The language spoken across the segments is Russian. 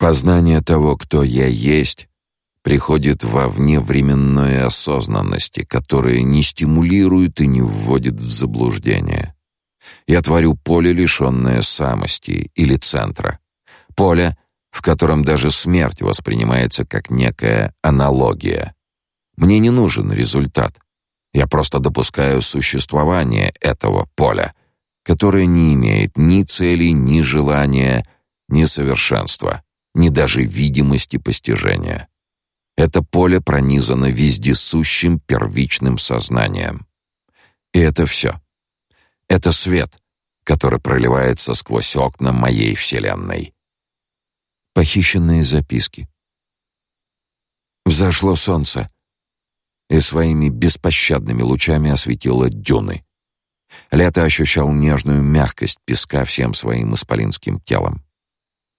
Познание того, кто я есть, приходит во вневременной осознанности, которая не стимулирует и не вводит в заблуждение. Я творю поле, лишенное самости или центра. Поле, в котором даже смерть воспринимается как некая аналогия. Мне не нужен результат. Я просто допускаю существование этого поля, которое не имеет ни цели, ни желания, ни совершенства, ни даже видимости постижения. Это поле пронизано вездесущим первичным сознанием. И это все. Это свет, который проливается сквозь окна моей вселенной. Похищенные записки. Взошло солнце и своими беспощадными лучами осветило дюны. Лето ощущал нежную мягкость песка всем своим исполинским телом.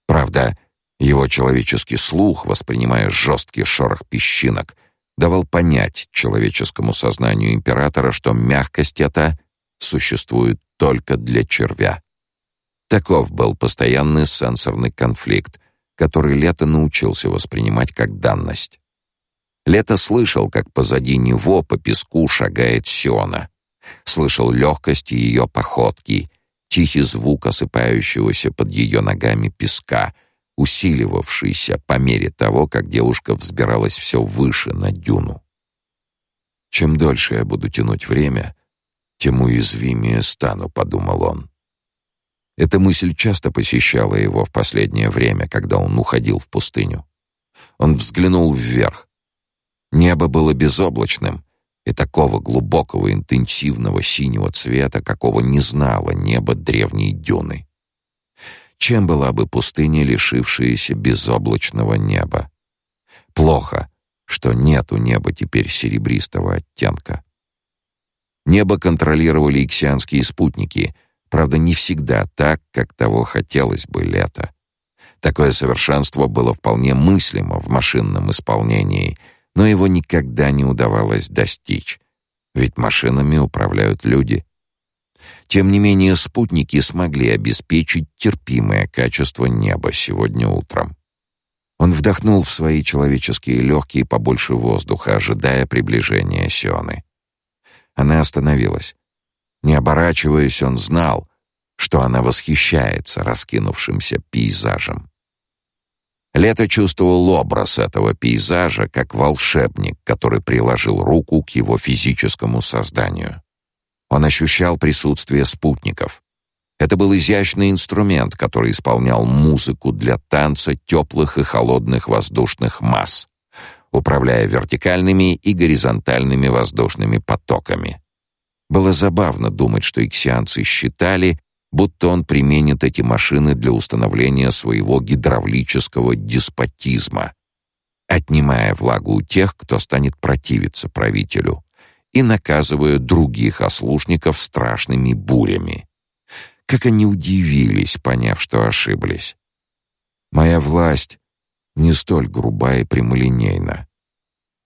Правда, его человеческий слух, воспринимая жесткий шорох песчинок, давал понять человеческому сознанию императора, что мягкость эта существует только для червя. Таков был постоянный сенсорный конфликт, который Лето научился воспринимать как данность. Лето слышал, как позади него по песку шагает Сиона. Слышал легкость ее походки, тихий звук осыпающегося под ее ногами песка — усиливавшийся по мере того, как девушка взбиралась все выше на дюну. Чем дольше я буду тянуть время, тем уязвимее стану, подумал он. Эта мысль часто посещала его в последнее время, когда он уходил в пустыню. Он взглянул вверх. Небо было безоблачным и такого глубокого интенсивного синего цвета, какого не знало небо древней дюны. Чем была бы пустыня, лишившаяся безоблачного неба? Плохо, что нет у неба теперь серебристого оттенка. Небо контролировали иксианские спутники, правда, не всегда так, как того хотелось бы лето. Такое совершенство было вполне мыслимо в машинном исполнении, но его никогда не удавалось достичь, ведь машинами управляют люди. Тем не менее, спутники смогли обеспечить терпимое качество неба сегодня утром. Он вдохнул в свои человеческие легкие побольше воздуха, ожидая приближения Сионы. Она остановилась. Не оборачиваясь, он знал, что она восхищается раскинувшимся пейзажем. Лето чувствовал образ этого пейзажа как волшебник, который приложил руку к его физическому созданию. Он ощущал присутствие спутников. Это был изящный инструмент, который исполнял музыку для танца теплых и холодных воздушных масс, управляя вертикальными и горизонтальными воздушными потоками. Было забавно думать, что иксианцы считали, будто он применит эти машины для установления своего гидравлического деспотизма, отнимая влагу у тех, кто станет противиться правителю и наказывая других ослушников страшными бурями. Как они удивились, поняв, что ошиблись. Моя власть не столь груба и прямолинейна.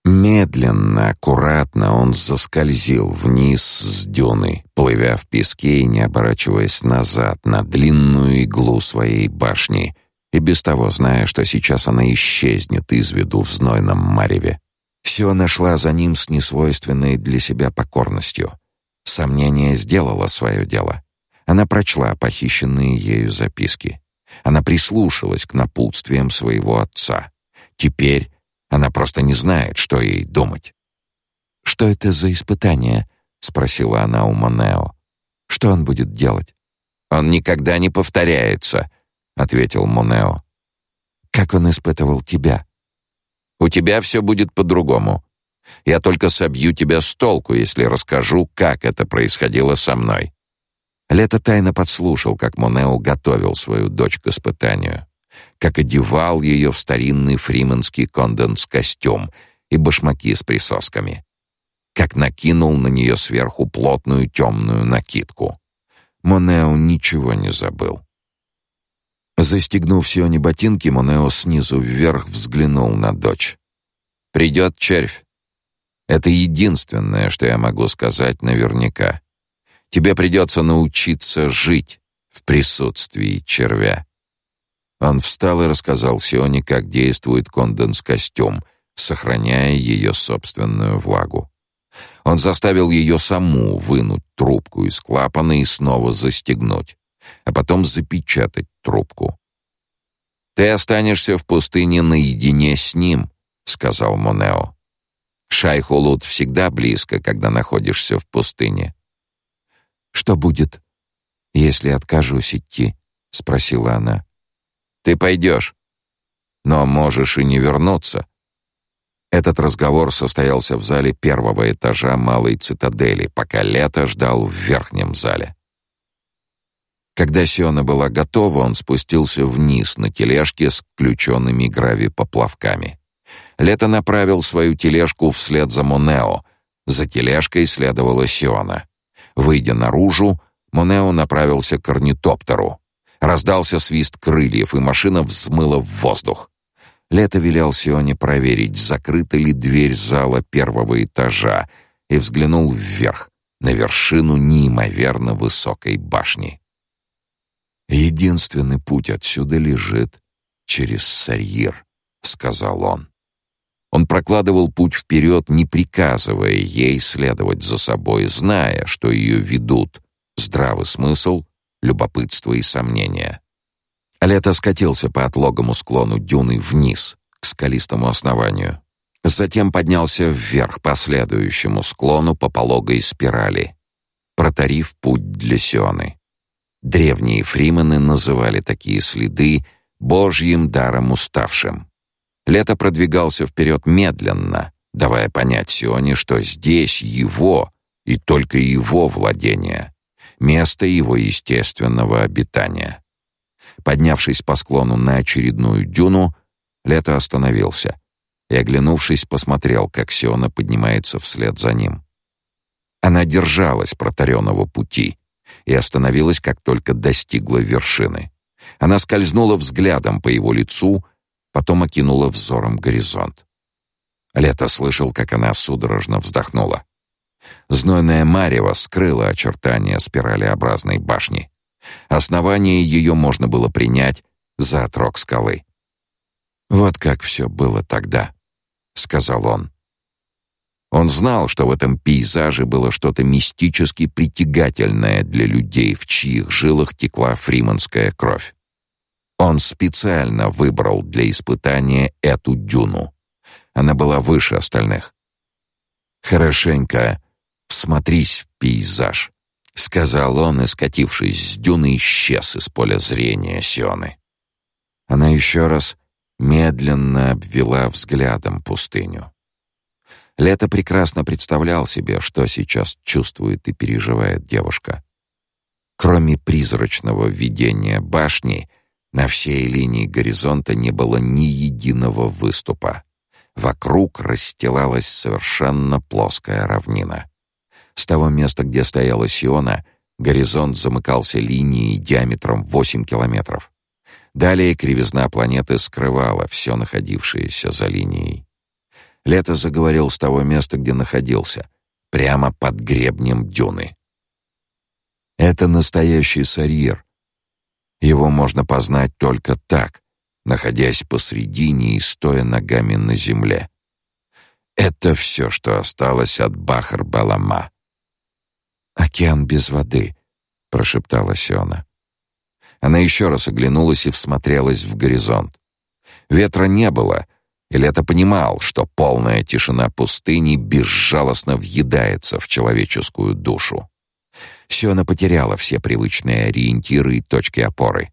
Медленно, аккуратно он заскользил вниз с дюны, плывя в песке и не оборачиваясь назад на длинную иглу своей башни, и без того зная, что сейчас она исчезнет из виду в знойном мареве. Все нашла за ним с несвойственной для себя покорностью. Сомнение сделало свое дело. Она прочла похищенные ею записки. Она прислушалась к напутствиям своего отца. Теперь она просто не знает, что ей думать. «Что это за испытание?» — спросила она у Монео. «Что он будет делать?» «Он никогда не повторяется», — ответил Монео. «Как он испытывал тебя?» У тебя все будет по-другому. Я только собью тебя с толку, если расскажу, как это происходило со мной». Лето тайно подслушал, как Монео готовил свою дочь к испытанию, как одевал ее в старинный фриманский конденс-костюм и башмаки с присосками, как накинул на нее сверху плотную темную накидку. Монео ничего не забыл. Застегнув Сионе ботинки, Монео снизу вверх взглянул на дочь. «Придет червь. Это единственное, что я могу сказать наверняка. Тебе придется научиться жить в присутствии червя». Он встал и рассказал Сионе, как действует конденс-костюм, сохраняя ее собственную влагу. Он заставил ее саму вынуть трубку из клапана и снова застегнуть, а потом запечатать трубку. «Ты останешься в пустыне наедине с ним», — сказал Монео. «Шайхулут всегда близко, когда находишься в пустыне». «Что будет, если откажусь идти?» — спросила она. «Ты пойдешь, но можешь и не вернуться». Этот разговор состоялся в зале первого этажа малой цитадели, пока Лето ждал в верхнем зале. Когда Сиона была готова, он спустился вниз на тележке с включенными гравипоплавками. Лето направил свою тележку вслед за Монео. За тележкой следовала Сиона. Выйдя наружу, Монео направился к орнитоптеру. Раздался свист крыльев, и машина взмыла в воздух. Лето велел Сионе проверить, закрыта ли дверь зала первого этажа, и взглянул вверх, на вершину неимоверно высокой башни. Единственный путь отсюда лежит через Сарьир, сказал он. Он прокладывал путь вперед, не приказывая ей следовать за собой, зная, что ее ведут здравый смысл, любопытство и сомнения. Лето скатился по отлогому склону дюны вниз, к скалистому основанию. Затем поднялся вверх по следующему склону по пологой спирали, протарив путь для Сионы. Древние фримены называли такие следы божьим даром уставшим. Лето продвигался вперед медленно, давая понять Сионе, что здесь его и только его владение, место его естественного обитания. Поднявшись по склону на очередную дюну, Лето остановился и, оглянувшись, посмотрел, как Сиона поднимается вслед за ним. Она держалась протаренного пути, и остановилась, как только достигла вершины. Она скользнула взглядом по его лицу, потом окинула взором горизонт. Лето слышал, как она судорожно вздохнула. Знойная марево скрыла очертания спиралеобразной башни. Основание ее можно было принять за отрог скалы. «Вот как все было тогда», — сказал он. Он знал, что в этом пейзаже было что-то мистически притягательное для людей, в чьих жилах текла фриманская кровь. Он специально выбрал для испытания эту дюну. Она была выше остальных. «Хорошенько всмотрись в пейзаж», — сказал он, и, с дюны, исчез из поля зрения Сионы. Она еще раз медленно обвела взглядом пустыню. Лето прекрасно представлял себе, что сейчас чувствует и переживает девушка. Кроме призрачного видения башни, на всей линии горизонта не было ни единого выступа. Вокруг расстилалась совершенно плоская равнина. С того места, где стояла Сиона, горизонт замыкался линией диаметром 8 километров. Далее кривизна планеты скрывала все находившееся за линией. Лето заговорил с того места, где находился, прямо под гребнем дюны. Это настоящий сарьер. Его можно познать только так, находясь посредине и стоя ногами на земле. Это все, что осталось от Бахар-Балама. «Океан без воды», — прошептала Сёна. Она еще раз оглянулась и всмотрелась в горизонт. Ветра не было, и понимал, что полная тишина пустыни безжалостно въедается в человеческую душу. Сиона потеряла все привычные ориентиры и точки опоры.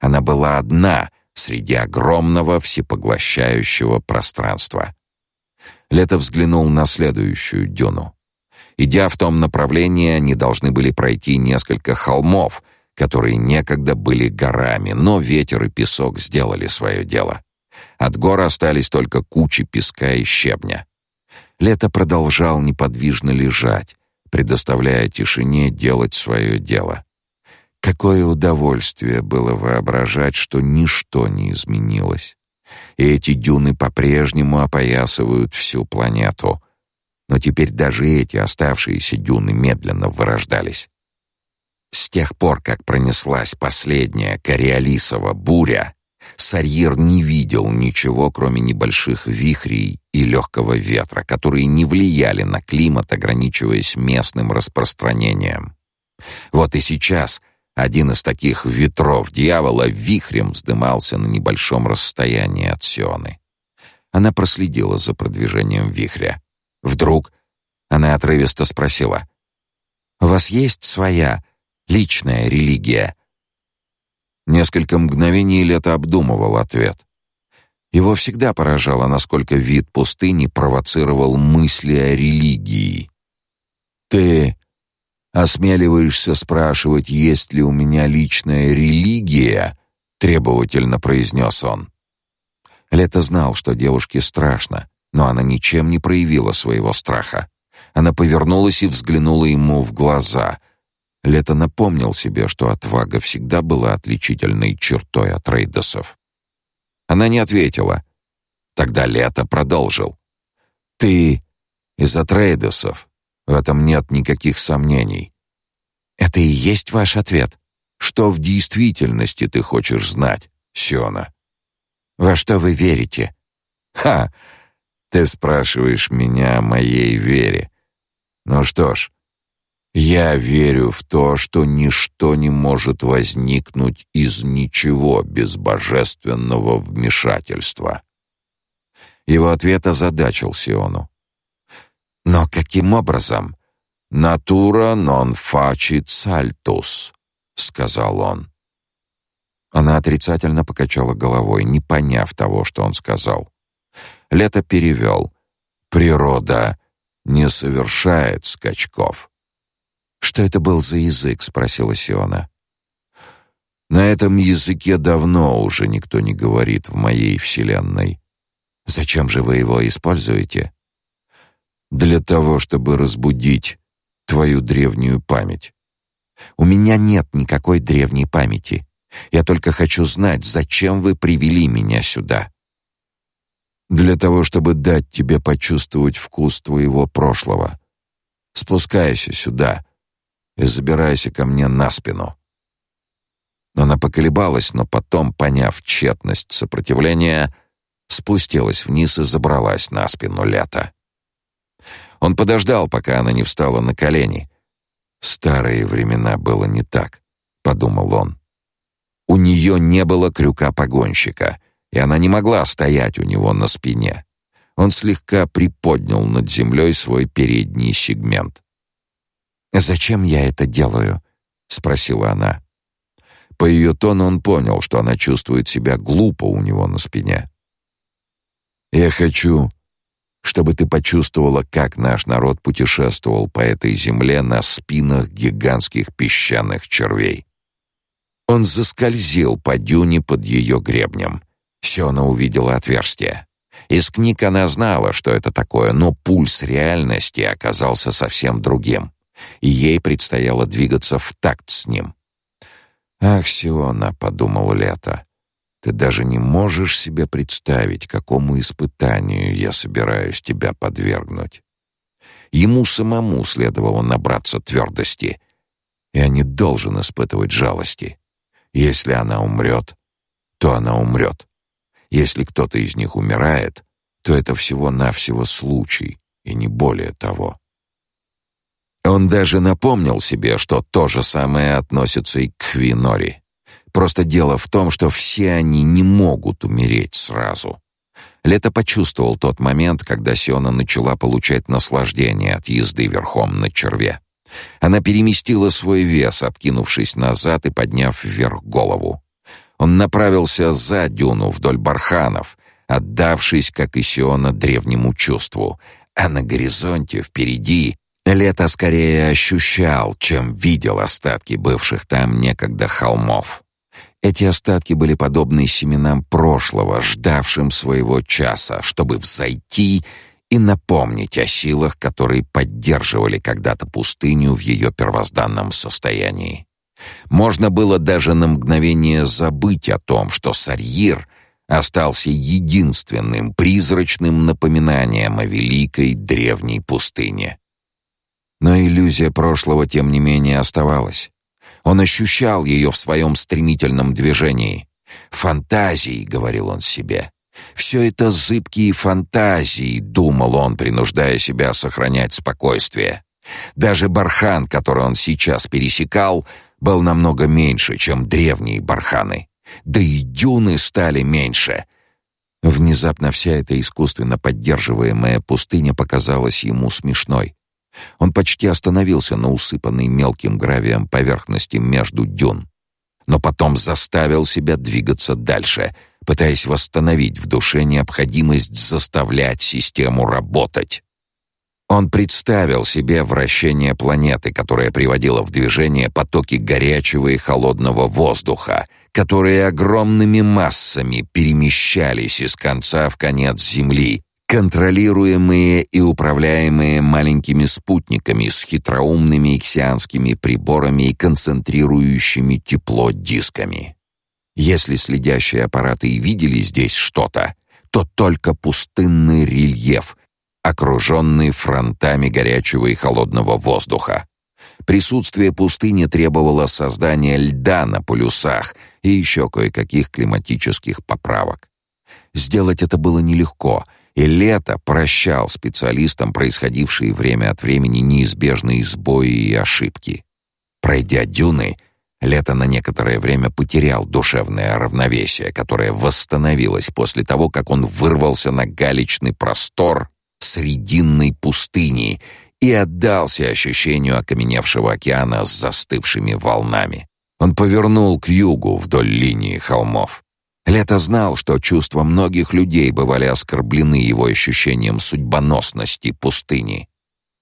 Она была одна среди огромного всепоглощающего пространства. Лето взглянул на следующую дюну. Идя в том направлении, они должны были пройти несколько холмов, которые некогда были горами, но ветер и песок сделали свое дело. От гор остались только кучи песка и щебня. Лето продолжал неподвижно лежать, предоставляя тишине делать свое дело. Какое удовольствие было воображать, что ничто не изменилось. И эти дюны по-прежнему опоясывают всю планету. Но теперь даже эти оставшиеся дюны медленно вырождались. С тех пор, как пронеслась последняя кориолисова буря, Сарьер не видел ничего, кроме небольших вихрей и легкого ветра, которые не влияли на климат, ограничиваясь местным распространением. Вот и сейчас один из таких ветров дьявола вихрем вздымался на небольшом расстоянии от Сионы. Она проследила за продвижением вихря. Вдруг она отрывисто спросила: "У вас есть своя личная религия?" Несколько мгновений Лето обдумывал ответ. Его всегда поражало, насколько вид пустыни провоцировал мысли о религии. «Ты осмеливаешься спрашивать, есть ли у меня личная религия?» — требовательно произнес он. Лето знал, что девушке страшно, но она ничем не проявила своего страха. Она повернулась и взглянула ему в глаза. Лето напомнил себе, что отвага всегда была отличительной чертой от рейдосов. Она не ответила. Тогда Лето продолжил. «Ты из Атрейдосов. В этом нет никаких сомнений. Это и есть ваш ответ. Что в действительности ты хочешь знать, Сиона? Во что вы верите? Ха! Ты спрашиваешь меня о моей вере. Ну что ж, я верю в то, что ничто не может возникнуть из ничего без божественного вмешательства. Его ответ озадачил Сиону. Но каким образом? Натура non facit saltus, сказал он. Она отрицательно покачала головой, не поняв того, что он сказал. Лето перевел. Природа не совершает скачков. Что это был за язык, спросила Сиона. На этом языке давно уже никто не говорит в моей вселенной. Зачем же вы его используете? Для того, чтобы разбудить твою древнюю память. У меня нет никакой древней памяти. Я только хочу знать, зачем вы привели меня сюда. Для того, чтобы дать тебе почувствовать вкус твоего прошлого. Спускайся сюда и забирайся ко мне на спину. Она поколебалась, но потом, поняв тщетность сопротивления, спустилась вниз и забралась на спину Лета. Он подождал, пока она не встала на колени. В старые времена было не так, подумал он. У нее не было крюка погонщика, и она не могла стоять у него на спине. Он слегка приподнял над землей свой передний сегмент. «Зачем я это делаю?» — спросила она. По ее тону он понял, что она чувствует себя глупо у него на спине. «Я хочу, чтобы ты почувствовала, как наш народ путешествовал по этой земле на спинах гигантских песчаных червей. Он заскользил по дюне под ее гребнем. Сёна увидела отверстие. Из книг она знала, что это такое, но пульс реальности оказался совсем другим, и ей предстояло двигаться в такт с ним. «Ах, Сиона», — подумал Лето, — «ты даже не можешь себе представить, какому испытанию я собираюсь тебя подвергнуть». Ему самому следовало набраться твердости. Я не должен испытывать жалости. Если она умрет, то она умрет. Если кто-то из них умирает, то это всего-навсего случай, и не более того. Он даже напомнил себе, что то же самое относится и к Хвинори. Просто дело в том, что все они не могут умереть сразу. Лето почувствовал тот момент, когда Сиона начала получать наслаждение от езды верхом на черве. Она переместила свой вес, откинувшись назад и подняв вверх голову. Он направился за дюну вдоль барханов, отдавшись, как и Сиона, древнему чувству, а на горизонте впереди Лето скорее ощущал, чем видел остатки бывших там некогда холмов. Эти остатки были подобны семенам прошлого, ждавшим своего часа, чтобы взойти и напомнить о силах, которые поддерживали когда-то пустыню в ее первозданном состоянии. Можно было даже на мгновение забыть о том, что Сарьир остался единственным призрачным напоминанием о великой древней пустыне. Но иллюзия прошлого, тем не менее, оставалась. Он ощущал ее в своем стремительном движении. «Фантазии», — говорил он себе. «Все это зыбкие фантазии», — думал он, принуждая себя сохранять спокойствие. Даже бархан, который он сейчас пересекал, был намного меньше, чем древние барханы. Да и дюны стали меньше. Внезапно вся эта искусственно поддерживаемая пустыня показалась ему смешной. Он почти остановился на усыпанной мелким гравием поверхности между дюн, но потом заставил себя двигаться дальше, пытаясь восстановить в душе необходимость заставлять систему работать. Он представил себе вращение планеты, которая приводила в движение потоки горячего и холодного воздуха, которые огромными массами перемещались из конца в конец Земли, контролируемые и управляемые маленькими спутниками с хитроумными иксианскими приборами и концентрирующими тепло дисками. Если следящие аппараты и видели здесь что-то, то только пустынный рельеф, окруженный фронтами горячего и холодного воздуха. Присутствие пустыни требовало создания льда на полюсах и еще кое-каких климатических поправок. Сделать это было нелегко, и лето прощал специалистам происходившие время от времени неизбежные сбои и ошибки. Пройдя дюны, Лето на некоторое время потерял душевное равновесие, которое восстановилось после того, как он вырвался на галечный простор срединной пустыни и отдался ощущению окаменевшего океана с застывшими волнами. Он повернул к югу вдоль линии холмов. Лето знал, что чувства многих людей бывали оскорблены его ощущением судьбоносности пустыни.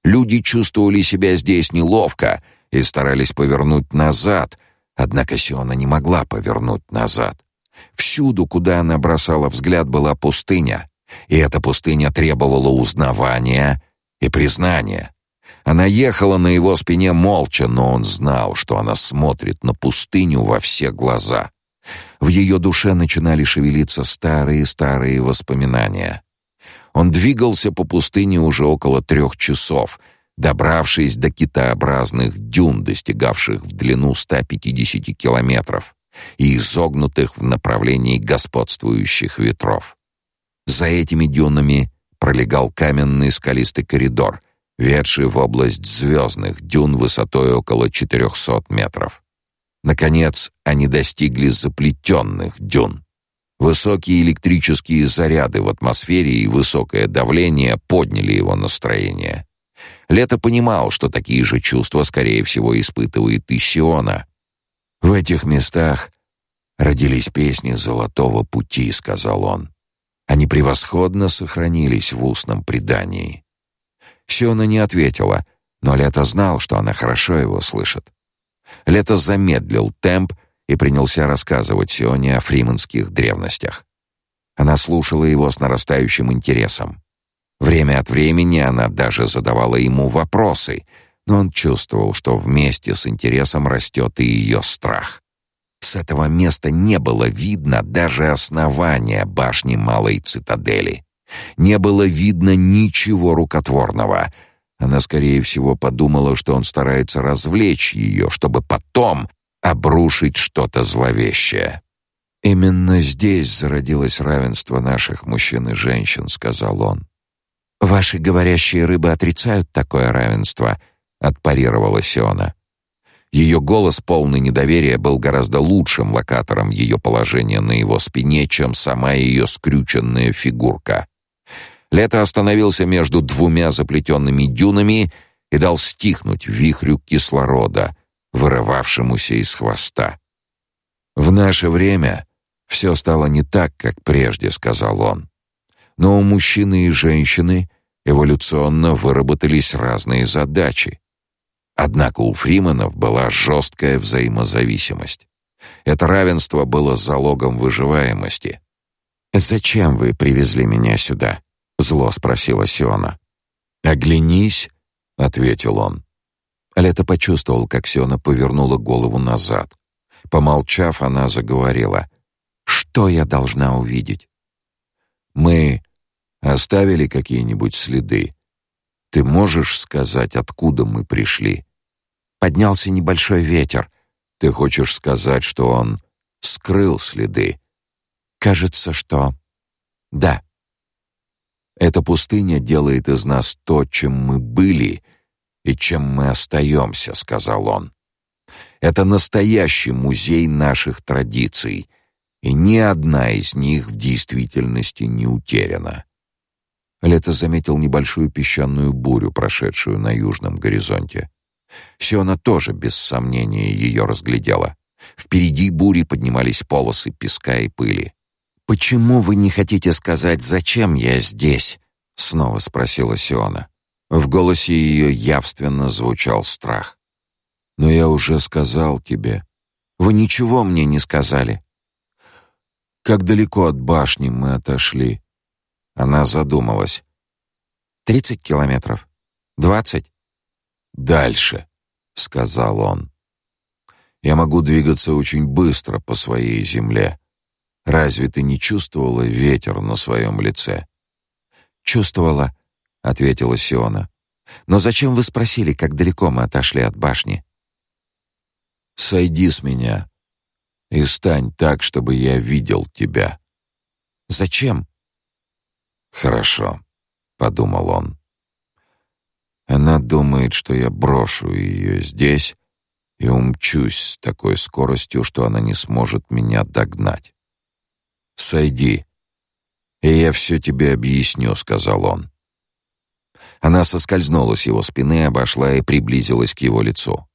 Люди чувствовали себя здесь неловко и старались повернуть назад, однако Сиона не могла повернуть назад. Всюду, куда она бросала взгляд, была пустыня, и эта пустыня требовала узнавания и признания. Она ехала на его спине молча, но он знал, что она смотрит на пустыню во все глаза. В ее душе начинали шевелиться старые-старые воспоминания. Он двигался по пустыне уже около трех часов, добравшись до китообразных дюн, достигавших в длину 150 километров и изогнутых в направлении господствующих ветров. За этими дюнами пролегал каменный скалистый коридор, ведший в область звездных дюн высотой около 400 метров. Наконец, они достигли заплетенных дюн. Высокие электрические заряды в атмосфере и высокое давление подняли его настроение. Лето понимал, что такие же чувства, скорее всего, испытывает и Сиона. «В этих местах родились песни Золотого Пути», — сказал он. Они превосходно сохранились в устном предании. Сиона не ответила, но Лето знал, что она хорошо его слышит. Лето замедлил темп и принялся рассказывать Сионе о фриманских древностях. Она слушала его с нарастающим интересом. Время от времени она даже задавала ему вопросы, но он чувствовал, что вместе с интересом растет и ее страх. С этого места не было видно даже основания башни Малой Цитадели. Не было видно ничего рукотворного. Она, скорее всего, подумала, что он старается развлечь ее, чтобы потом обрушить что-то зловещее. «Именно здесь зародилось равенство наших мужчин и женщин», — сказал он. «Ваши говорящие рыбы отрицают такое равенство», — отпарировала Сиона. Ее голос, полный недоверия, был гораздо лучшим локатором ее положения на его спине, чем сама ее скрюченная фигурка. Лето остановился между двумя заплетенными дюнами и дал стихнуть вихрю кислорода, вырывавшемуся из хвоста. «В наше время все стало не так, как прежде», — сказал он. «Но у мужчины и женщины эволюционно выработались разные задачи. Однако у Фриманов была жесткая взаимозависимость. Это равенство было залогом выживаемости. «Зачем вы привезли меня сюда?» — зло спросила Сиона. «Оглянись», — ответил он. Лето почувствовал, как Сиона повернула голову назад. Помолчав, она заговорила. «Что я должна увидеть?» «Мы оставили какие-нибудь следы. Ты можешь сказать, откуда мы пришли?» Поднялся небольшой ветер. Ты хочешь сказать, что он скрыл следы. Кажется, что да. Эта пустыня делает из нас то, чем мы были и чем мы остаемся», — сказал он. Это настоящий музей наших традиций, и ни одна из них в действительности не утеряна. Лето заметил небольшую песчаную бурю, прошедшую на южном горизонте. Сиона тоже без сомнения ее разглядела. Впереди бури поднимались полосы песка и пыли. «Почему вы не хотите сказать, зачем я здесь?» — снова спросила Сиона. В голосе ее явственно звучал страх. «Но я уже сказал тебе». «Вы ничего мне не сказали». «Как далеко от башни мы отошли?» Она задумалась. «Тридцать километров? Двадцать?» «Дальше», — сказал он. «Я могу двигаться очень быстро по своей земле. Разве ты не чувствовала ветер на своем лице?» «Чувствовала», — ответила Сиона. «Но зачем вы спросили, как далеко мы отошли от башни?» «Сойди с меня и стань так, чтобы я видел тебя». «Зачем?» «Хорошо», — подумал он. «Она думает, что я брошу ее здесь и умчусь с такой скоростью, что она не сможет меня догнать. Сойди, и я все тебе объясню», — сказал он. Она соскользнула с его спины, обошла и приблизилась к его лицу.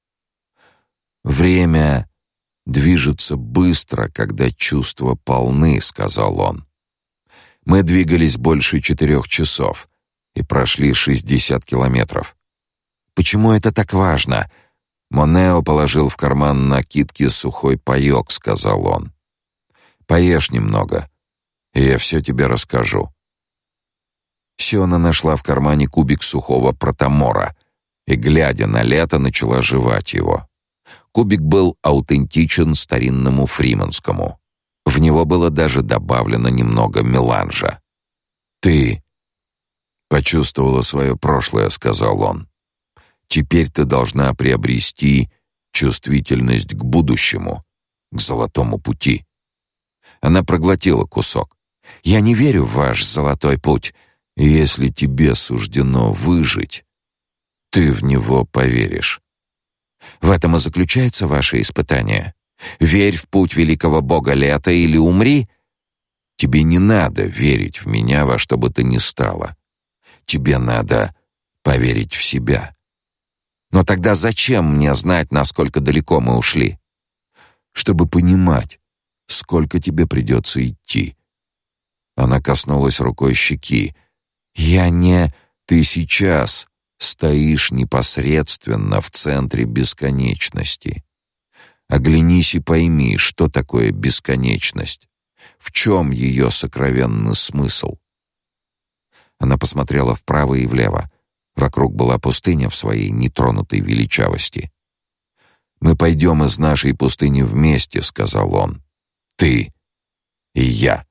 «Время движется быстро, когда чувства полны», — сказал он. Мы двигались больше четырех часов и прошли шестьдесят километров. Почему это так важно? Монео положил в карман накидки сухой паёк, сказал он. Поешь немного, и я все тебе расскажу. Сиона нашла в кармане кубик сухого протамора и, глядя на лето, начала жевать его. Кубик был аутентичен старинному фриманскому. В него было даже добавлено немного меланжа. «Ты почувствовала свое прошлое», — сказал он. «Теперь ты должна приобрести чувствительность к будущему, к золотому пути». Она проглотила кусок. «Я не верю в ваш золотой путь. Если тебе суждено выжить, ты в него поверишь». В этом и заключается ваше испытание. Верь в путь великого бога лета или умри. Тебе не надо верить в меня во что бы то ни стало. Тебе надо поверить в себя. Но тогда зачем мне знать, насколько далеко мы ушли? Чтобы понимать, сколько тебе придется идти. Она коснулась рукой щеки. Я не ты сейчас стоишь непосредственно в центре бесконечности. Оглянись и пойми, что такое бесконечность. В чем ее сокровенный смысл? Она посмотрела вправо и влево. Вокруг была пустыня в своей нетронутой величавости. Мы пойдем из нашей пустыни вместе, сказал он. Ты и я.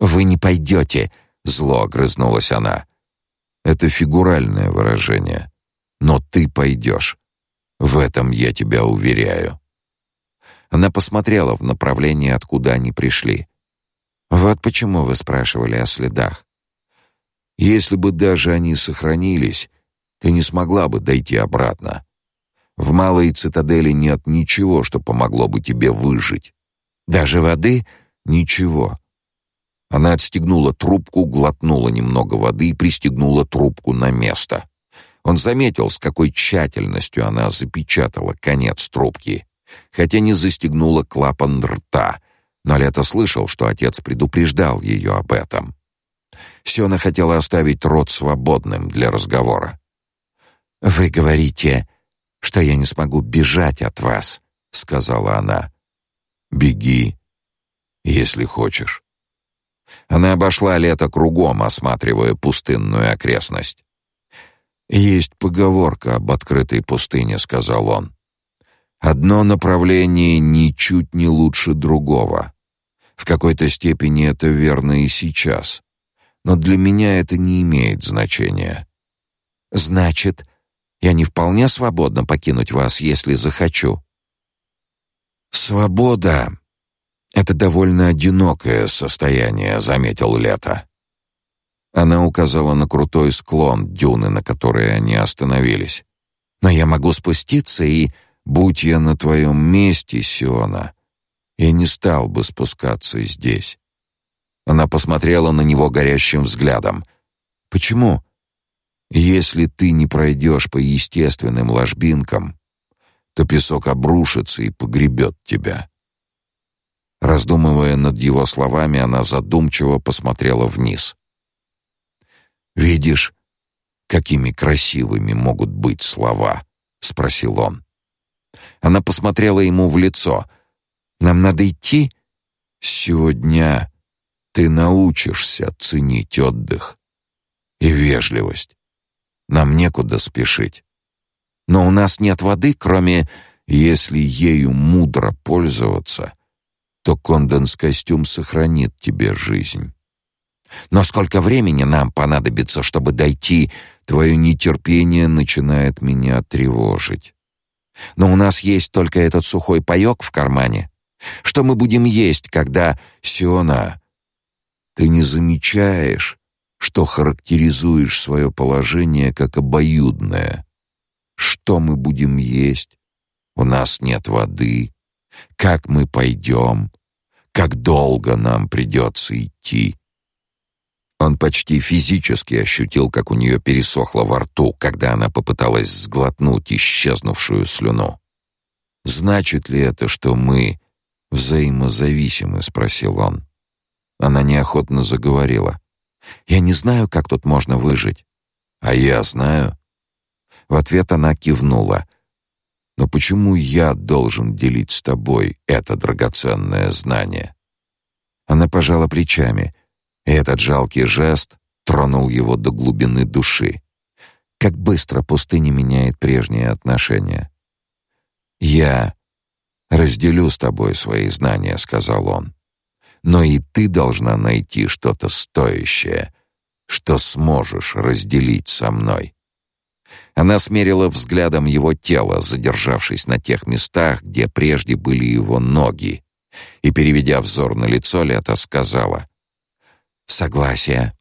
Вы не пойдете, зло огрызнулась она. Это фигуральное выражение. Но ты пойдешь. В этом я тебя уверяю. Она посмотрела в направлении, откуда они пришли. Вот почему вы спрашивали о следах. Если бы даже они сохранились, ты не смогла бы дойти обратно. В малой цитадели нет ничего, что помогло бы тебе выжить. Даже воды ничего. Она отстегнула трубку, глотнула немного воды и пристегнула трубку на место. Он заметил, с какой тщательностью она запечатала конец трубки хотя не застегнула клапан рта, но Лето слышал, что отец предупреждал ее об этом. Сёна хотела оставить рот свободным для разговора. «Вы говорите, что я не смогу бежать от вас», — сказала она. «Беги, если хочешь». Она обошла Лето кругом, осматривая пустынную окрестность. «Есть поговорка об открытой пустыне», — сказал он. Одно направление ничуть не лучше другого. В какой-то степени это верно и сейчас. Но для меня это не имеет значения. Значит, я не вполне свободна покинуть вас, если захочу. Свобода Это довольно одинокое состояние, заметил Лето. Она указала на крутой склон дюны, на которой они остановились. Но я могу спуститься и, будь я на твоем месте, Сиона, я не стал бы спускаться здесь. Она посмотрела на него горящим взглядом. Почему? Если ты не пройдешь по естественным ложбинкам, то песок обрушится и погребет тебя. Раздумывая над его словами, она задумчиво посмотрела вниз. Видишь, какими красивыми могут быть слова, спросил он. Она посмотрела ему в лицо. Нам надо идти. Сегодня ты научишься ценить отдых и вежливость. Нам некуда спешить. Но у нас нет воды, кроме если ею мудро пользоваться, то конденс-костюм сохранит тебе жизнь. Но сколько времени нам понадобится, чтобы дойти? Твое нетерпение начинает меня тревожить. Но у нас есть только этот сухой паёк в кармане. Что мы будем есть, когда Сиона? Ты не замечаешь, что характеризуешь свое положение как обоюдное? Что мы будем есть? У нас нет воды. Как мы пойдем? Как долго нам придется идти? Он почти физически ощутил, как у нее пересохло во рту, когда она попыталась сглотнуть исчезнувшую слюну. Значит ли это, что мы взаимозависимы, спросил он. Она неохотно заговорила. Я не знаю, как тут можно выжить. А я знаю. В ответ она кивнула. Но почему я должен делить с тобой это драгоценное знание? Она пожала плечами. И этот жалкий жест тронул его до глубины души. Как быстро пустыня меняет прежние отношения. Я разделю с тобой свои знания, сказал он. Но и ты должна найти что-то стоящее, что сможешь разделить со мной. Она смерила взглядом его тело, задержавшись на тех местах, где прежде были его ноги, и переведя взор на лицо, Лето сказала: Согласие,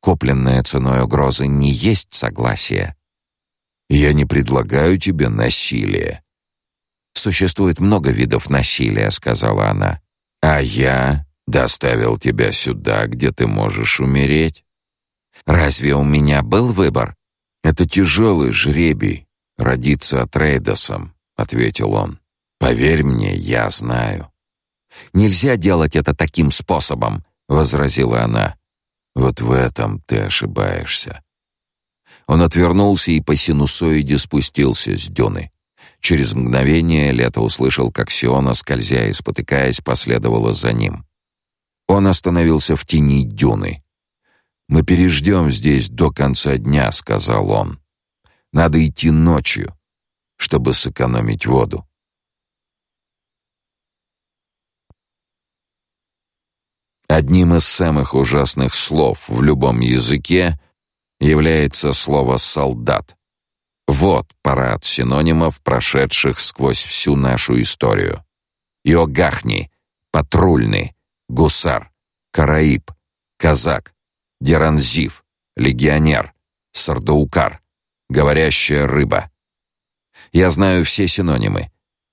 купленное ценой угрозы, не есть согласие. Я не предлагаю тебе насилие. Существует много видов насилия, сказала она. А я доставил тебя сюда, где ты можешь умереть. Разве у меня был выбор? Это тяжелый жребий родиться от Рейдосом, ответил он. Поверь мне, я знаю. Нельзя делать это таким способом, возразила она. Вот в этом ты ошибаешься. Он отвернулся и по синусоиде спустился с дюны. Через мгновение Лето услышал, как Сиона, скользя и спотыкаясь, последовала за ним. Он остановился в тени дюны. «Мы переждем здесь до конца дня», — сказал он. «Надо идти ночью, чтобы сэкономить воду». Одним из самых ужасных слов в любом языке является слово солдат. Вот парад синонимов, прошедших сквозь всю нашу историю. Йогахни, патрульный, гусар, караиб, казак, деранзив, легионер, сардаукар, говорящая рыба. Я знаю все синонимы.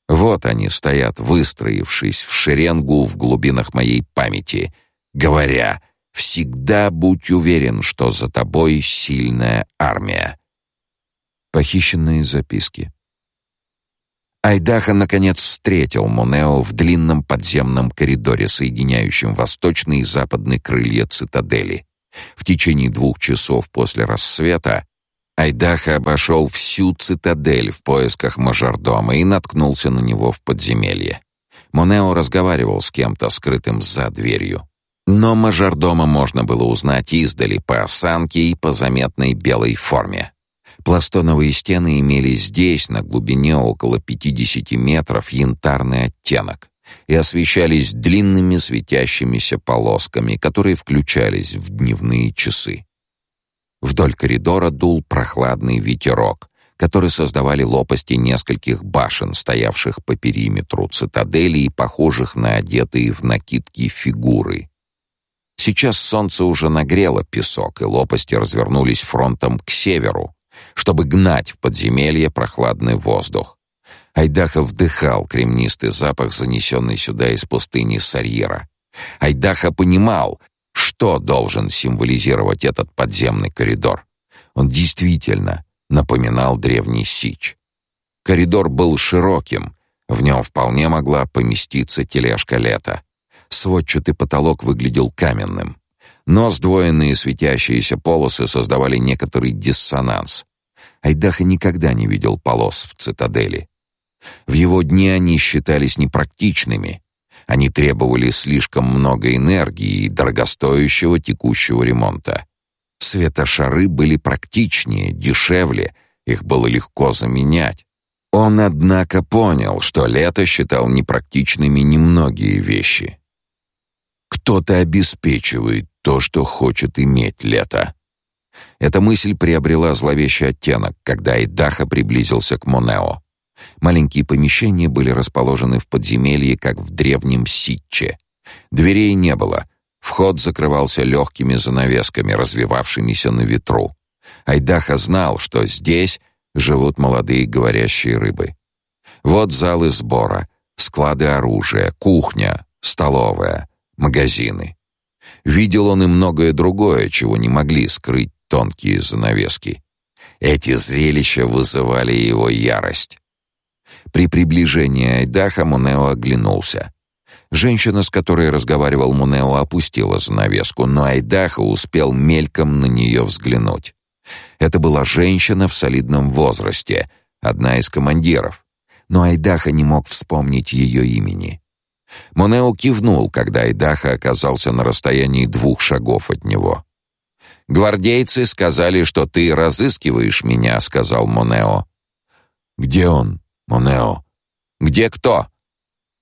Вот они стоят, выстроившись в шеренгу в глубинах моей памяти — говоря «Всегда будь уверен, что за тобой сильная армия». Похищенные записки. Айдаха наконец встретил Монео в длинном подземном коридоре, соединяющем восточный и западный крылья цитадели. В течение двух часов после рассвета Айдаха обошел всю цитадель в поисках мажордома и наткнулся на него в подземелье. Монео разговаривал с кем-то, скрытым за дверью. Но мажордома можно было узнать издали по осанке и по заметной белой форме. Пластоновые стены имели здесь, на глубине около 50 метров, янтарный оттенок и освещались длинными светящимися полосками, которые включались в дневные часы. Вдоль коридора дул прохладный ветерок, которые создавали лопасти нескольких башен, стоявших по периметру цитадели и похожих на одетые в накидки фигуры. Сейчас солнце уже нагрело песок, и лопасти развернулись фронтом к северу, чтобы гнать в подземелье прохладный воздух. Айдаха вдыхал кремнистый запах, занесенный сюда из пустыни Сарьера. Айдаха понимал, что должен символизировать этот подземный коридор. Он действительно напоминал древний сич. Коридор был широким, в нем вполне могла поместиться тележка лета. Сводчатый потолок выглядел каменным, но сдвоенные светящиеся полосы создавали некоторый диссонанс. Айдаха никогда не видел полос в цитадели. В его дни они считались непрактичными. Они требовали слишком много энергии и дорогостоящего текущего ремонта. Светошары были практичнее, дешевле, их было легко заменять. Он, однако, понял, что лето считал непрактичными немногие вещи. Кто-то обеспечивает то, что хочет иметь лето. Эта мысль приобрела зловещий оттенок, когда Идаха приблизился к Монео. Маленькие помещения были расположены в подземелье, как в древнем Ситче. Дверей не было. Вход закрывался легкими занавесками, развивавшимися на ветру. Айдаха знал, что здесь живут молодые говорящие рыбы. Вот залы сбора, склады оружия, кухня, столовая, магазины. Видел он и многое другое, чего не могли скрыть тонкие занавески. Эти зрелища вызывали его ярость. При приближении Айдаха Мунео оглянулся. Женщина, с которой разговаривал Мунео, опустила занавеску, но Айдаха успел мельком на нее взглянуть. Это была женщина в солидном возрасте, одна из командиров. Но Айдаха не мог вспомнить ее имени. Монео кивнул, когда Айдаха оказался на расстоянии двух шагов от него. «Гвардейцы сказали, что ты разыскиваешь меня», — сказал Монео. «Где он, Монео?» «Где кто?»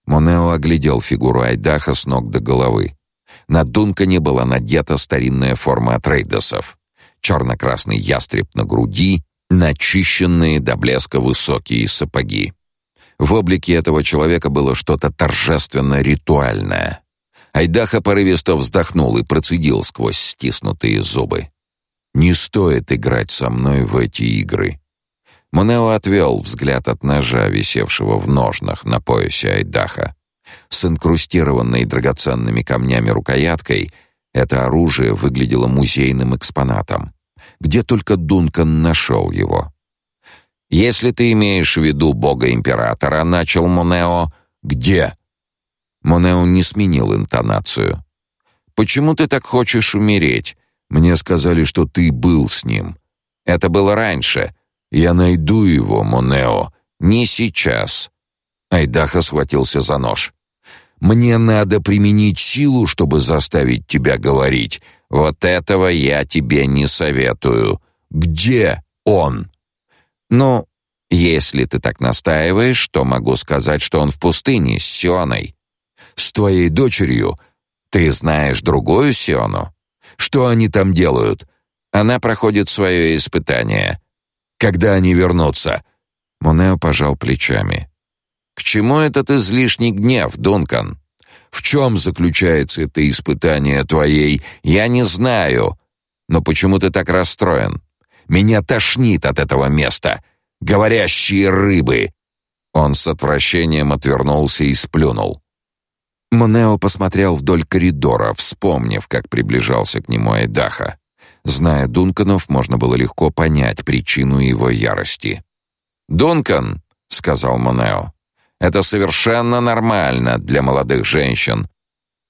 Монео оглядел фигуру Айдаха с ног до головы. На Дункане была надета старинная форма Трейдосов. Черно-красный ястреб на груди, начищенные до блеска высокие сапоги. В облике этого человека было что-то торжественно ритуальное. Айдаха порывисто вздохнул и процедил сквозь стиснутые зубы. «Не стоит играть со мной в эти игры». Монео отвел взгляд от ножа, висевшего в ножнах на поясе Айдаха. С инкрустированной драгоценными камнями рукояткой это оружие выглядело музейным экспонатом. Где только Дункан нашел его. Если ты имеешь в виду бога императора, начал Монео, где? Монео не сменил интонацию. Почему ты так хочешь умереть? Мне сказали, что ты был с ним. Это было раньше. Я найду его, Монео, не сейчас. Айдаха схватился за нож. Мне надо применить силу, чтобы заставить тебя говорить. Вот этого я тебе не советую. Где он? Ну, если ты так настаиваешь, то могу сказать, что он в пустыне с Сионой. С твоей дочерью ты знаешь другую Сиону? Что они там делают? Она проходит свое испытание. Когда они вернутся? Монео пожал плечами. К чему этот излишний гнев, Дункан? В чем заключается это испытание твоей? Я не знаю. Но почему ты так расстроен? Меня тошнит от этого места. Говорящие рыбы. Он с отвращением отвернулся и сплюнул. Монео посмотрел вдоль коридора, вспомнив, как приближался к нему Айдаха. Зная Дунканов, можно было легко понять причину его ярости. «Дункан», — сказал Монео, — «это совершенно нормально для молодых женщин,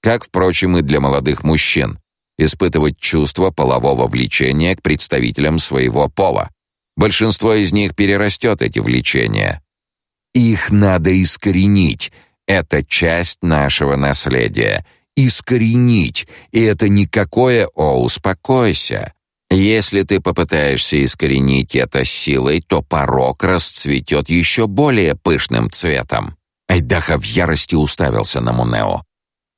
как, впрочем, и для молодых мужчин испытывать чувство полового влечения к представителям своего пола. Большинство из них перерастет эти влечения. Их надо искоренить. Это часть нашего наследия. Искоренить. И это никакое «о, успокойся». Если ты попытаешься искоренить это силой, то порок расцветет еще более пышным цветом. Айдаха в ярости уставился на Мунео.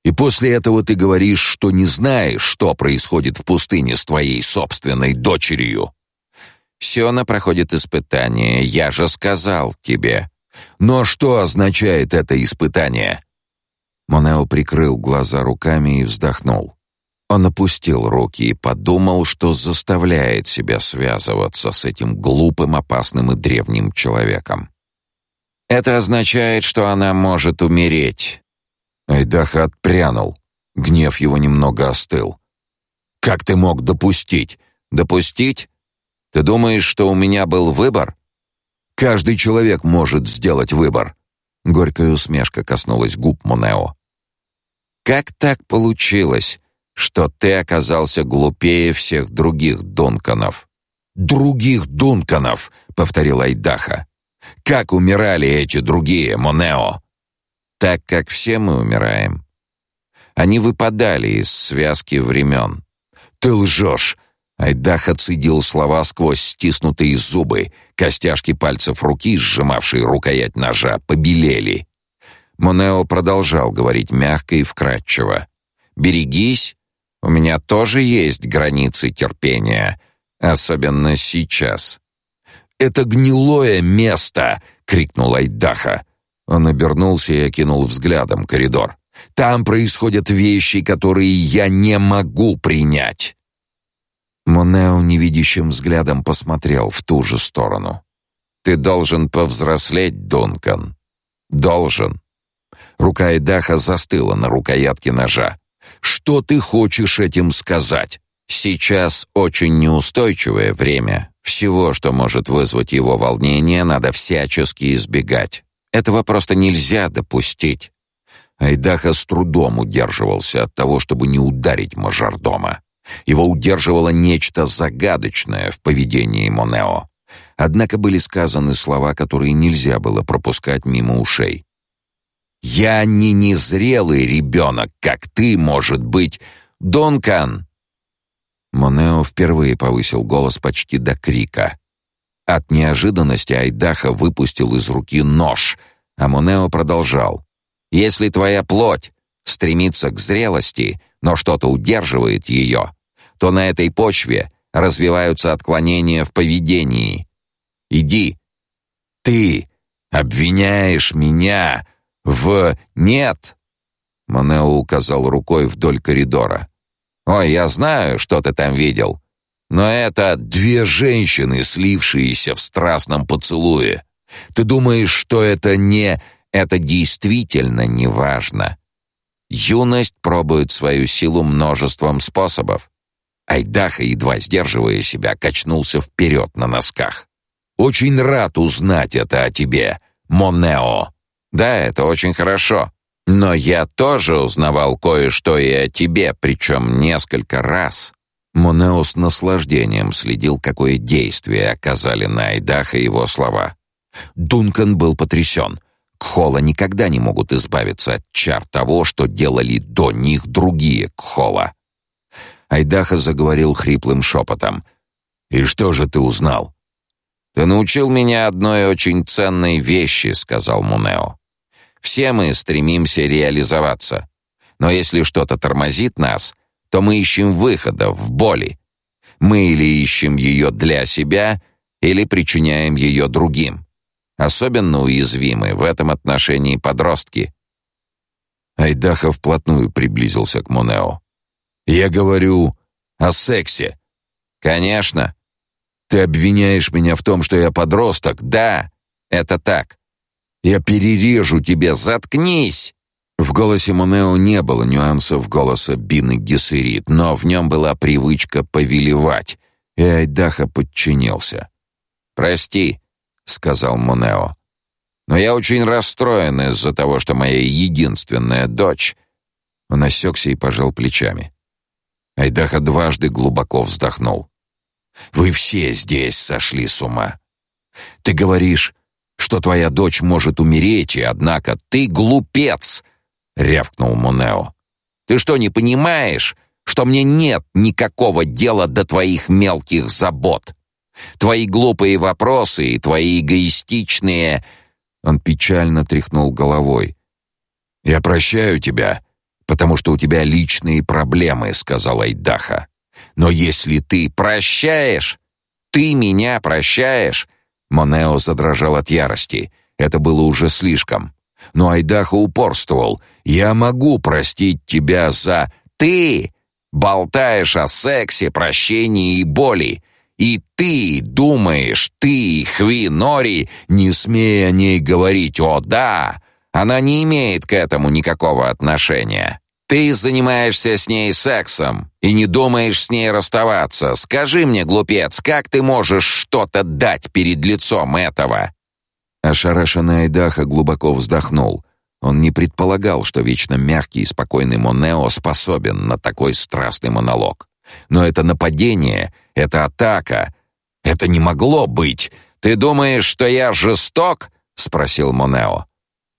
И после этого ты говоришь, что не знаешь, что происходит в пустыне с твоей собственной дочерью. Сёна проходит испытание, я же сказал тебе. Но что означает это испытание? Монео прикрыл глаза руками и вздохнул. Он опустил руки и подумал, что заставляет себя связываться с этим глупым, опасным и древним человеком. Это означает, что она может умереть. Айдаха отпрянул. Гнев его немного остыл. Как ты мог допустить? Допустить? Ты думаешь, что у меня был выбор? Каждый человек может сделать выбор. Горькая усмешка коснулась губ Монео. Как так получилось, что ты оказался глупее всех других Дунканов? Других Дунканов, повторил Айдаха. Как умирали эти другие, Монео? Так как все мы умираем. Они выпадали из связки времен. Ты лжешь. Айдаха цедил слова сквозь стиснутые зубы. Костяшки пальцев руки, сжимавшие рукоять ножа, побелели. Монео продолжал говорить мягко и вкратчиво. «Берегись, у меня тоже есть границы терпения, особенно сейчас». «Это гнилое место!» — крикнул Айдаха. Он обернулся и окинул взглядом коридор. «Там происходят вещи, которые я не могу принять!» Монео невидящим взглядом посмотрел в ту же сторону. «Ты должен повзрослеть, Дункан. Должен». Рука Айдаха застыла на рукоятке ножа. «Что ты хочешь этим сказать?» «Сейчас очень неустойчивое время. Всего, что может вызвать его волнение, надо всячески избегать. Этого просто нельзя допустить». Айдаха с трудом удерживался от того, чтобы не ударить мажордома. Его удерживало нечто загадочное в поведении Монео. Однако были сказаны слова, которые нельзя было пропускать мимо ушей. «Я не незрелый ребенок, как ты, может быть, Донкан!» Монео впервые повысил голос почти до крика. От неожиданности Айдаха выпустил из руки нож, а Монео продолжал. «Если твоя плоть стремится к зрелости, но что-то удерживает ее, то на этой почве развиваются отклонения в поведении. Иди. Ты обвиняешь меня в нет. Монео указал рукой вдоль коридора. Ой, я знаю, что ты там видел. Но это две женщины, слившиеся в страстном поцелуе. Ты думаешь, что это не это действительно не важно? Юность пробует свою силу множеством способов. Айдаха, едва сдерживая себя, качнулся вперед на носках. «Очень рад узнать это о тебе, Монео». «Да, это очень хорошо. Но я тоже узнавал кое-что и о тебе, причем несколько раз». Монео с наслаждением следил, какое действие оказали на Айдаха его слова. Дункан был потрясен. Кхола никогда не могут избавиться от чар того, что делали до них другие Кхола. Айдаха заговорил хриплым шепотом. «И что же ты узнал?» «Ты научил меня одной очень ценной вещи», — сказал Мунео. «Все мы стремимся реализоваться. Но если что-то тормозит нас, то мы ищем выхода в боли. Мы или ищем ее для себя, или причиняем ее другим. Особенно уязвимы в этом отношении подростки». Айдаха вплотную приблизился к Мунео. Я говорю о сексе. Конечно. Ты обвиняешь меня в том, что я подросток. Да, это так. Я перережу тебе, заткнись. В голосе Монео не было нюансов голоса Бины Гессерит, но в нем была привычка повелевать, и Айдаха подчинился. «Прости», — сказал Монео, — «но я очень расстроен из-за того, что моя единственная дочь...» Он осекся и пожал плечами. Айдаха дважды глубоко вздохнул. Вы все здесь сошли с ума. Ты говоришь, что твоя дочь может умереть, и однако ты глупец, рявкнул Монео. Ты что, не понимаешь, что мне нет никакого дела до твоих мелких забот? Твои глупые вопросы и твои эгоистичные Он печально тряхнул головой. Я прощаю тебя, потому что у тебя личные проблемы, сказал Айдаха. Но если ты прощаешь, Ты меня прощаешь?» Монео задрожал от ярости. Это было уже слишком. Но Айдаха упорствовал. «Я могу простить тебя за...» «Ты болтаешь о сексе, прощении и боли. И ты думаешь, ты, Хви Нори, не смей о ней говорить, о да, она не имеет к этому никакого отношения. Ты занимаешься с ней сексом и не думаешь с ней расставаться. Скажи мне, глупец, как ты можешь что-то дать перед лицом этого? Ошарашенный Айдаха глубоко вздохнул. Он не предполагал, что вечно мягкий и спокойный Монео способен на такой страстный монолог. Но это нападение, это атака. Это не могло быть. Ты думаешь, что я жесток? спросил Монео.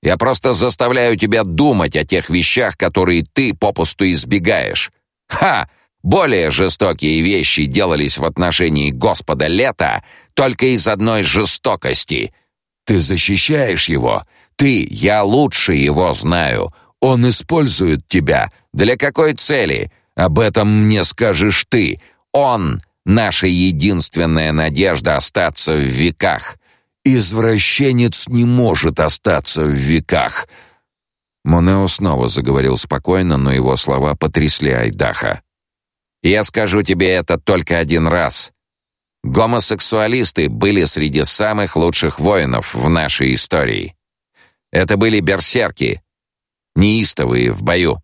Я просто заставляю тебя думать о тех вещах, которые ты попусту избегаешь. Ха! Более жестокие вещи делались в отношении Господа Лета только из одной жестокости. Ты защищаешь его. Ты, я лучше его знаю. Он использует тебя. Для какой цели? Об этом мне скажешь ты. Он наша единственная надежда остаться в веках. Извращенец не может остаться в веках. Монео снова заговорил спокойно, но его слова потрясли Айдаха. Я скажу тебе это только один раз. Гомосексуалисты были среди самых лучших воинов в нашей истории. Это были берсерки, неистовые в бою.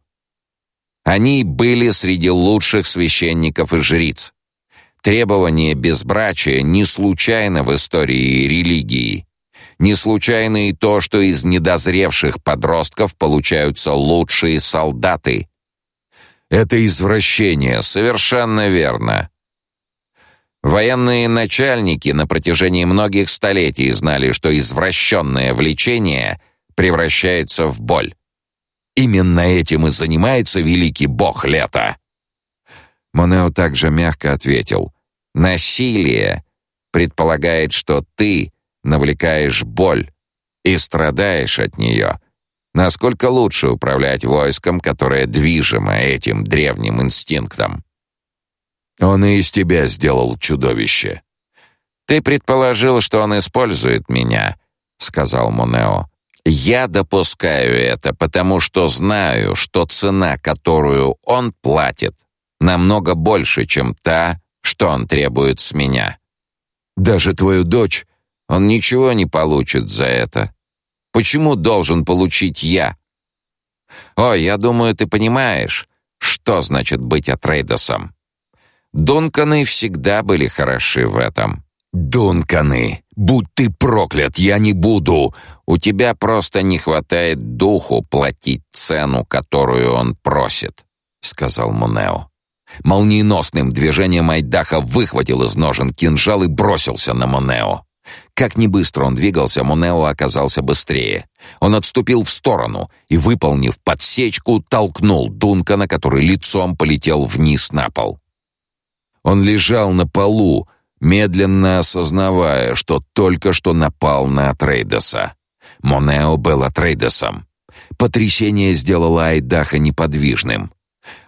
Они были среди лучших священников и жриц. Требование безбрачия не случайно в истории религии. Не случайно и то, что из недозревших подростков получаются лучшие солдаты. Это извращение, совершенно верно. Военные начальники на протяжении многих столетий знали, что извращенное влечение превращается в боль. Именно этим и занимается великий бог лета. Монео также мягко ответил: Насилие предполагает, что ты навлекаешь боль и страдаешь от нее. Насколько лучше управлять войском, которое движимо этим древним инстинктом? Он и из тебя сделал чудовище. Ты предположил, что он использует меня, сказал Монео. Я допускаю это, потому что знаю, что цена, которую он платит, намного больше, чем та, что он требует с меня? Даже твою дочь он ничего не получит за это. Почему должен получить я? О, я думаю, ты понимаешь, что значит быть Атрейдосом. Дунканы всегда были хороши в этом. Дунканы, будь ты проклят, я не буду. У тебя просто не хватает духу платить цену, которую он просит, сказал Монео. Молниеносным движением Айдаха выхватил из ножен кинжал и бросился на Монео. Как ни быстро он двигался, Монео оказался быстрее. Он отступил в сторону и, выполнив подсечку, толкнул Дункана, который лицом полетел вниз на пол. Он лежал на полу, медленно осознавая, что только что напал на Атрейдеса. Монео был Атрейдесом. Потрясение сделало Айдаха неподвижным.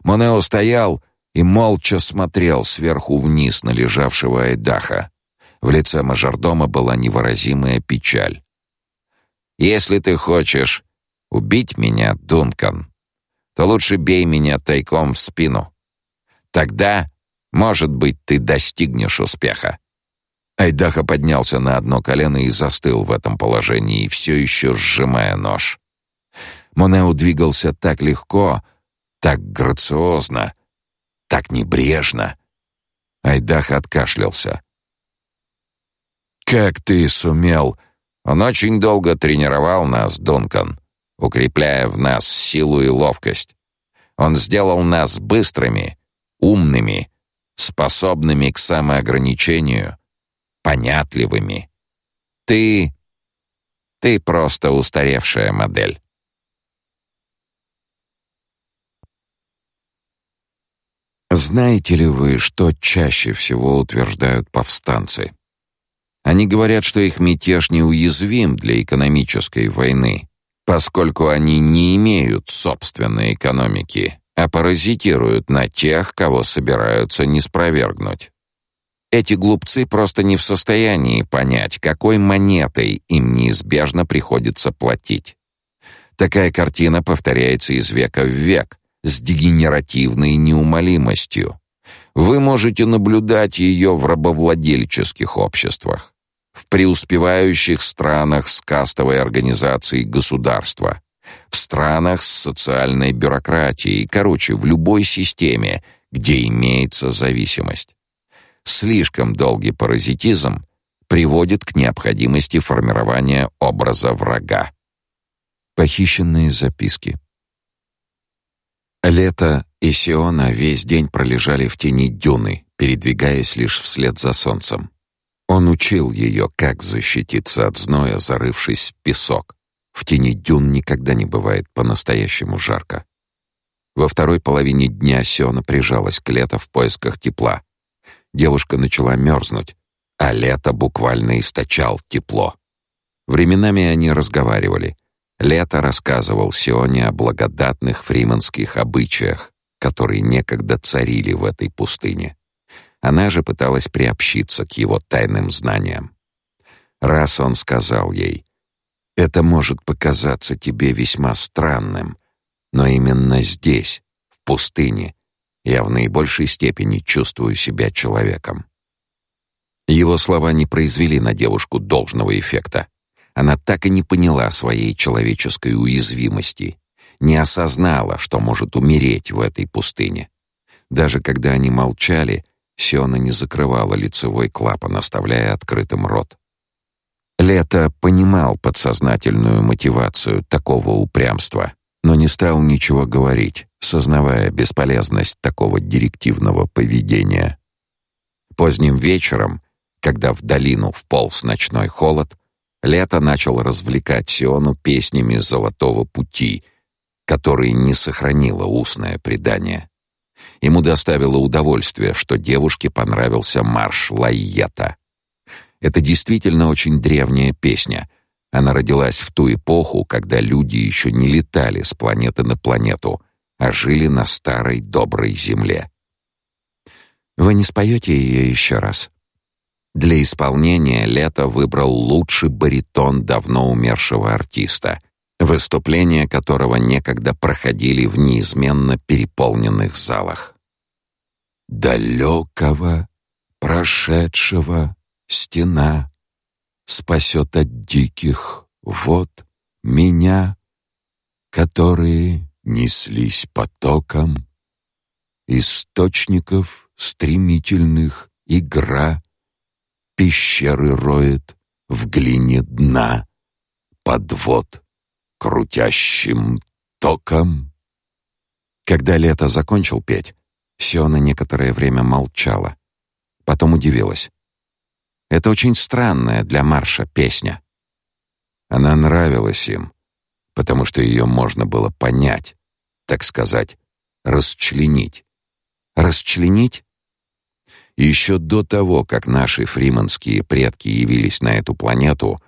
Монео стоял и молча смотрел сверху вниз на лежавшего Айдаха. В лице мажордома была невыразимая печаль. «Если ты хочешь убить меня, Дункан, то лучше бей меня тайком в спину. Тогда, может быть, ты достигнешь успеха». Айдаха поднялся на одно колено и застыл в этом положении, все еще сжимая нож. Монео двигался так легко, так грациозно, так небрежно. Айдах откашлялся. Как ты сумел? Он очень долго тренировал нас, Дункан, укрепляя в нас силу и ловкость. Он сделал нас быстрыми, умными, способными к самоограничению, понятливыми. Ты ты просто устаревшая модель. Знаете ли вы, что чаще всего утверждают повстанцы? Они говорят, что их мятеж неуязвим для экономической войны, поскольку они не имеют собственной экономики, а паразитируют на тех, кого собираются ниспровергнуть. Эти глупцы просто не в состоянии понять, какой монетой им неизбежно приходится платить. Такая картина повторяется из века в век с дегенеративной неумолимостью. Вы можете наблюдать ее в рабовладельческих обществах, в преуспевающих странах с кастовой организацией государства, в странах с социальной бюрократией, короче, в любой системе, где имеется зависимость. Слишком долгий паразитизм приводит к необходимости формирования образа врага. Похищенные записки. Лето и Сиона весь день пролежали в тени дюны, передвигаясь лишь вслед за солнцем. Он учил ее, как защититься от зноя, зарывшись в песок. В тени дюн никогда не бывает по-настоящему жарко. Во второй половине дня Сиона прижалась к Лето в поисках тепла. Девушка начала мерзнуть, а Лето буквально источал тепло. Временами они разговаривали — Лето рассказывал Сионе о благодатных фриманских обычаях, которые некогда царили в этой пустыне. Она же пыталась приобщиться к его тайным знаниям. Раз он сказал ей, «Это может показаться тебе весьма странным, но именно здесь, в пустыне, я в наибольшей степени чувствую себя человеком». Его слова не произвели на девушку должного эффекта. Она так и не поняла своей человеческой уязвимости, не осознала, что может умереть в этой пустыне. Даже когда они молчали, Сиона не закрывала лицевой клапан, оставляя открытым рот. Лето понимал подсознательную мотивацию такого упрямства, но не стал ничего говорить, сознавая бесполезность такого директивного поведения. Поздним вечером, когда в долину вполз ночной холод, Лето начал развлекать Сиону песнями Золотого пути, которые не сохранило устное предание. Ему доставило удовольствие, что девушке понравился марш Лайета. Это действительно очень древняя песня. Она родилась в ту эпоху, когда люди еще не летали с планеты на планету, а жили на старой доброй земле. Вы не споете ее еще раз? Для исполнения Лето выбрал лучший баритон давно умершего артиста, выступления которого некогда проходили в неизменно переполненных залах. Далекого прошедшего стена спасет от диких вод меня, которые неслись потоком источников стремительных игра пещеры роет в глине дна, подвод крутящим током. Когда Лето закончил петь, Сиона некоторое время молчала. Потом удивилась. Это очень странная для марша песня. Она нравилась им, потому что ее можно было понять, так сказать, расчленить. Расчленить еще до того, как наши фриманские предки явились на эту планету,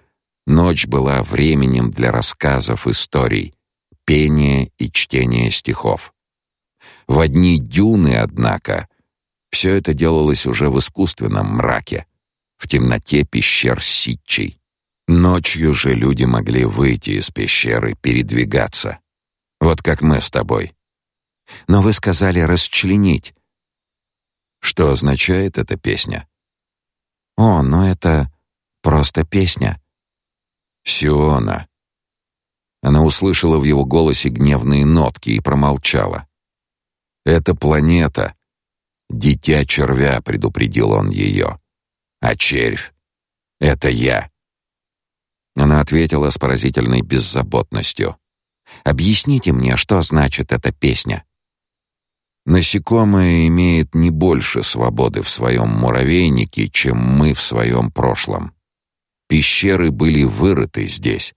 ночь была временем для рассказов историй, пения и чтения стихов. В одни дюны, однако, все это делалось уже в искусственном мраке, в темноте пещер Ситчей. Ночью же люди могли выйти из пещеры, передвигаться. Вот как мы с тобой. Но вы сказали расчленить. Что означает эта песня? О, ну это просто песня. Сиона. Она услышала в его голосе гневные нотки и промолчала. Это планета. Дитя червя, предупредил он ее. А червь — это я. Она ответила с поразительной беззаботностью. «Объясните мне, что значит эта песня?» Насекомое имеет не больше свободы в своем муравейнике, чем мы в своем прошлом. Пещеры были вырыты здесь,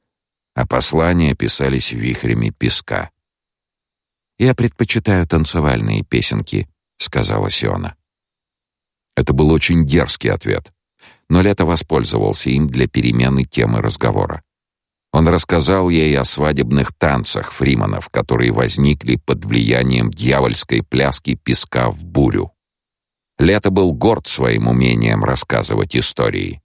а послания писались вихрями песка. «Я предпочитаю танцевальные песенки», — сказала Сиона. Это был очень дерзкий ответ, но Лето воспользовался им для перемены темы разговора. Он рассказал ей о свадебных танцах фриманов, которые возникли под влиянием дьявольской пляски песка в бурю. Лето был горд своим умением рассказывать истории.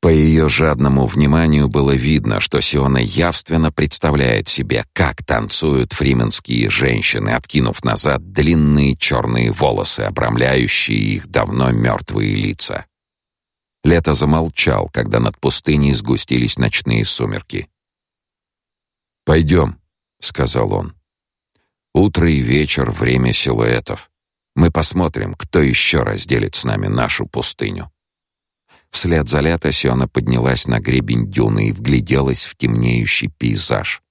По ее жадному вниманию было видно, что Сиона явственно представляет себе, как танцуют фрименские женщины, откинув назад длинные черные волосы, обрамляющие их давно мертвые лица. Лето замолчал, когда над пустыней сгустились ночные сумерки. «Пойдем», — сказал он. «Утро и вечер — время силуэтов. Мы посмотрим, кто еще разделит с нами нашу пустыню». Вслед за лето Сиона поднялась на гребень дюны и вгляделась в темнеющий пейзаж.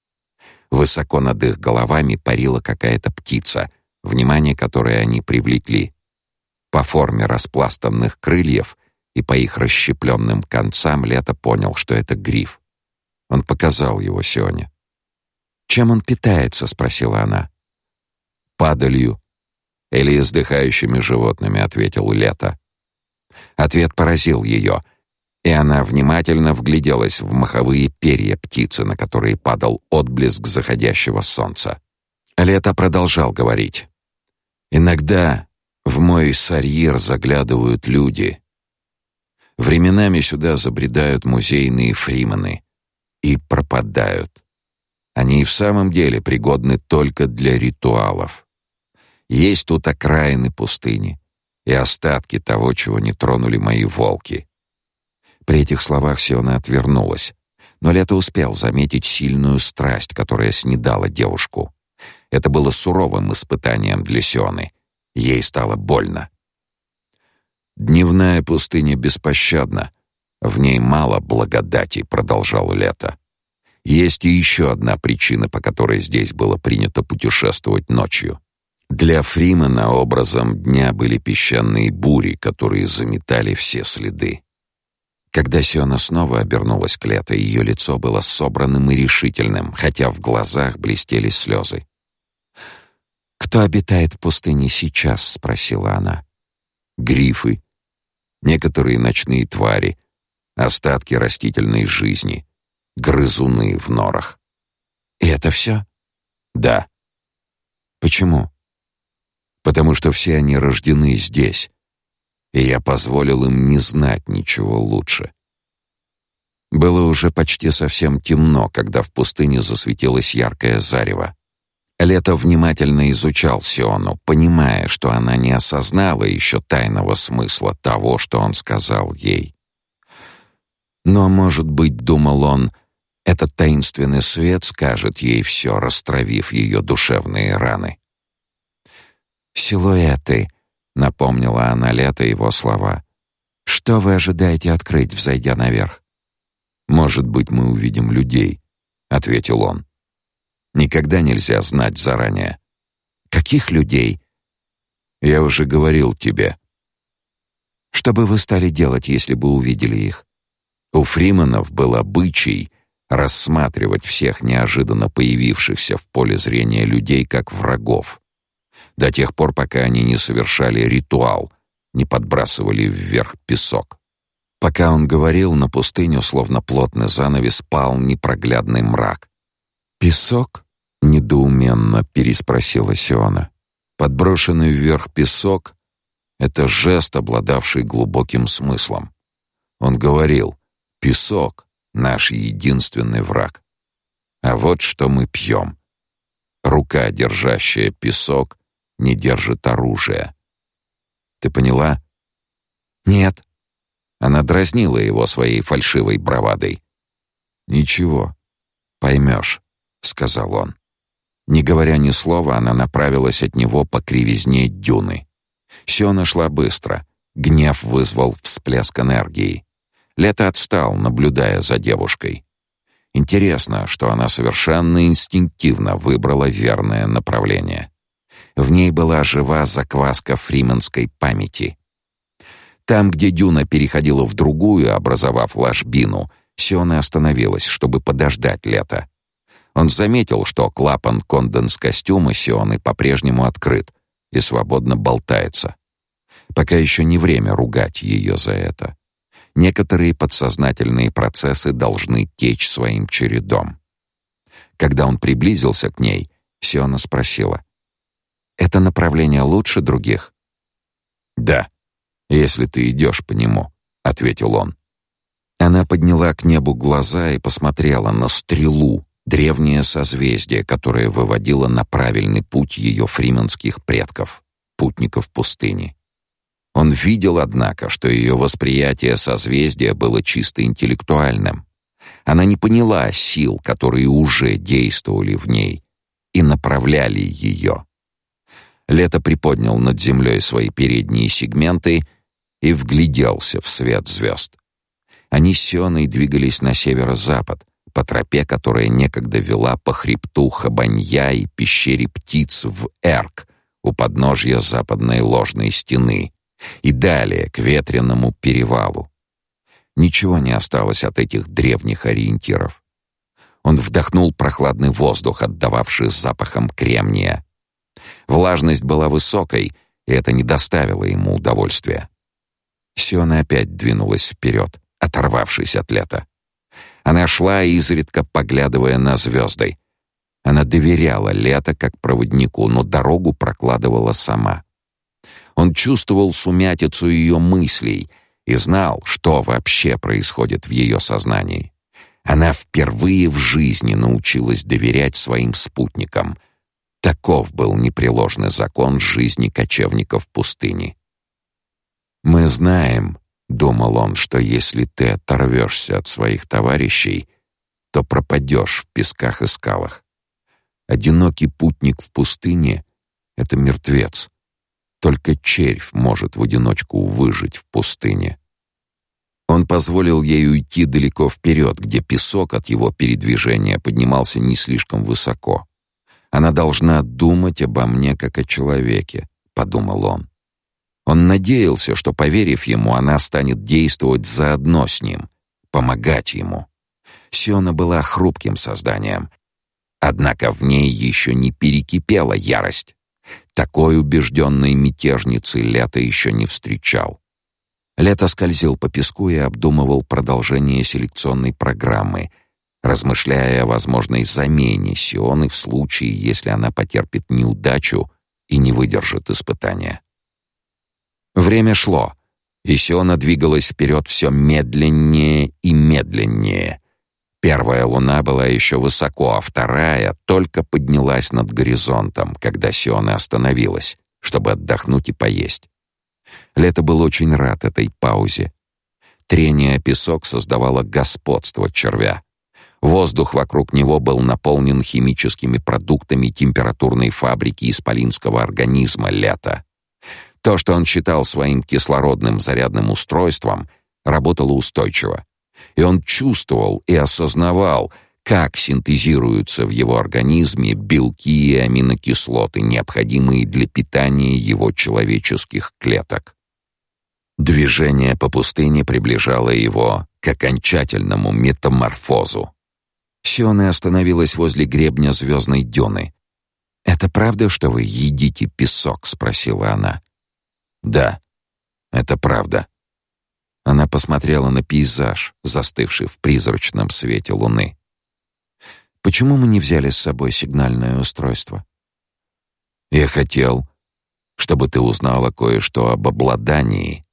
Высоко над их головами парила какая-то птица, внимание которой они привлекли. По форме распластанных крыльев и по их расщепленным концам Лето понял, что это гриф. Он показал его Сионе. «Чем он питается?» — спросила она. «Падалью или издыхающими животными», — ответил Лето. Ответ поразил ее, и она внимательно вгляделась в маховые перья птицы, на которые падал отблеск заходящего солнца. Лето продолжал говорить. «Иногда в мой сарьер заглядывают люди. Временами сюда забредают музейные фримены и пропадают. Они и в самом деле пригодны только для ритуалов. Есть тут окраины пустыни, и остатки того, чего не тронули мои волки. При этих словах Сиона отвернулась, но Лето успел заметить сильную страсть, которая снедала девушку. Это было суровым испытанием для Сионы. Ей стало больно. Дневная пустыня беспощадна, в ней мало благодати, продолжал Лето. Есть и еще одна причина, по которой здесь было принято путешествовать ночью. Для Фримена образом дня были песчаные бури, которые заметали все следы. Когда Сиона снова обернулась к Лето, ее лицо было собранным и решительным, хотя в глазах блестели слезы. «Кто обитает в пустыне сейчас?» — спросила она. «Грифы, некоторые ночные твари, остатки растительной жизни, грызуны в норах». «И это все?» «Да». «Почему?» потому что все они рождены здесь, и я позволил им не знать ничего лучше. Было уже почти совсем темно, когда в пустыне засветилось яркое зарево. Лето внимательно изучал Сиону, понимая, что она не осознала еще тайного смысла того, что он сказал ей. Но, может быть, думал он, этот таинственный свет скажет ей все, растравив ее душевные раны. «Силуэты», — напомнила она лето его слова. «Что вы ожидаете открыть, взойдя наверх?» «Может быть, мы увидим людей», — ответил он. «Никогда нельзя знать заранее». «Каких людей?» «Я уже говорил тебе». «Что бы вы стали делать, если бы увидели их?» У Фриманов был обычай рассматривать всех неожиданно появившихся в поле зрения людей как врагов до тех пор, пока они не совершали ритуал, не подбрасывали вверх песок. Пока он говорил, на пустыню, словно плотный занавес, пал непроглядный мрак. «Песок?» — недоуменно переспросила Сиона. Подброшенный вверх песок — это жест, обладавший глубоким смыслом. Он говорил, «Песок — наш единственный враг». А вот что мы пьем. Рука, держащая песок, не держит оружия. Ты поняла? Нет. Она дразнила его своей фальшивой бравадой. Ничего, поймешь, сказал он. Не говоря ни слова, она направилась от него по кривизне дюны. Сёна шла быстро. Гнев вызвал всплеск энергии. Лето отстал, наблюдая за девушкой. Интересно, что она совершенно инстинктивно выбрала верное направление. В ней была жива закваска фриманской памяти. Там, где дюна переходила в другую, образовав ложбину, Сиона остановилась, чтобы подождать лето. Он заметил, что клапан конденс-костюма Сионы по-прежнему открыт и свободно болтается. Пока еще не время ругать ее за это. Некоторые подсознательные процессы должны течь своим чередом. Когда он приблизился к ней, Сиона спросила: это направление лучше других? Да, «Если ты идешь по нему», — ответил он. Она подняла к небу глаза и посмотрела на стрелу, древнее созвездие, которое выводило на правильный путь ее фрименских предков, путников пустыни. Он видел, однако, что ее восприятие созвездия было чисто интеллектуальным. Она не поняла сил, которые уже действовали в ней и направляли ее. Лето приподнял над землей свои передние сегменты и вгляделся в свет звезд. Они с двигались на северо-запад, по тропе, которая некогда вела по хребту Хабанья и пещере птиц в Эрк, у подножья западной ложной стены, и далее к ветреному перевалу. Ничего не осталось от этих древних ориентиров. Он вдохнул прохладный воздух, отдававший запахом кремния. Влажность была высокой, и это не доставило ему удовольствия. Сиона опять двинулась вперед, оторвавшись от лета. Она шла, изредка поглядывая на звезды. Она доверяла лето как проводнику, но дорогу прокладывала сама. Он чувствовал сумятицу ее мыслей и знал, что вообще происходит в ее сознании. Она впервые в жизни научилась доверять своим спутникам. Таков был непреложный закон жизни кочевников пустыни. Мы знаем, думал он, что если ты оторвешься от своих товарищей, то пропадешь в песках и скалах. Одинокий путник в пустыне это мертвец. Только червь может в одиночку выжить в пустыне. Он позволил ей уйти далеко вперед, где песок от его передвижения поднимался не слишком высоко. Она должна думать обо мне как о человеке, подумал он. Он надеялся, что поверив ему, она станет действовать заодно с ним, помогать ему. Сиона была хрупким созданием, однако в ней еще не перекипела ярость. Такой убежденной мятежницы Лето еще не встречал. Лето скользил по песку и обдумывал продолжение селекционной программы, размышляя о возможной замене Сионы в случае, если она потерпит неудачу и не выдержит испытания. Время шло, и Сиона двигалась вперед все медленнее и медленнее. Первая луна была еще высоко, а вторая только поднялась над горизонтом, когда Сиона остановилась, чтобы отдохнуть и поесть. Лето был очень рад этой паузе. Трение песок создавало господство червя. Воздух вокруг него был наполнен химическими продуктами температурной фабрики исполинского организма лета. То, что он считал своим кислородным зарядным устройством, работало устойчиво и он чувствовал и осознавал, как синтезируются в его организме белки и аминокислоты, необходимые для питания его человеческих клеток. Движение по пустыне приближало его к окончательному метаморфозу. Сиона остановилась возле гребня звездной дюны. «Это правда, что вы едите песок?» — спросила она. «Да, это правда», она посмотрела на пейзаж, застывший в призрачном свете луны. Почему мы не взяли с собой сигнальное устройство? Я хотел, чтобы ты узнала кое-что об обладании.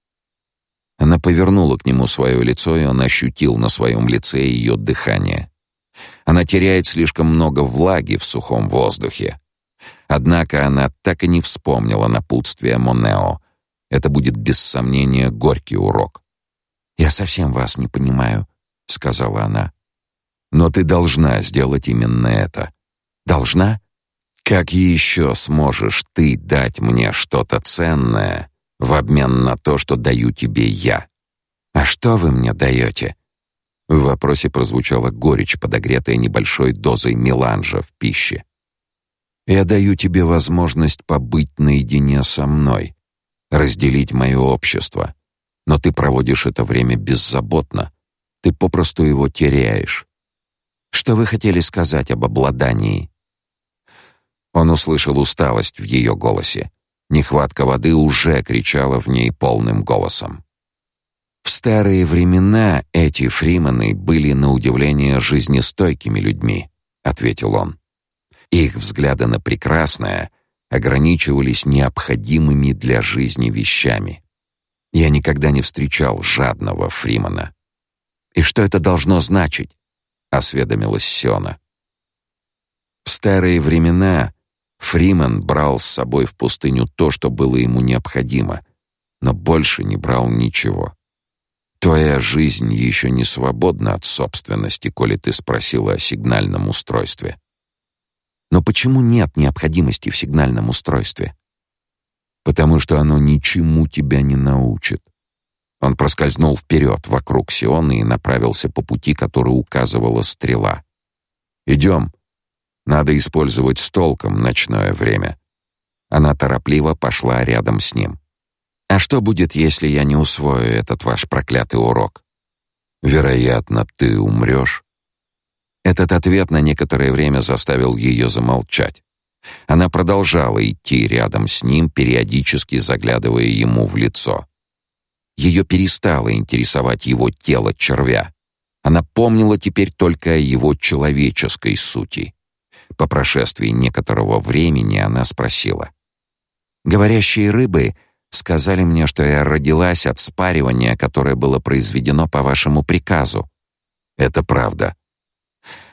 Она повернула к нему свое лицо, и он ощутил на своем лице ее дыхание. Она теряет слишком много влаги в сухом воздухе. Однако она так и не вспомнила напутствие Монео. Это будет без сомнения горький урок. «Я совсем вас не понимаю», — сказала она. «Но ты должна сделать именно это». «Должна? Как еще сможешь ты дать мне что-то ценное в обмен на то, что даю тебе я?» «А что вы мне даете?» В вопросе прозвучала горечь, подогретая небольшой дозой меланжа в пище. «Я даю тебе возможность побыть наедине со мной, разделить мое общество, но ты проводишь это время беззаботно. Ты попросту его теряешь. Что вы хотели сказать об обладании? Он услышал усталость в ее голосе. Нехватка воды уже кричала в ней полным голосом. В старые времена эти фримены были на удивление жизнестойкими людьми, ответил он. Их взгляды на прекрасное ограничивались необходимыми для жизни вещами. Я никогда не встречал жадного Фримана. И что это должно значить? осведомилась Сёна. В старые времена Фриман брал с собой в пустыню то, что было ему необходимо, но больше не брал ничего. Твоя жизнь еще не свободна от собственности, коли ты спросила о сигнальном устройстве. Но почему нет необходимости в сигнальном устройстве? Потому что оно ничему тебя не научит. Он проскользнул вперед вокруг Сионы и направился по пути, который указывала стрела. Идем. Надо использовать с толком ночное время. Она торопливо пошла рядом с ним. А что будет, если я не усвою этот ваш проклятый урок? Вероятно, ты умрешь. Этот ответ на некоторое время заставил ее замолчать. Она продолжала идти рядом с ним, периодически заглядывая ему в лицо. Ее перестало интересовать его тело червя. Она помнила теперь только о его человеческой сути. По прошествии некоторого времени она спросила: "Говорящие рыбы сказали мне, что я родилась от спаривания, которое было произведено по вашему приказу. Это правда.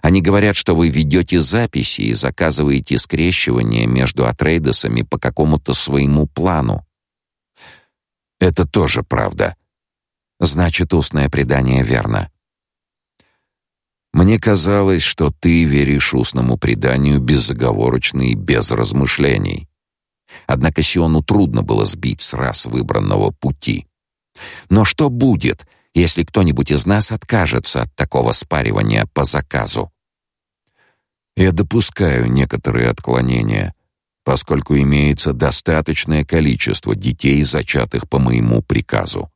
Они говорят, что вы ведете записи и заказываете скрещивание между атрейдесами по какому-то своему плану. Это тоже правда. Значит, устное предание верно. Мне казалось, что ты веришь устному преданию безоговорочно и без размышлений. Однако Сиону трудно было сбить с раз выбранного пути. Но что будет, если кто-нибудь из нас откажется от такого спаривания по заказу? Я допускаю некоторые отклонения, поскольку имеется достаточное количество детей, зачатых по моему приказу.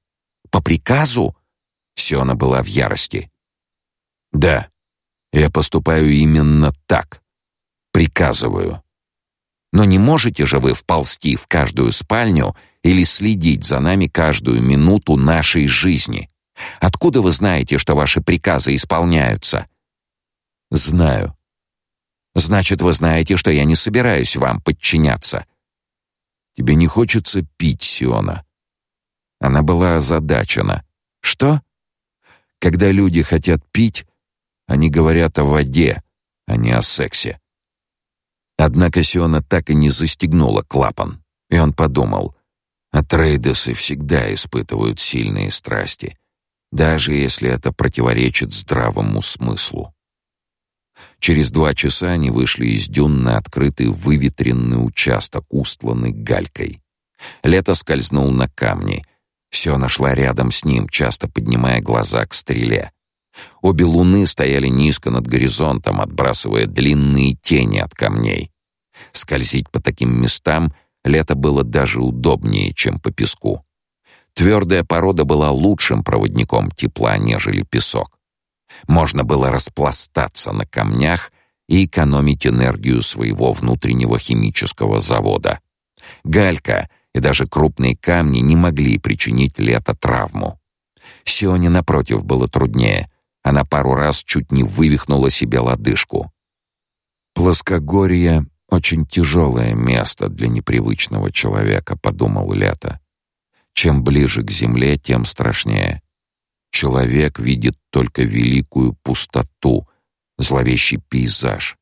По приказу? Сиона была в ярости. Да. Я поступаю именно так. Приказываю. Но не можете же вы вползти в каждую спальню или следить за нами каждую минуту нашей жизни? Откуда вы знаете, что ваши приказы исполняются? Знаю. Значит, вы знаете, что я не собираюсь вам подчиняться. Тебе не хочется пить, Сиона? Она была озадачена. Что? Когда люди хотят пить, они говорят о воде, а не о сексе. Однако Сиона так и не застегнула клапан, и он подумал, Атрейдесы всегда испытывают сильные страсти, даже если это противоречит здравому смыслу. Через два часа они вышли из дюн на открытый выветренный участок, устланный галькой. Лето скользнул на камни. Сиона шла рядом с ним, часто поднимая глаза к стреле. Обе луны стояли низко над горизонтом, отбрасывая длинные тени от камней. Скользить по таким местам лето было даже удобнее, чем по песку. Твердая порода была лучшим проводником тепла, нежели песок. Можно было распластаться на камнях и экономить энергию своего внутреннего химического завода. Галька и даже крупные камни не могли причинить лето травму. Сионе, напротив, было труднее. Она пару раз чуть не вывихнула себе лодыжку. Плоскогорье — очень тяжелое место для непривычного человека, подумал Лето. Чем ближе к земле, тем страшнее. Человек видит только великую пустоту, зловещий пейзаж,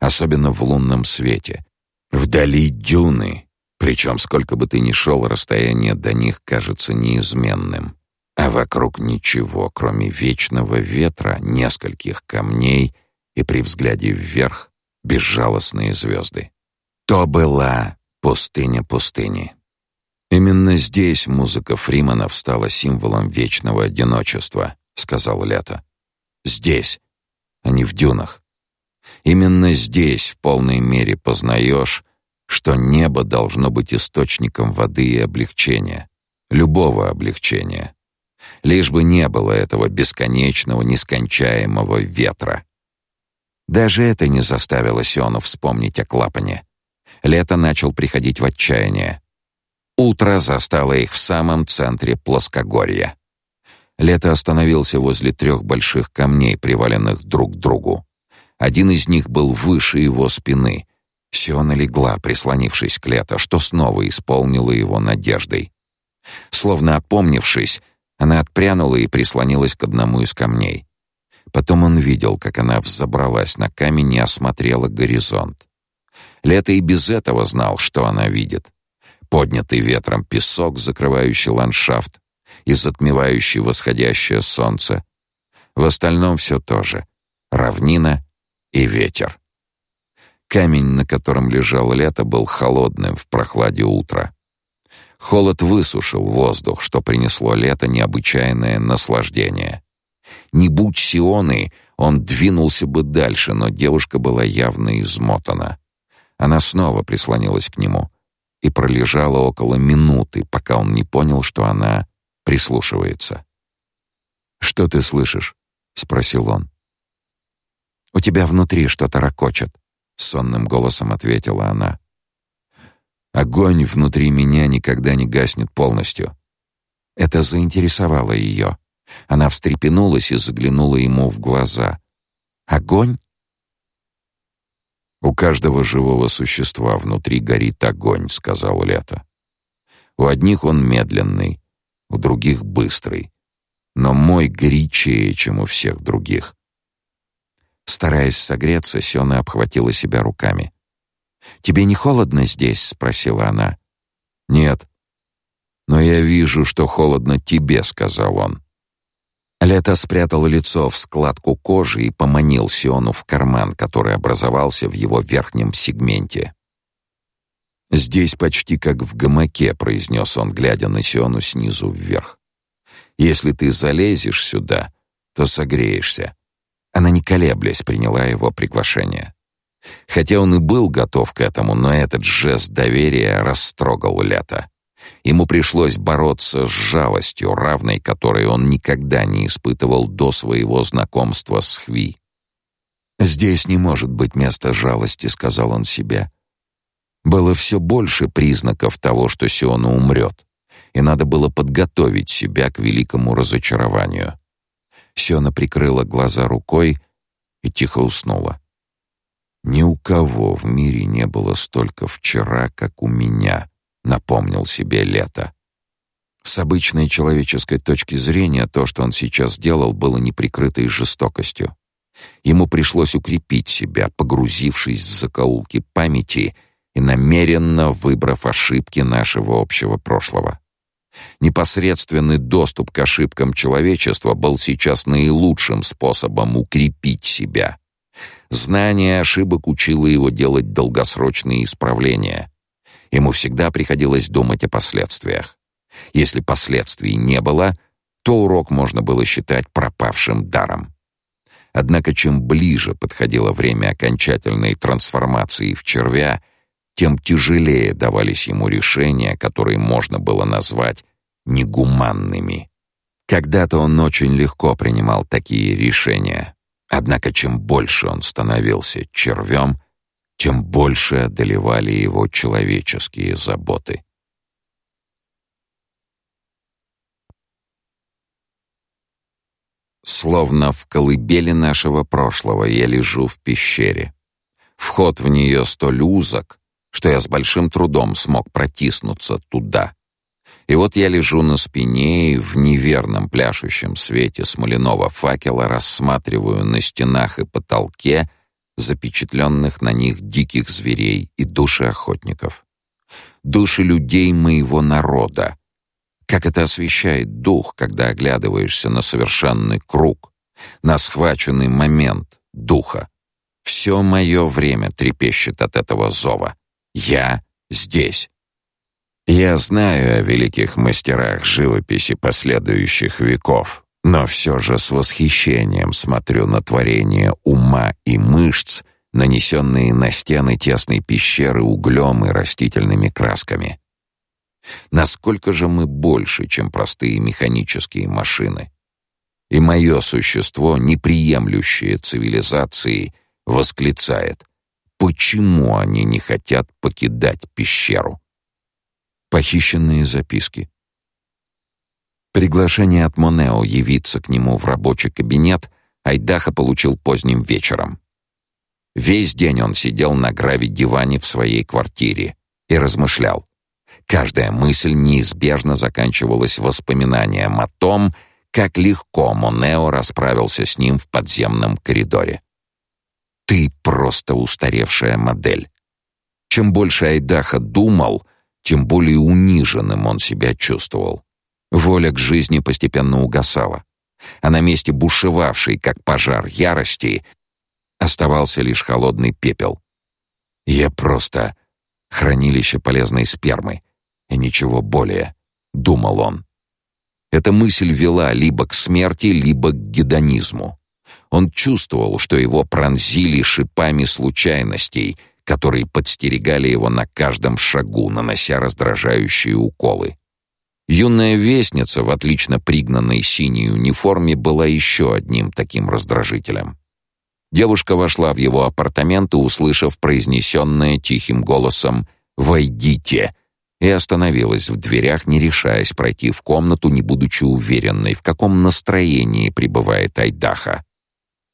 особенно в лунном свете. Вдали дюны, причем сколько бы ты ни шел, расстояние до них кажется неизменным. А вокруг ничего, кроме вечного ветра, нескольких камней и при взгляде вверх безжалостные звезды. То была пустыня пустыни. Именно здесь музыка Фриманов стала символом вечного одиночества, сказал Лето. Здесь, а не в дюнах. Именно здесь в полной мере познаешь, что небо должно быть источником воды и облегчения, любого облегчения. Лишь бы не было этого бесконечного, нескончаемого ветра. Даже это не заставило Сиону вспомнить о клапане. Лето начал приходить в отчаяние. Утро застало их в самом центре плоскогорья. Лето остановился возле трех больших камней, приваленных друг к другу. Один из них был выше его спины. Сиона легла, прислонившись к Лето, что снова исполнило его надеждой. Словно опомнившись, она отпрянула и прислонилась к одному из камней. Потом он видел, как она взобралась на камень и осмотрела горизонт. Лето и без этого знал, что она видит. Поднятый ветром песок, закрывающий ландшафт, и затмевающий восходящее солнце. В остальном все то же — равнина и ветер. Камень, на котором лежало лето, был холодным в прохладе утра. Холод высушил воздух, что принесло лето необычайное наслаждение. Не будь Сионы, он двинулся бы дальше, но девушка была явно измотана. Она снова прислонилась к нему и пролежала около минуты, пока он не понял, что она прислушивается. «Что ты слышишь?» — спросил он. «У тебя внутри что-то ракочет», — сонным голосом ответила она. Огонь внутри меня никогда не гаснет полностью. Это заинтересовало ее. Она встрепенулась и заглянула ему в глаза. Огонь? У каждого живого существа внутри горит огонь, сказал Лето. У одних он медленный, у других быстрый, но мой горячее, чем у всех других. Стараясь согреться, Сёна обхватила себя руками. «Тебе не холодно здесь?» — спросила она. «Нет». «Но я вижу, что холодно тебе», — сказал он. Лето спрятал лицо в складку кожи и поманил Сиону в карман, который образовался в его верхнем сегменте. «Здесь почти как в гамаке», — произнес он, глядя на Сиону снизу вверх. «Если ты залезешь сюда, то согреешься». Она, не колеблясь, приняла его приглашение. Хотя он и был готов к этому, но этот жест доверия растрогал Лето. Ему пришлось бороться с жалостью, равной которой он никогда не испытывал до своего знакомства с Хви. «Здесь не может быть места жалости», — сказал он себе. Было все больше признаков того, что Сиона умрет, и надо было подготовить себя к великому разочарованию. Сиона прикрыла глаза рукой и тихо уснула. Ни у кого в мире не было столько вчера, как у меня, напомнил себе Лето. С обычной человеческой точки зрения то, что он сейчас делал, было неприкрытой жестокостью. Ему пришлось укрепить себя, погрузившись в закоулки памяти и намеренно выбрав ошибки нашего общего прошлого. Непосредственный доступ к ошибкам человечества был сейчас наилучшим способом укрепить себя. Знание ошибок учило его делать долгосрочные исправления. Ему всегда приходилось думать о последствиях. Если последствий не было, то урок можно было считать пропавшим даром. Однако чем ближе подходило время окончательной трансформации в червя, тем тяжелее давались ему решения, которые можно было назвать негуманными. Когда-то он очень легко принимал такие решения. Однако чем больше он становился червем, тем больше одолевали его человеческие заботы. Словно в колыбели нашего прошлого я лежу в пещере. Вход в нее столь узок, что я с большим трудом смог протиснуться туда. И вот я лежу на спине и в неверном пляшущем свете смоляного факела рассматриваю на стенах и потолке запечатленных на них диких зверей и души охотников. Души людей моего народа. Как это освещает дух, когда оглядываешься на совершенный круг, на схваченный момент духа. Все мое время трепещет от этого зова. Я здесь. Я знаю о великих мастерах живописи последующих веков, но все же с восхищением смотрю на творения ума и мышц, нанесенные на стены тесной пещеры углем и растительными красками. Насколько же мы больше, чем простые механические машины? И мое существо, неприемлющее цивилизации, восклицает: почему они не хотят покидать пещеру? Похищенные записки. Приглашение от Монео явиться к нему в рабочий кабинет Айдаха получил поздним вечером. Весь день он сидел на гравий-диване в своей квартире и размышлял. Каждая мысль неизбежно заканчивалась воспоминанием о том, как легко Монео расправился с ним в подземном коридоре. Ты просто устаревшая модель. Чем больше Айдаха думал, тем более униженным он себя чувствовал. Воля к жизни постепенно угасала, а на месте бушевавшей, как пожар ярости, оставался лишь холодный пепел. Я просто хранилище полезной спермы, и ничего более, думал он. Эта мысль вела либо к смерти, либо к гедонизму. Он чувствовал, что его пронзили шипами случайностей, которые подстерегали его на каждом шагу, нанося раздражающие уколы. Юная вестница в отлично пригнанной синей униформе была еще одним таким раздражителем. Девушка вошла в его апартаменты, услышав произнесенное тихим голосом «Войдите!» и остановилась в дверях, не решаясь пройти в комнату, не будучи уверенной, в каком настроении пребывает Айдаха.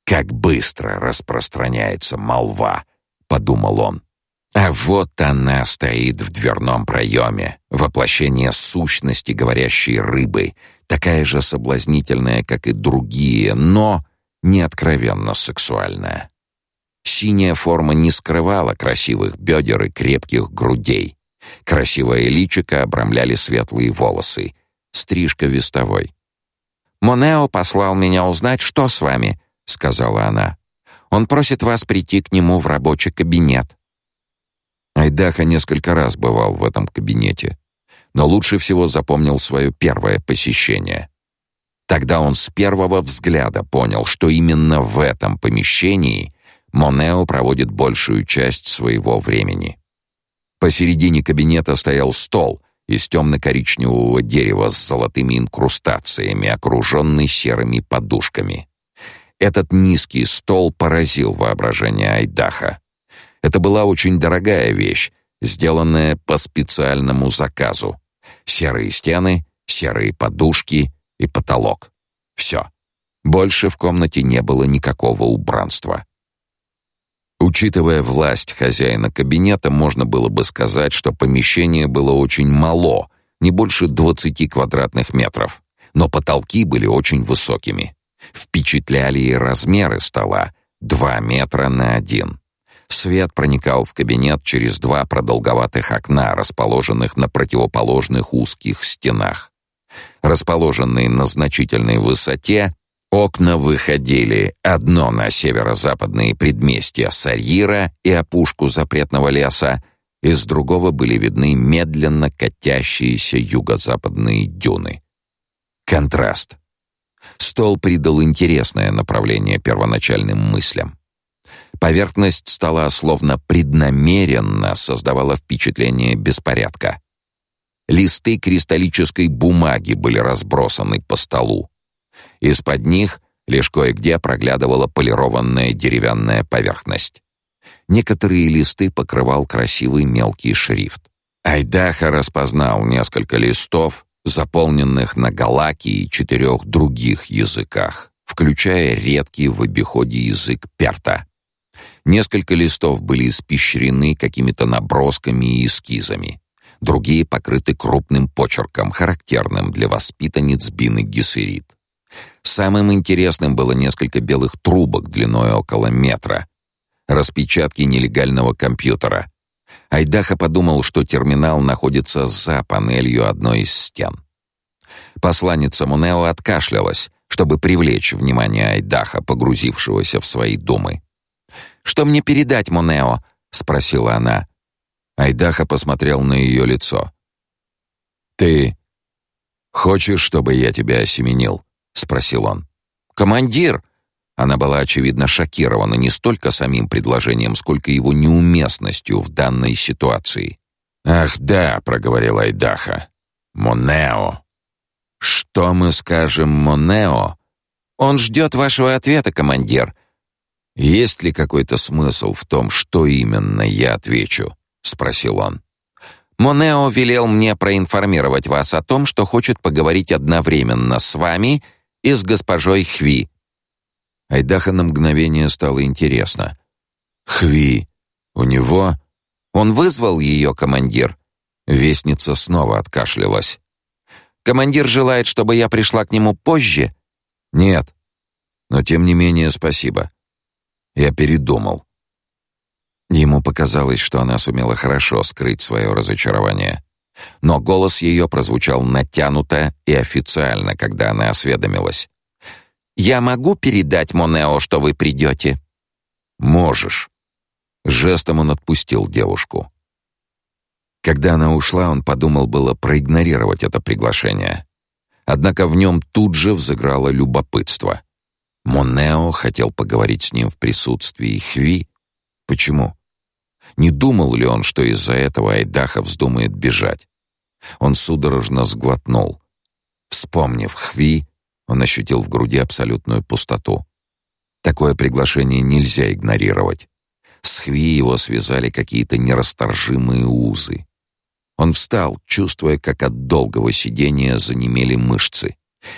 «Как быстро распространяется молва!» — подумал он. А вот она стоит в дверном проеме, воплощение сущности говорящей рыбы, такая же соблазнительная, как и другие, но не откровенно сексуальная. Синяя форма не скрывала красивых бедер и крепких грудей. Красивое личико обрамляли светлые волосы, стрижка вестовой. «Монео послал меня узнать, что с вами», — сказала она. «Он просит вас прийти к нему в рабочий кабинет». Айдаха несколько раз бывал в этом кабинете, но лучше всего запомнил свое первое посещение. Тогда он с первого взгляда понял, что именно в этом помещении Монео проводит большую часть своего времени. Посередине кабинета стоял стол из темно-коричневого дерева с золотыми инкрустациями, окруженный серыми подушками. Этот низкий стол поразил воображение Айдаха. Это была очень дорогая вещь, сделанная по специальному заказу. Серые стены, серые подушки и потолок. Все. Больше в комнате не было никакого убранства. Учитывая власть хозяина кабинета, можно было бы сказать, что помещение было очень мало, не больше 20 квадратных метров, но потолки были очень высокими. Впечатляли и размеры стола — 2 метра на 1. Свет проникал в кабинет через два продолговатых окна, расположенных на противоположных узких стенах. Расположенные на значительной высоте, Окна выходили одно на северо-западные предместья Сарьира и опушку запретного леса, из другого были видны медленно катящиеся юго-западные дюны. Контраст. Стол придал интересное направление первоначальным мыслям. Поверхность стола словно преднамеренно создавала впечатление беспорядка. Листы кристаллической бумаги были разбросаны по столу. Из-под них лишь кое-где проглядывала полированная деревянная поверхность. Некоторые листы покрывал красивый мелкий шрифт. Айдаха распознал несколько листов, заполненных на галаке и четырех других языках, включая редкий в обиходе язык перта. Несколько листов были испещрены какими-то набросками и эскизами. Другие покрыты крупным почерком, характерным для воспитанниц Бины Гессерит. Самым интересным было несколько белых трубок длиной около метра. Распечатки нелегального компьютера. Айдаха подумал, что терминал находится за панелью одной из стен. Посланница Мунео откашлялась, чтобы привлечь внимание Айдаха, погрузившегося в свои думы. «Что мне передать, Мунео?» — спросила она. Айдаха посмотрел на ее лицо. «Ты хочешь, чтобы я тебя осеменил?» спросил он. Командир. Она была очевидно шокирована не столько самим предложением, сколько его неуместностью в данной ситуации. Ах, да, проговорил Айдаха. Монео. Что мы скажем Монео? Он ждет вашего ответа, командир. Есть ли какой-то смысл в том, что именно я отвечу? спросил он. Монео велел мне проинформировать вас о том, что хочет поговорить одновременно с вами и с госпожой Хви. Айдаха на мгновение стало интересно. Хви, у него он вызвал ее командир. Вестница снова откашлялась. «Командир желает, чтобы я пришла к нему позже?» «Нет. Но тем не менее спасибо. Я передумал». Ему показалось, что она сумела хорошо скрыть свое разочарование. Но голос ее прозвучал натянуто и официально, когда она осведомилась. «Я могу передать Монео, что вы придете?» «Можешь». Жестом он отпустил девушку. Когда она ушла, он подумал было проигнорировать это приглашение. Однако в нем тут же взыграло любопытство. Монео хотел поговорить с ним в присутствии Хви. Почему? Не думал ли он, что из-за этого Айдаха вздумает бежать? Он судорожно сглотнул. Вспомнив Хви, он ощутил в груди абсолютную пустоту. Такое приглашение нельзя игнорировать. С Хви его связали какие-то нерасторжимые узы. Он встал, чувствуя, как от долгого сидения занемели мышцы.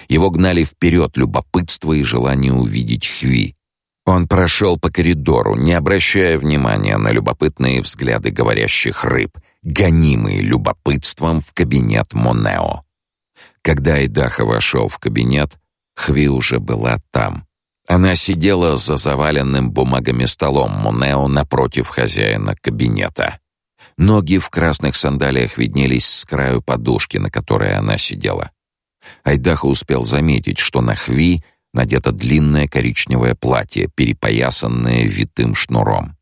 Его гнали вперед любопытство и желание увидеть Хви. Он прошел по коридору, не обращая внимания на любопытные взгляды говорящих рыб, гонимые любопытством в кабинет Монео. Когда Айдаха вошел в кабинет, Хви уже была там. Она сидела за заваленным бумагами столом Монео напротив хозяина кабинета. Ноги в красных сандалиях виднелись с краю подушки, на которой она сидела. Айдаха успел заметить, что на Хви надето длинное коричневое платье, перепоясанное витым шнуром.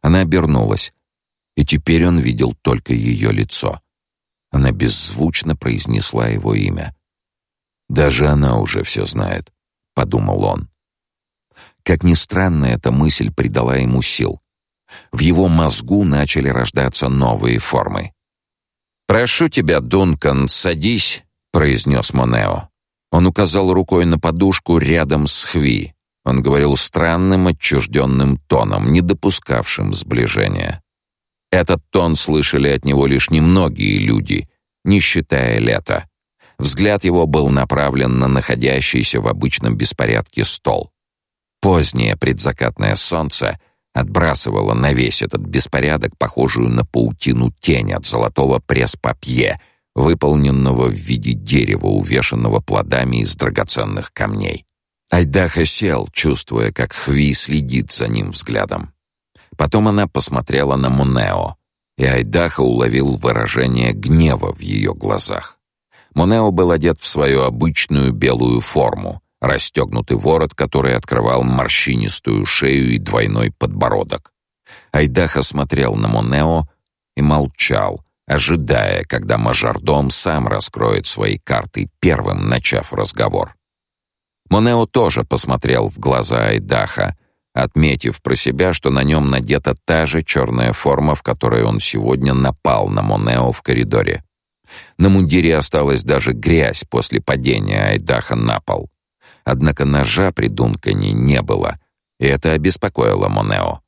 Она обернулась, и теперь он видел только ее лицо. Она беззвучно произнесла его имя. «Даже она уже все знает», — подумал он. Как ни странно, эта мысль придала ему сил. В его мозгу начали рождаться новые формы. «Прошу тебя, Дункан, садись», — произнес Монео. Он указал рукой на подушку рядом с Хви. Он говорил странным, отчужденным тоном, не допускавшим сближения. Этот тон слышали от него лишь немногие люди, не считая лета. Взгляд его был направлен на находящийся в обычном беспорядке стол. Позднее предзакатное солнце — отбрасывала на весь этот беспорядок похожую на паутину тень от золотого пресс-папье, выполненного в виде дерева, увешанного плодами из драгоценных камней. Айдаха сел, чувствуя, как Хви следит за ним взглядом. Потом она посмотрела на Мунео, и Айдаха уловил выражение гнева в ее глазах. Мунео был одет в свою обычную белую форму, расстегнутый ворот, который открывал морщинистую шею и двойной подбородок. Айдаха смотрел на Монео и молчал, ожидая, когда мажордом сам раскроет свои карты, первым начав разговор. Монео тоже посмотрел в глаза Айдаха, отметив про себя, что на нем надета та же черная форма, в которой он сегодня напал на Монео в коридоре. На мундире осталась даже грязь после падения Айдаха на пол. Однако ножа при Дункане не было, и это обеспокоило Монео.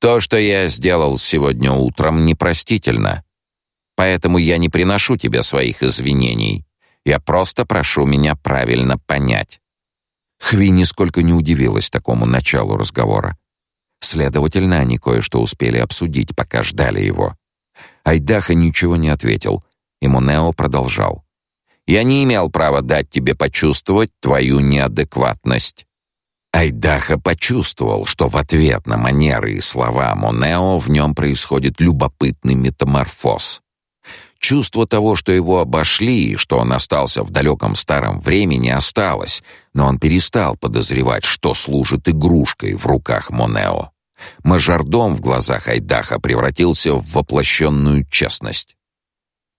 «То, что я сделал сегодня утром, непростительно. Поэтому я не приношу тебе своих извинений. Я просто прошу меня правильно понять». Хви нисколько не удивилась такому началу разговора. Следовательно, они кое-что успели обсудить, пока ждали его. Айдаха ничего не ответил, и Монео продолжал. Я не имел права дать тебе почувствовать твою неадекватность. Айдаха почувствовал, что в ответ на манеры и слова Монео в нем происходит любопытный метаморфоз. Чувство того, что его обошли и что он остался в далеком старом времени, осталось, но он перестал подозревать, что служит игрушкой в руках Монео. Мажордом в глазах Айдаха превратился в воплощенную честность.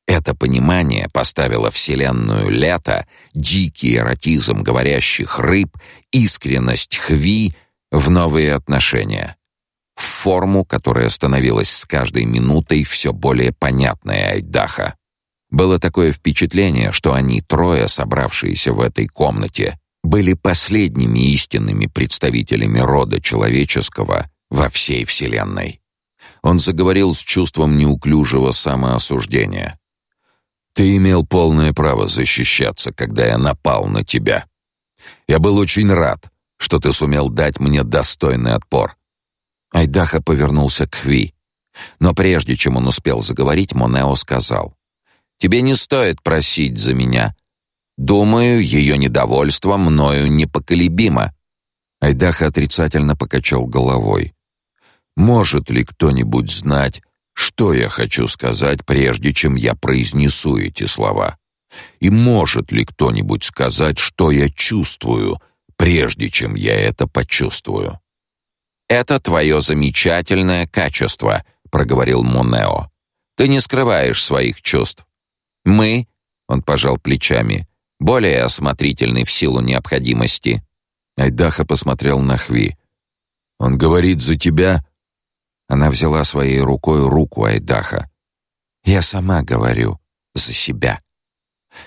Это понимание поставило вселенную лета, дикий эротизм говорящих рыб, искренность хви в новые отношения. В форму, которая становилась с каждой минутой все более понятной Айдаха. Было такое впечатление, что они трое, собравшиеся в этой комнате, были последними истинными представителями рода человеческого во всей вселенной. Он заговорил с чувством неуклюжего самоосуждения. Ты имел полное право защищаться, когда я напал на тебя. Я был очень рад, что ты сумел дать мне достойный отпор. Айдаха повернулся к Хви. Но прежде чем он успел заговорить, Монео сказал: "Тебе не стоит просить за меня. Думаю, ее недовольство мною непоколебимо". Айдаха отрицательно покачал головой. Может ли кто-нибудь знать, что я хочу сказать, прежде чем я произнесу эти слова? И может ли кто-нибудь сказать, что я чувствую, прежде чем я это почувствую? Это твое замечательное качество, проговорил Монео. Ты не скрываешь своих чувств. Мы, он пожал плечами, более осмотрительны в силу необходимости. Айдаха посмотрел на Хви. Он говорит за тебя. Она взяла своей рукой руку Айдаха. Я сама говорю за себя.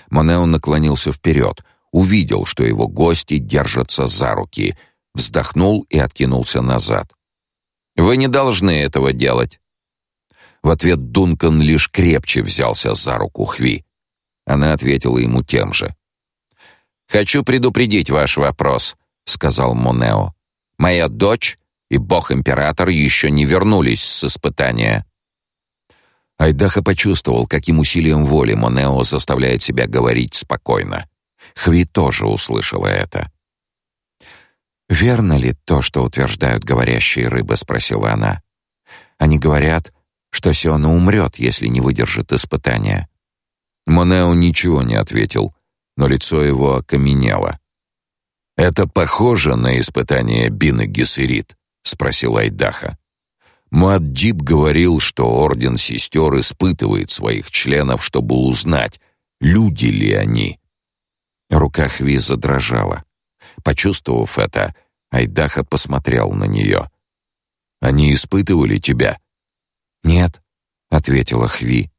Монео наклонился вперед, увидел, что его гости держатся за руки, вздохнул и откинулся назад. Вы не должны этого делать. В ответ Дункан лишь крепче взялся за руку Хви. Она ответила ему тем же. Хочу предупредить ваш вопрос, сказал Монео. Моя дочь и бог-император еще не вернулись с испытания. Айдаха почувствовал, каким усилием воли Монео заставляет себя говорить спокойно. Хви тоже услышала это. «Верно ли то, что утверждают говорящие рыбы?» — спросила она. «Они говорят, что Сиона умрет, если не выдержит испытания». Монео ничего не ответил, но лицо его окаменело. «Это похоже на испытание Бины Гессерит?» — спросил Айдаха. Муаддиб говорил, что Орден Сестер испытывает своих членов, чтобы узнать, люди ли они. Рука Хви задрожала. Почувствовав это, Айдаха посмотрел на нее. «Они испытывали тебя?» «Нет», — ответила Хви.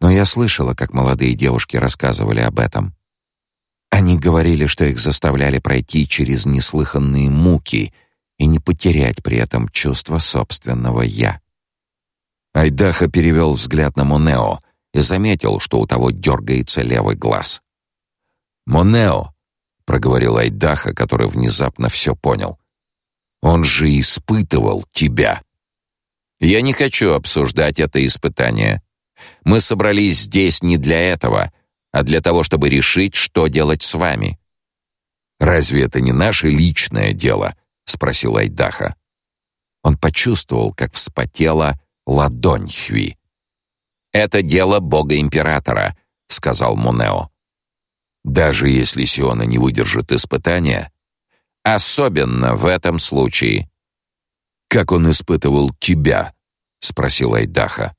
«Но я слышала, как молодые девушки рассказывали об этом. Они говорили, что их заставляли пройти через неслыханные муки и не потерять при этом чувство собственного «я». Айдаха перевел взгляд на Монео и заметил, что у того дергается левый глаз. «Монео!» — проговорил Айдаха, который внезапно все понял. «Он же испытывал тебя!» «Я не хочу обсуждать это испытание. Мы собрались здесь не для этого, а для того, чтобы решить, что делать с вами». «Разве это не наше личное дело?» — спросил Айдаха. Он почувствовал, как вспотела ладонь Хви. «Это дело бога-императора», — сказал Мунео. Даже если Сиона не выдержит испытания, особенно в этом случае. Как он испытывал тебя? спросил Айдаха.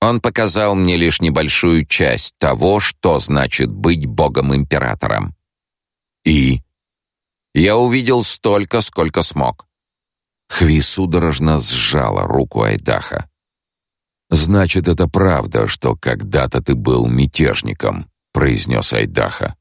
Он показал мне лишь небольшую часть того, что значит быть богом-императором. И я увидел столько, сколько смог. Хви судорожно сжала руку Айдаха. Значит, это правда, что когда-то ты был мятежником произнес Айдаха.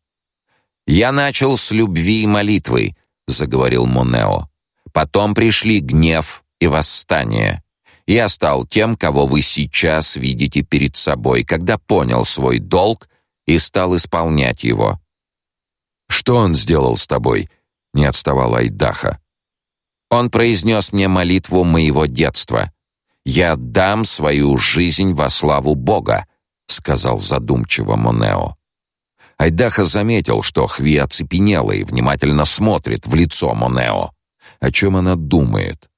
Я начал с любви и молитвы, заговорил Монео. Потом пришли гнев и восстание. Я стал тем, кого вы сейчас видите перед собой, когда понял свой долг и стал исполнять его. Что он сделал с тобой? не отставал Айдаха. Он произнес мне молитву моего детства. Я дам свою жизнь во славу Бога, сказал задумчиво Монео. Айдаха заметил, что Хви оцепенела и внимательно смотрит в лицо Монео. О чем она думает?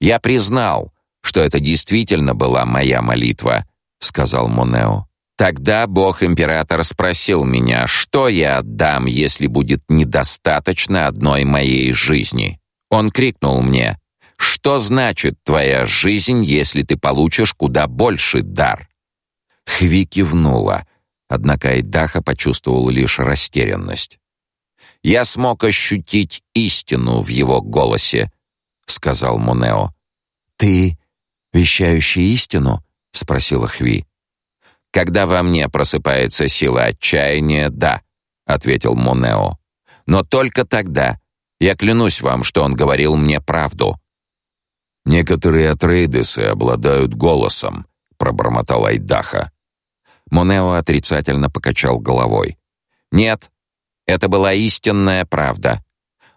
«Я признал, что это действительно была моя молитва», — сказал Монео. «Тогда Бог-император спросил меня, что я отдам, если будет недостаточно одной моей жизни. Он крикнул мне, «Что значит твоя жизнь, если ты получишь куда больше дар?» Хви кивнула — Однако Айдаха почувствовал лишь растерянность. «Я смог ощутить истину в его голосе», — сказал Монео. «Ты, вещающий истину?» — спросила Хви. «Когда во мне просыпается сила отчаяния, да», — ответил Монео. «Но только тогда. Я клянусь вам, что он говорил мне правду». «Некоторые атрейдесы обладают голосом», — пробормотал Айдаха. Монео отрицательно покачал головой. Нет, это была истинная правда.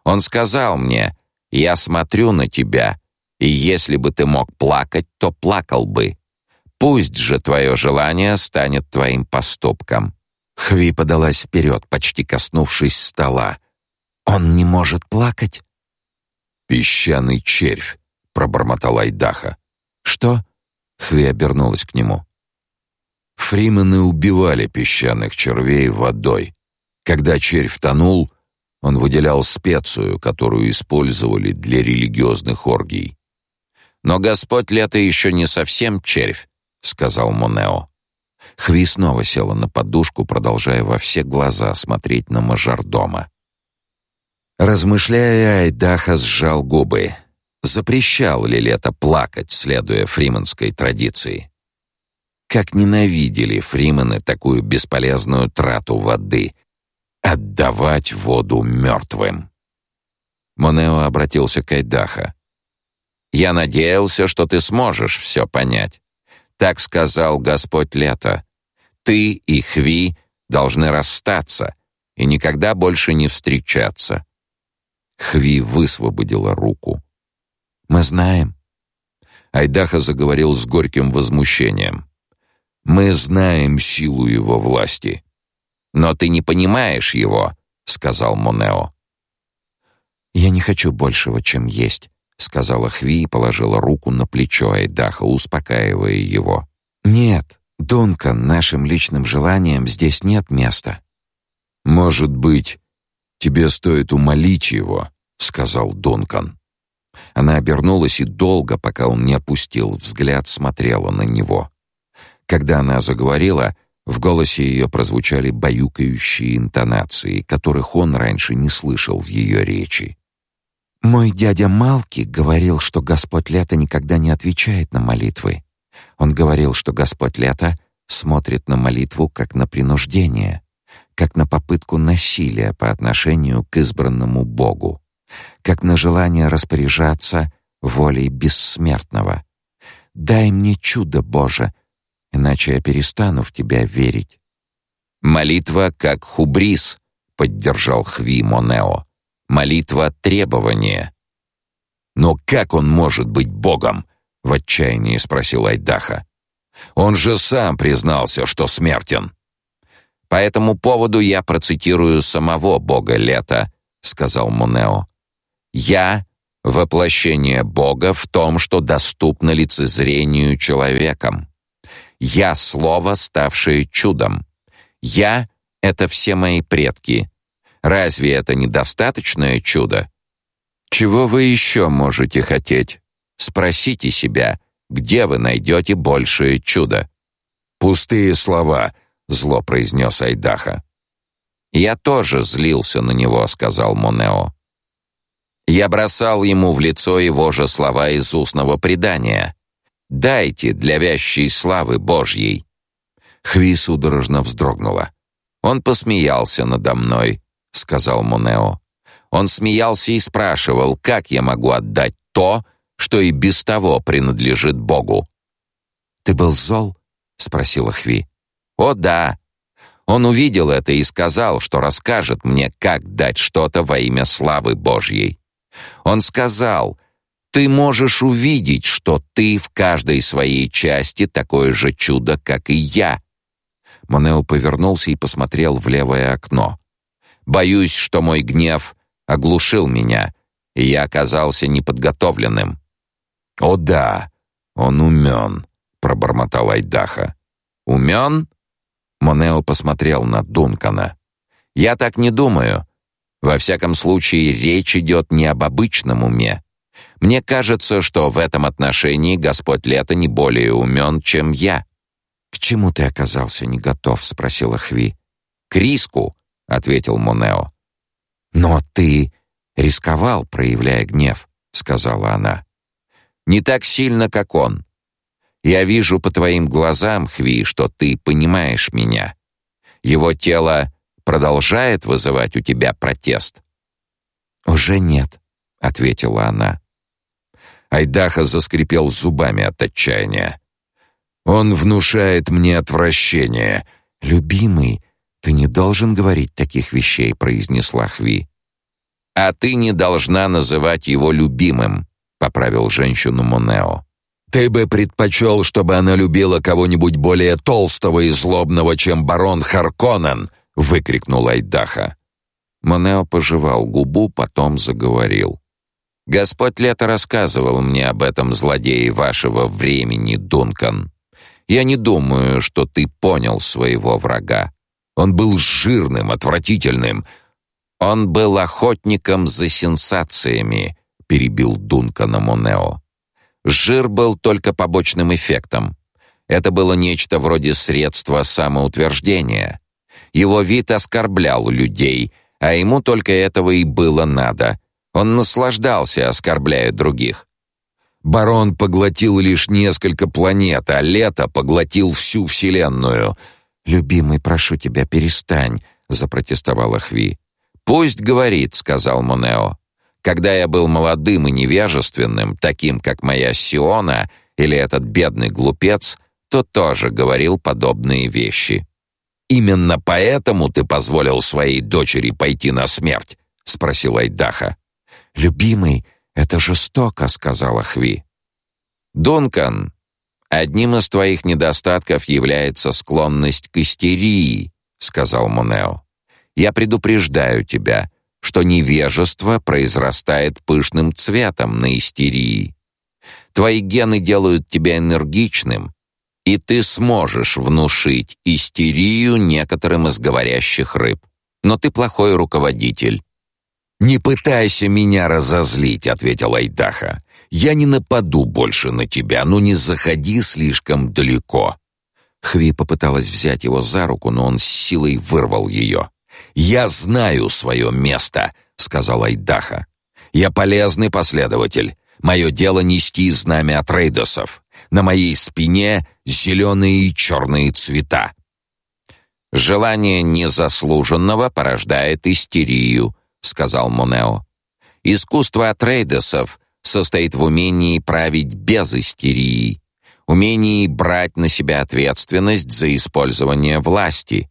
Он сказал мне: "Я смотрю на тебя, И если бы ты мог плакать, то плакал бы. Пусть же твое желание станет твоим поступком. Хви подалась вперед, почти коснувшись стола. Он не может плакать. Песчаный червь, пробормотал Айдаха. Что? Хви обернулась к нему. Фримены убивали песчаных червей водой. Когда червь тонул, он выделял специю, которую использовали для религиозных оргий. Но Господь лето еще не совсем червь, сказал Монео. Хви снова села на подушку, продолжая во все глаза смотреть на мажордома. Размышляя, Айдаха сжал губы. Запрещал ли лето плакать, следуя фриманской традиции? Как ненавидели фримены такую бесполезную трату воды — отдавать воду мертвым. Монео обратился к Айдаха. «Я надеялся, что ты сможешь все понять. Так сказал Господь Лето. Ты и Хви должны расстаться и никогда больше не встречаться. Хви высвободила руку. Мы знаем. Айдаха заговорил с горьким возмущением. Мы знаем силу его власти. Но ты не понимаешь его, сказал Монео. Я не хочу большего, чем есть, сказала Хви и положила руку на плечо Айдаха, успокаивая его. Нет, Дункан, нашим личным желаниям здесь нет места. Может быть, тебе стоит умолить его, сказал Дункан. Она обернулась и долго, пока он не опустил взгляд, смотрела на него. Когда она заговорила, в голосе ее прозвучали баюкающие интонации, которых он раньше не слышал в ее речи. Мой дядя Малки говорил, что Господь Лето никогда не отвечает на молитвы. Он говорил, что Господь Лето смотрит на молитву как на принуждение, как на попытку насилия по отношению к избранному Богу, как на желание распоряжаться волей бессмертного. Дай мне чудо, Боже, иначе я перестану в тебя верить. Молитва как хубрис, поддержал Хви Монео. Молитва требования. Но как он может быть богом? в отчаянии спросил Айдаха. Он же сам признался, что смертен. По этому поводу я процитирую самого бога лета, сказал Монео. Я воплощение бога в том, что доступно лицезрению человеком. Я слово, ставшее чудом. Я это все мои предки, Разве это недостаточное чудо? Чего вы еще можете хотеть? Спросите себя, где вы найдете большее чудо? Пустые слова, зло произнес Айдаха. Я тоже злился на него, сказал Монео. Я бросал ему в лицо его же слова из устного предания. Дайте для вящей славы Божьей. Хви судорожно вздрогнула. Он посмеялся надо мной сказал Монео. Он смеялся и спрашивал, как я могу отдать то, что и без того принадлежит Богу. Ты был зол? спросила Хви. О да. Он увидел это и сказал, что расскажет мне, как дать что-то во имя славы Божьей. Он сказал: "Ты можешь увидеть, что ты в каждой своей части такое же чудо, как и я". Монео повернулся и посмотрел в левое окно. Боюсь, что мой гнев оглушил меня, и я оказался неподготовленным. О да, он умен, пробормотал Айдаха. Умен? Монео посмотрел на Дункана. Я так не думаю. Во всяком случае, речь идет не об обычном уме. Мне кажется, что в этом отношении Господь Лето не более умен, чем я. К чему ты оказался не готов, спросила Хви. К риску, ответил Монео. Но ты рисковал, проявляя гнев, сказала она. Не так сильно, как он. Я вижу по твоим глазам, Хви, что ты понимаешь меня. Его тело продолжает вызывать у тебя протест. Уже нет, ответила она. Айдаха заскрипел зубами от отчаяния. Он внушает мне отвращение. Любимый, ты не должен говорить таких вещей, произнесла Хви. А ты не должна называть его любимым, поправил женщину Монео. Ты бы предпочел, чтобы она любила кого-нибудь более толстого и злобного, чем барон Харконен, выкрикнул Айдаха. Монео пожевал губу, потом заговорил. Господь Лето рассказывал мне об этом злодее вашего времени, Дункан. Я не думаю, что ты понял своего врага. Он был жирным, отвратительным. Он был охотником за сенсациями, перебил Дункана Монео. Жир был только побочным эффектом. Это было нечто вроде средства самоутверждения. Его вид оскорблял людей, а ему только этого и было надо. Он наслаждался, оскорбляя других. Барон поглотил лишь несколько планет, а лето поглотил всю вселенную. Любимый, прошу тебя, перестань, запротестовала Хви. Пусть говорит, сказал Монео. Когда я был молодым и невежественным, таким как моя Сиона или этот бедный глупец, то тоже говорил подобные вещи. Именно поэтому ты позволил своей дочери пойти на смерть, спросил Айдаха. Любимый, это жестоко, сказала Хви. Дункан, одним из твоих недостатков является склонность к истерии, сказал Монео. Я предупреждаю тебя, что невежество произрастает пышным цветом на истерии. Твои гены делают тебя энергичным, и ты сможешь внушить истерию некоторым из говорящих рыб. Но ты плохой руководитель. Не пытайся меня разозлить, ответил Айдаха. Я не нападу больше на тебя, но не заходи слишком далеко. Хви попыталась взять его за руку, но он с силой вырвал ее. «Я знаю свое место», — сказал Айдаха. «Я полезный последователь. Мое дело нести знамя от рейдосов. На моей спине зеленые и черные цвета». «Желание незаслуженного порождает истерию», — сказал Монео. «Искусство Атрейдесов состоит в умении править без истерии, умении брать на себя ответственность за использование власти,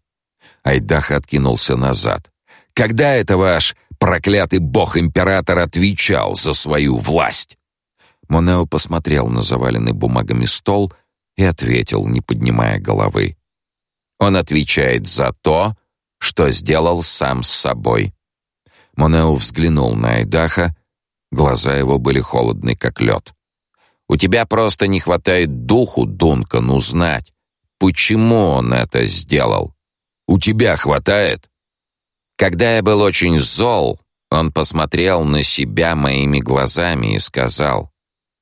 Айдах откинулся назад. Когда это ваш проклятый бог-император отвечал за свою власть? Монео посмотрел на заваленный бумагами стол и ответил, не поднимая головы. Он отвечает за то, что сделал сам с собой. Монео взглянул на Айдаха, глаза его были холодны, как лед. У тебя просто не хватает духу, Дункан, узнать, почему он это сделал. У тебя хватает? Когда я был очень зол, он посмотрел на себя моими глазами и сказал: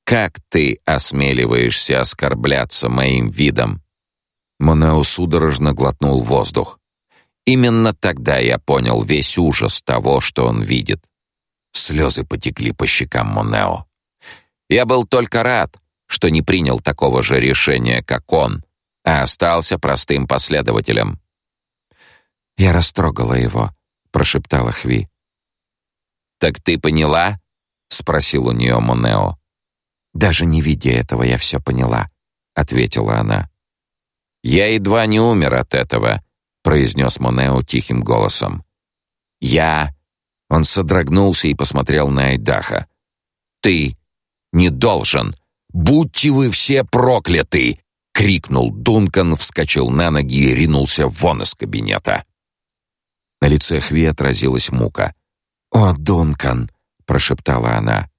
"Как ты осмеливаешься оскорбляться моим видом?" Монео судорожно глотнул воздух. Именно тогда я понял весь ужас того, что он видит. Слезы потекли по щекам Монео. Я был только рад, что не принял такого же решения, как он, а остался простым последователем. Я растрогала его, прошептала Хви. Так ты поняла? спросил у нее Монео. Даже не видя этого, я все поняла, ответила она. Я едва не умер от этого, произнес Монео тихим голосом. Я Он содрогнулся и посмотрел на Айдаха. Ты не должен. Будьте вы все прокляты, крикнул Дункан, вскочил на ноги и ринулся вон из кабинета. На лице Хви отразилась мука. "О, Дункан", прошептала она.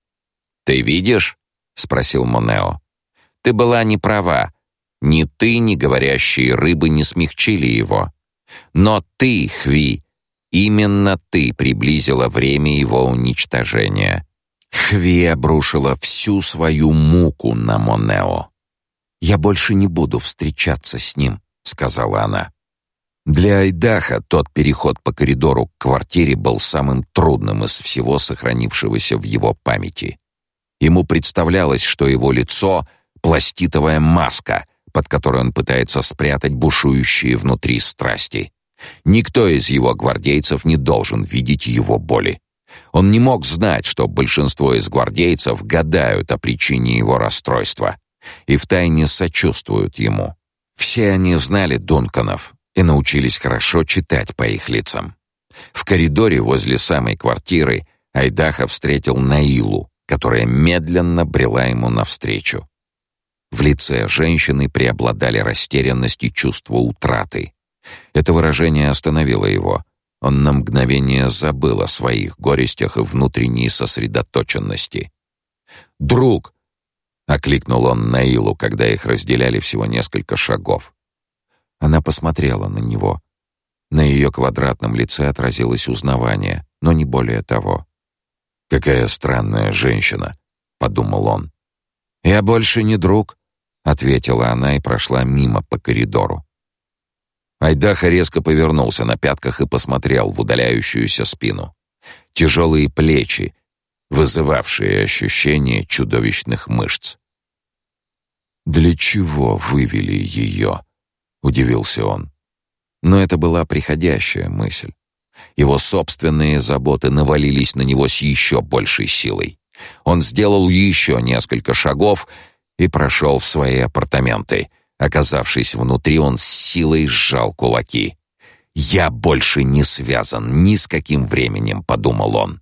"Ты видишь?" спросил Монео. "Ты была не права. Ни ты, ни говорящие рыбы не смягчили его. Но ты, Хви, именно ты приблизила время его уничтожения." Хви обрушила всю свою муку на Монео. "Я больше не буду встречаться с ним", сказала она. Для Айдаха тот переход по коридору к квартире был самым трудным из всего сохранившегося в его памяти. Ему представлялось, что его лицо пластитовая маска, под которой он пытается спрятать бушующие внутри страсти. Никто из его гвардейцев не должен видеть его боли. Он не мог знать, что большинство из гвардейцев гадают о причине его расстройства и втайне сочувствуют ему. Все они знали Дунканов, и научились хорошо читать по их лицам. В коридоре возле самой квартиры Айдаха встретил Наилу, которая медленно брела ему навстречу. В лице женщины преобладали растерянность и чувство утраты. Это выражение остановило его. Он на мгновение забыл о своих горестях и внутренней сосредоточенности. «Друг!» — окликнул он Наилу, когда их разделяли всего несколько шагов. Она посмотрела на него. На ее квадратном лице отразилось узнавание, но не более того. «Какая странная женщина», — подумал он. «Я больше не друг», — ответила она и прошла мимо по коридору. Айдаха резко повернулся на пятках и посмотрел в удаляющуюся спину. Тяжелые плечи, вызывавшие ощущение чудовищных мышц. «Для чего вывели ее?» — удивился он. Но это была приходящая мысль. Его собственные заботы навалились на него с еще большей силой. Он сделал еще несколько шагов и прошел в свои апартаменты. Оказавшись внутри, он с силой сжал кулаки. «Я больше не связан ни с каким временем», — подумал он.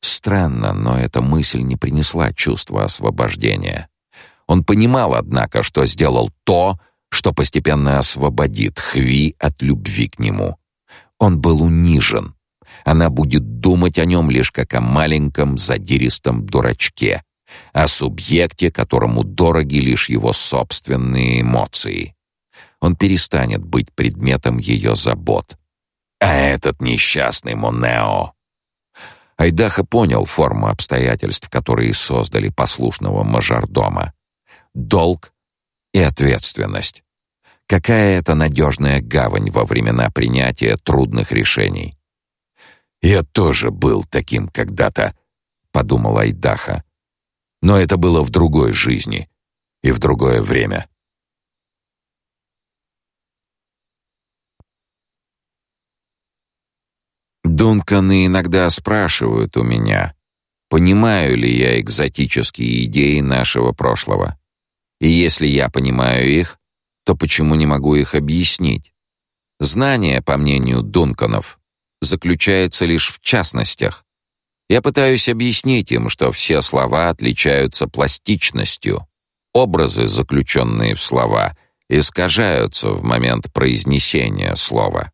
Странно, но эта мысль не принесла чувства освобождения. Он понимал, однако, что сделал то, что постепенно освободит Хви от любви к нему. Он был унижен. Она будет думать о нем лишь как о маленьком задиристом дурачке, о субъекте, которому дороги лишь его собственные эмоции. Он перестанет быть предметом ее забот. А этот несчастный Монео... Айдаха понял форму обстоятельств, которые создали послушного мажордома. Долг и ответственность. Какая это надежная гавань во времена принятия трудных решений. «Я тоже был таким когда-то», — подумал Айдаха. «Но это было в другой жизни и в другое время». Дунканы иногда спрашивают у меня, понимаю ли я экзотические идеи нашего прошлого. И если я понимаю их, то почему не могу их объяснить? Знание, по мнению Дунканов, заключается лишь в частностях. Я пытаюсь объяснить им, что все слова отличаются пластичностью. Образы, заключенные в слова, искажаются в момент произнесения слова.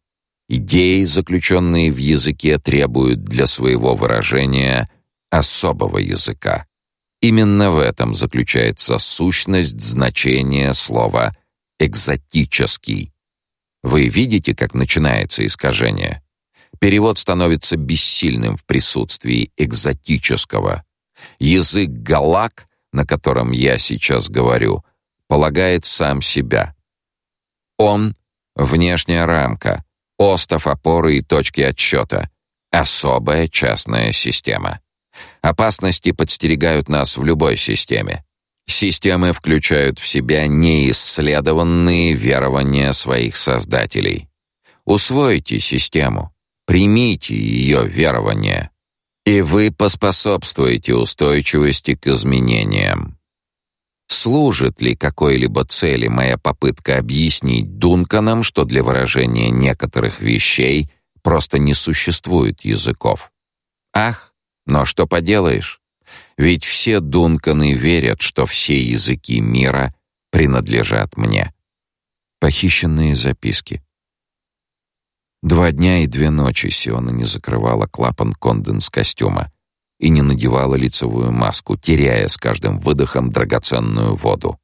Идеи, заключенные в языке, требуют для своего выражения особого языка. Именно в этом заключается сущность значения слова «экзотический». Вы видите, как начинается искажение? Перевод становится бессильным в присутствии экзотического. Язык галак, на котором я сейчас говорю, полагает сам себя. Он — внешняя рамка, остов опоры и точки отсчета, особая частная система. Опасности подстерегают нас в любой системе. Системы включают в себя неисследованные верования своих создателей. Усвойте систему, примите ее верования, и вы поспособствуете устойчивости к изменениям. Служит ли какой-либо цели моя попытка объяснить Дунканам, что для выражения некоторых вещей просто не существует языков? Ах, но что поделаешь? Ведь все Дунканы верят, что все языки мира принадлежат мне. Похищенные записки. Два дня и две ночи Сиона не закрывала клапан конденс костюма и не надевала лицевую маску, теряя с каждым выдохом драгоценную воду.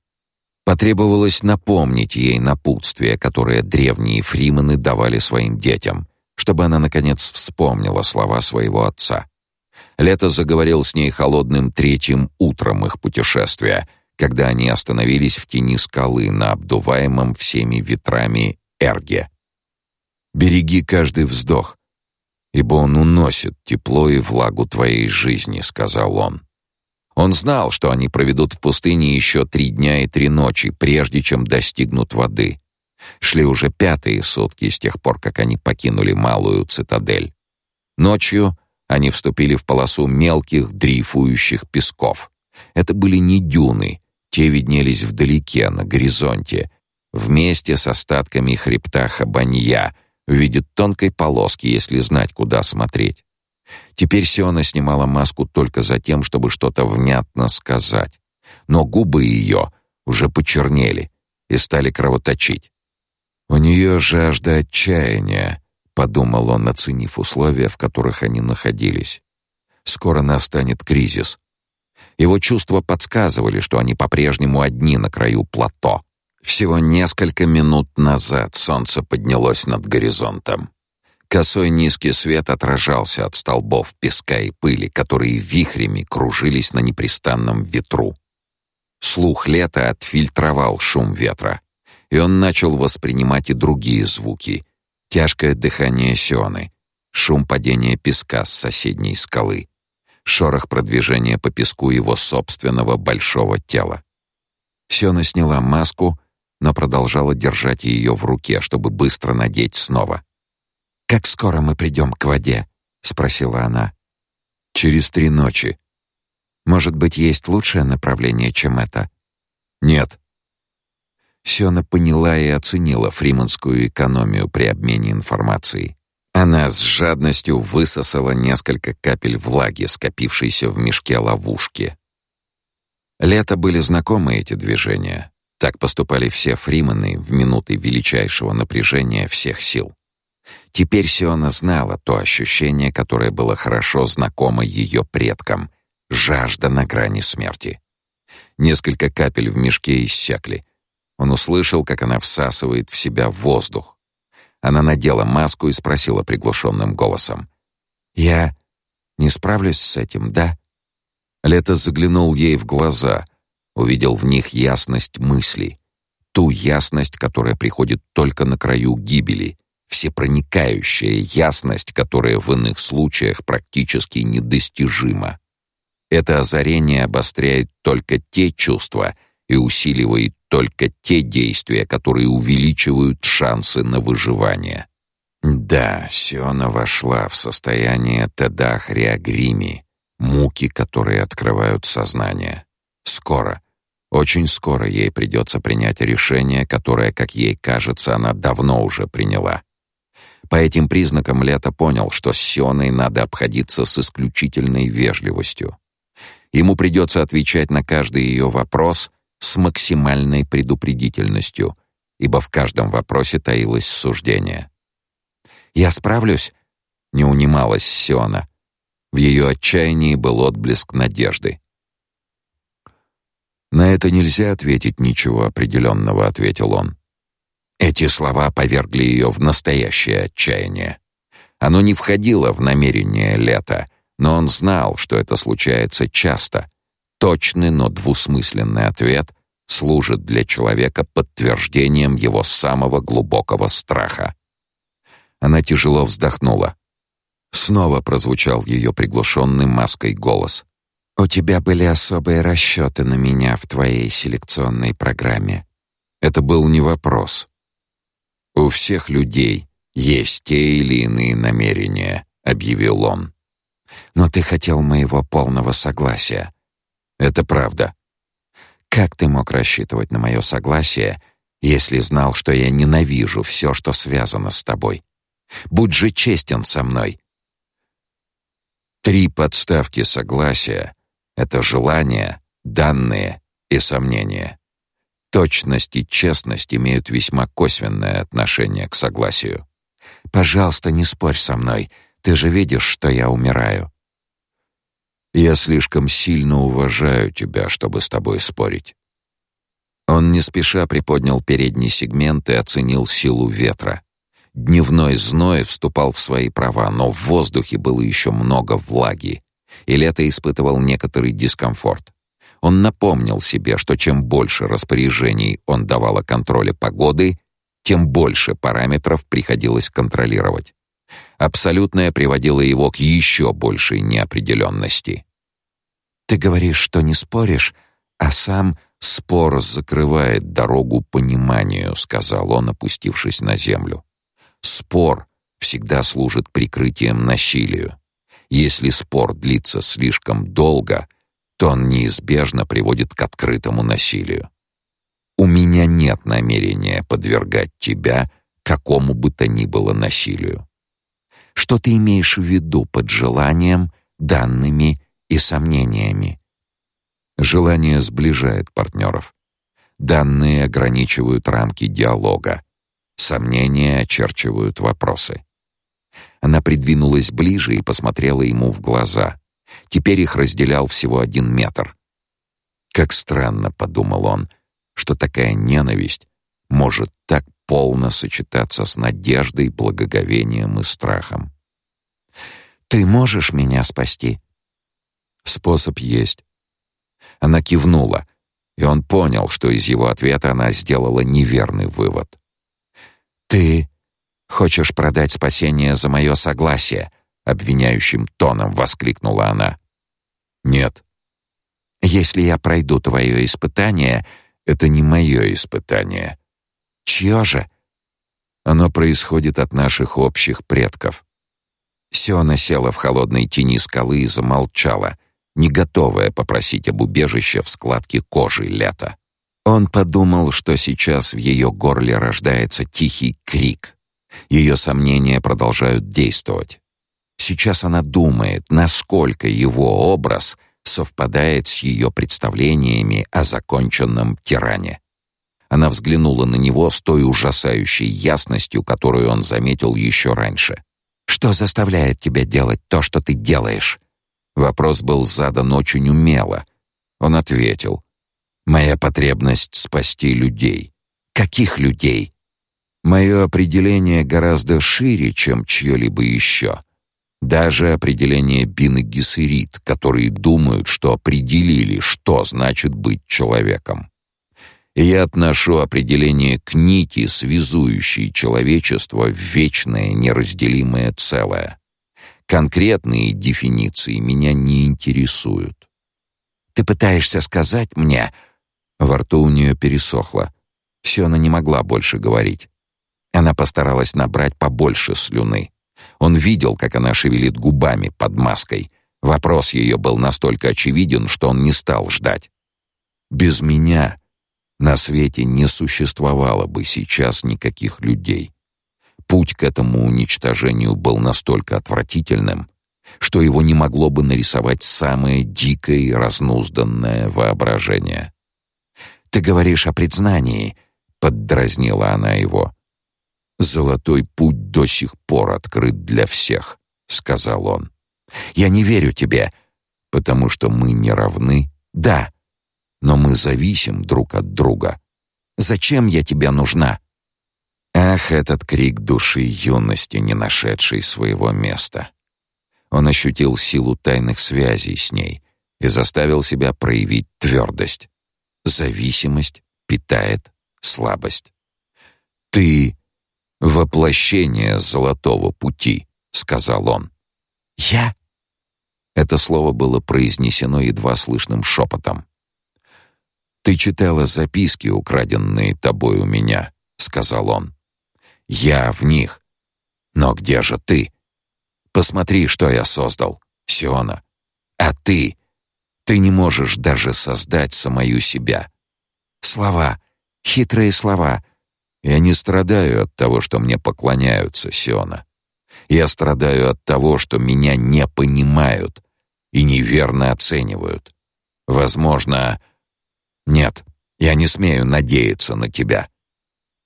Потребовалось напомнить ей напутствие, которое древние фримены давали своим детям, чтобы она наконец вспомнила слова своего отца. Лето заговорил с ней холодным третьим утром их путешествия, когда они остановились в тени скалы на обдуваемом всеми ветрами эрге. «Береги каждый вздох, ибо он уносит тепло и влагу твоей жизни», — сказал он. Он знал, что они проведут в пустыне еще три дня и три ночи, прежде чем достигнут воды. Шли уже пятые сутки с тех пор, как они покинули малую цитадель. Ночью они вступили в полосу мелких дрейфующих песков. Это были не дюны, те виднелись вдалеке, на горизонте, вместе с остатками хребта Хабанья, в виде тонкой полоски, если знать, куда смотреть. Теперь Сиона снимала маску только за тем, чтобы что-то внятно сказать. Но губы ее уже почернели и стали кровоточить. У нее жажда отчаяния, подумал он, оценив условия, в которых они находились. Скоро настанет кризис. Его чувства подсказывали, что они по-прежнему одни на краю плато. Всего несколько минут назад солнце поднялось над горизонтом. Косой низкий свет отражался от столбов песка и пыли, которые вихрями кружились на непрестанном ветру. Слух лета отфильтровал шум ветра, и он начал воспринимать и другие звуки. Тяжкое дыхание Сионы, шум падения песка с соседней скалы, шорох продвижения по песку его собственного большого тела. Сиона сняла маску, но продолжала держать ее в руке, чтобы быстро надеть снова. Как скоро мы придем к воде? спросила она. Через три ночи. Может быть, есть лучшее направление, чем это? Нет. Сёна поняла и оценила фриманскую экономию при обмене информацией. Она с жадностью высосала несколько капель влаги, скопившейся в мешке ловушки. Лето были знакомы эти движения. Так поступали все фримены в минуты величайшего напряжения всех сил. Теперь Сиона знала то ощущение, которое было хорошо знакомо ее предкам — жажда на грани смерти. Несколько капель в мешке иссякли. Он услышал, как она всасывает в себя воздух. Она надела маску и спросила приглушенным голосом. «Я не справлюсь с этим, да?» Лето заглянул ей в глаза, увидел в них ясность мысли, ту ясность, которая приходит только на краю гибели — всепроникающая ясность, которая в иных случаях практически недостижима. Это озарение обостряет только те чувства и усиливает только те действия, которые увеличивают шансы на выживание. Да, Сиона вошла в состояние тедах реагрими, муки, которые открывают сознание. Скоро, очень скоро ей придется принять решение, которое, как ей кажется, она давно уже приняла. По этим признакам Лето понял, что с Сионой надо обходиться с исключительной вежливостью. Ему придется отвечать на каждый ее вопрос с максимальной предупредительностью, ибо в каждом вопросе таилось суждение. «Я справлюсь?» — не унималась Сиона. В ее отчаянии был отблеск надежды. «На это нельзя ответить ничего определенного», — ответил он. Эти слова повергли ее в настоящее отчаяние. Оно не входило в намерение лета, но он знал, что это случается часто. Точный, но двусмысленный ответ служит для человека подтверждением его самого глубокого страха. Она тяжело вздохнула. Снова прозвучал ее приглушенный маской голос. «У тебя были особые расчеты на меня в твоей селекционной программе». Это был не вопрос. У всех людей есть те или иные намерения, объявил он. Но ты хотел моего полного согласия. Это правда. Как ты мог рассчитывать на мое согласие, если знал, что я ненавижу все, что связано с тобой? Будь же честен со мной. Три подставки согласия это желание, данные и сомнения. Точность и честность имеют весьма косвенное отношение к согласию. Пожалуйста, не спорь со мной. Ты же видишь, что я умираю. Я слишком сильно уважаю тебя, чтобы с тобой спорить. Он не спеша приподнял передний сегмент и оценил силу ветра. Дневной зной вступал в свои права, но в воздухе было еще много влаги, и лето испытывал некоторый дискомфорт. Он напомнил себе, что чем больше распоряжений он давал о контроле погоды, тем больше параметров приходилось контролировать. Абсолютное приводило его к еще большей неопределенности. Ты говоришь, что не споришь, а сам спор закрывает дорогу пониманию, сказал он, опустившись на землю. Спор всегда служит прикрытием насилию. Если спор длится слишком долго, то он неизбежно приводит к открытому насилию. У меня нет намерения подвергать тебя какому бы то ни было насилию. Что ты имеешь в виду под желанием, данными и сомнениями? Желание сближает партнеров. Данные ограничивают рамки диалога. Сомнения очерчивают вопросы. Она придвинулась ближе и посмотрела ему в глаза. Теперь их разделял всего один метр. Как странно, подумал он, что такая ненависть может так полно сочетаться с надеждой, благоговением и страхом. Ты можешь меня спасти? Способ есть. Она кивнула, и он понял, что из его ответа она сделала неверный вывод. Ты хочешь продать спасение за мое согласие? обвиняющим тоном воскликнула она. Нет. Если я пройду твое испытание, это не мое испытание. Чье же? Оно происходит от наших общих предков. Сиона села в холодной тени скалы и замолчала, не готовая попросить об убежище в складке кожи лета. Он подумал, что сейчас в ее горле рождается тихий крик. Ее сомнения продолжают действовать. Сейчас она думает, насколько его образ совпадает с ее представлениями о законченном тиране. Она взглянула на него с той ужасающей ясностью, которую он заметил еще раньше. Что заставляет тебя делать то, что ты делаешь? Вопрос был задан очень умело. Он ответил: Моя потребность спасти людей. Каких людей? Мое определение гораздо шире, чем чье-либо еще. Даже определение Бин Гессерит, которые думают, что определили, что значит быть человеком. И я отношу определение к нити, связующей человечество в вечное неразделимое целое. Конкретные дефиниции меня не интересуют. Ты пытаешься сказать мне, во рту у нее пересохло. Сёна не могла больше говорить. Она постаралась набрать побольше слюны. Он видел, как она шевелит губами под маской. Вопрос ее был настолько очевиден, что он не стал ждать. Без меня на свете не существовало бы сейчас никаких людей. Путь к этому уничтожению был настолько отвратительным, что его не могло бы нарисовать самое дикое и разнузданное воображение. Ты говоришь о признании, поддразнила она его. Золотой путь до сих пор открыт для всех, сказал он. Я не верю тебе, потому что мы не равны. Да, но мы зависим друг от друга. Зачем я тебе нужна? Ах, этот крик души юности, не нашедшей своего места. Он ощутил силу тайных связей с ней и заставил себя проявить твердость. Зависимость питает слабость. Ты воплощение золотого пути, сказал он. Я Это слово было произнесено едва слышным шепотом. Ты читала записки, украденные тобой у меня, сказал он. Я в них. Но где же ты? Посмотри, что я создал, Сиона. А ты ты не можешь даже создать самую себя. Слова, хитрые слова. Я не страдаю от того, что мне поклоняются, Сиона. Я страдаю от того, что меня не понимают и неверно оценивают. Возможно, нет, я не смею надеяться на тебя.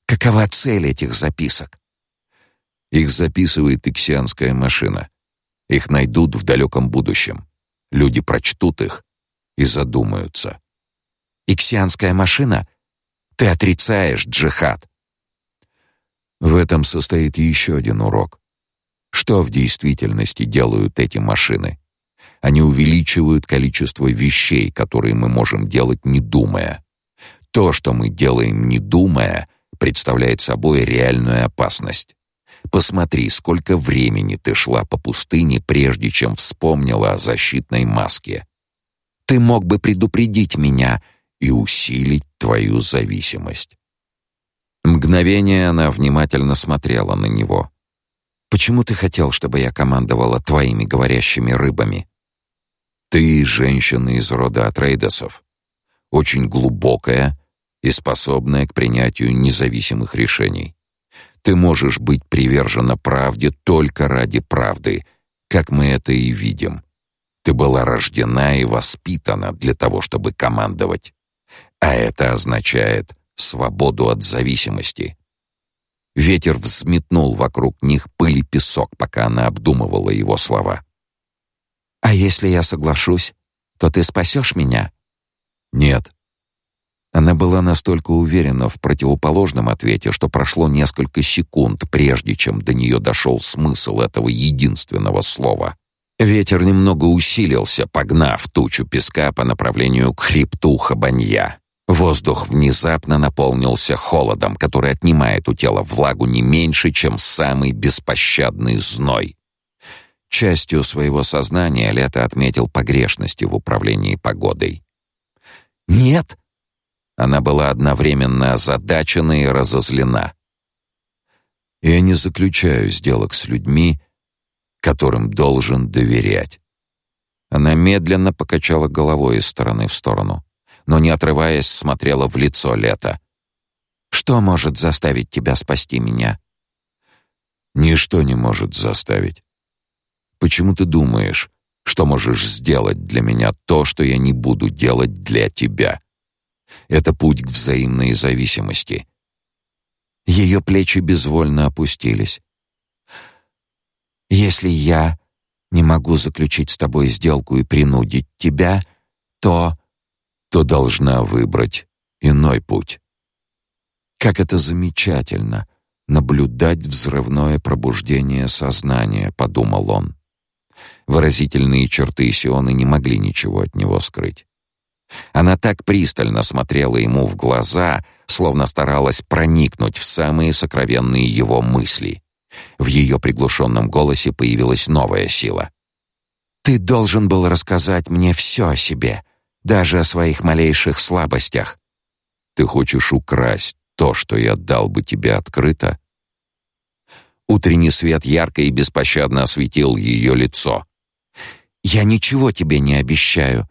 Какова цель этих записок? Их записывает иксианская машина. Их найдут в далеком будущем. Люди прочтут их и задумаются. Иксианская машина? Ты отрицаешь джихад. В этом состоит еще один урок. Что в действительности делают эти машины? Они увеличивают количество вещей, которые мы можем делать не думая. То, что мы делаем не думая, представляет собой реальную опасность. Посмотри, сколько времени ты шла по пустыне, прежде чем вспомнила о защитной маске. Ты мог бы предупредить меня и усилить твою зависимость. Мгновение она внимательно смотрела на него. Почему ты хотел, чтобы я командовала твоими говорящими рыбами? Ты женщина из рода Атрейдесов, очень глубокая и способная к принятию независимых решений. Ты можешь быть привержена правде только ради правды, как мы это и видим. Ты была рождена и воспитана для того, чтобы командовать. А это означает свободу от зависимости. Ветер взметнул вокруг них пыль и песок, пока она обдумывала его слова. А если я соглашусь, то ты спасешь меня? Нет. Она была настолько уверена в противоположном ответе, что прошло несколько секунд, прежде чем до нее дошел смысл этого единственного слова. Ветер немного усилился, погнав тучу песка по направлению к хребту Хабанья. Воздух внезапно наполнился холодом, который отнимает у тела влагу не меньше, чем самый беспощадный зной. Частью своего сознания Лето отметил погрешности в управлении погодой. «Нет!» Она была одновременно озадачена и разозлена. «Я не заключаю сделок с людьми, которым должен доверять». Она медленно покачала головой из стороны в сторону но не отрываясь смотрела в лицо Лета. Что может заставить тебя спасти меня? Ничто не может заставить. Почему ты думаешь, что можешь сделать для меня то, что я не буду делать для тебя? Это путь к взаимной зависимости. Ее плечи безвольно опустились. Если я не могу заключить с тобой сделку и принудить тебя, то то должна выбрать иной путь. Как это замечательно наблюдать взрывное пробуждение сознания, подумал он. Выразительные черты Сионы не могли ничего от него скрыть. Она так пристально смотрела ему в глаза, словно старалась проникнуть в самые сокровенные его мысли. В ее приглушенном голосе появилась новая сила. Ты должен был рассказать мне все о себе, даже о своих малейших слабостях. Ты хочешь украсть то, что я дал бы тебе открыто? Утренний свет ярко и беспощадно осветил ее лицо. Я ничего тебе не обещаю,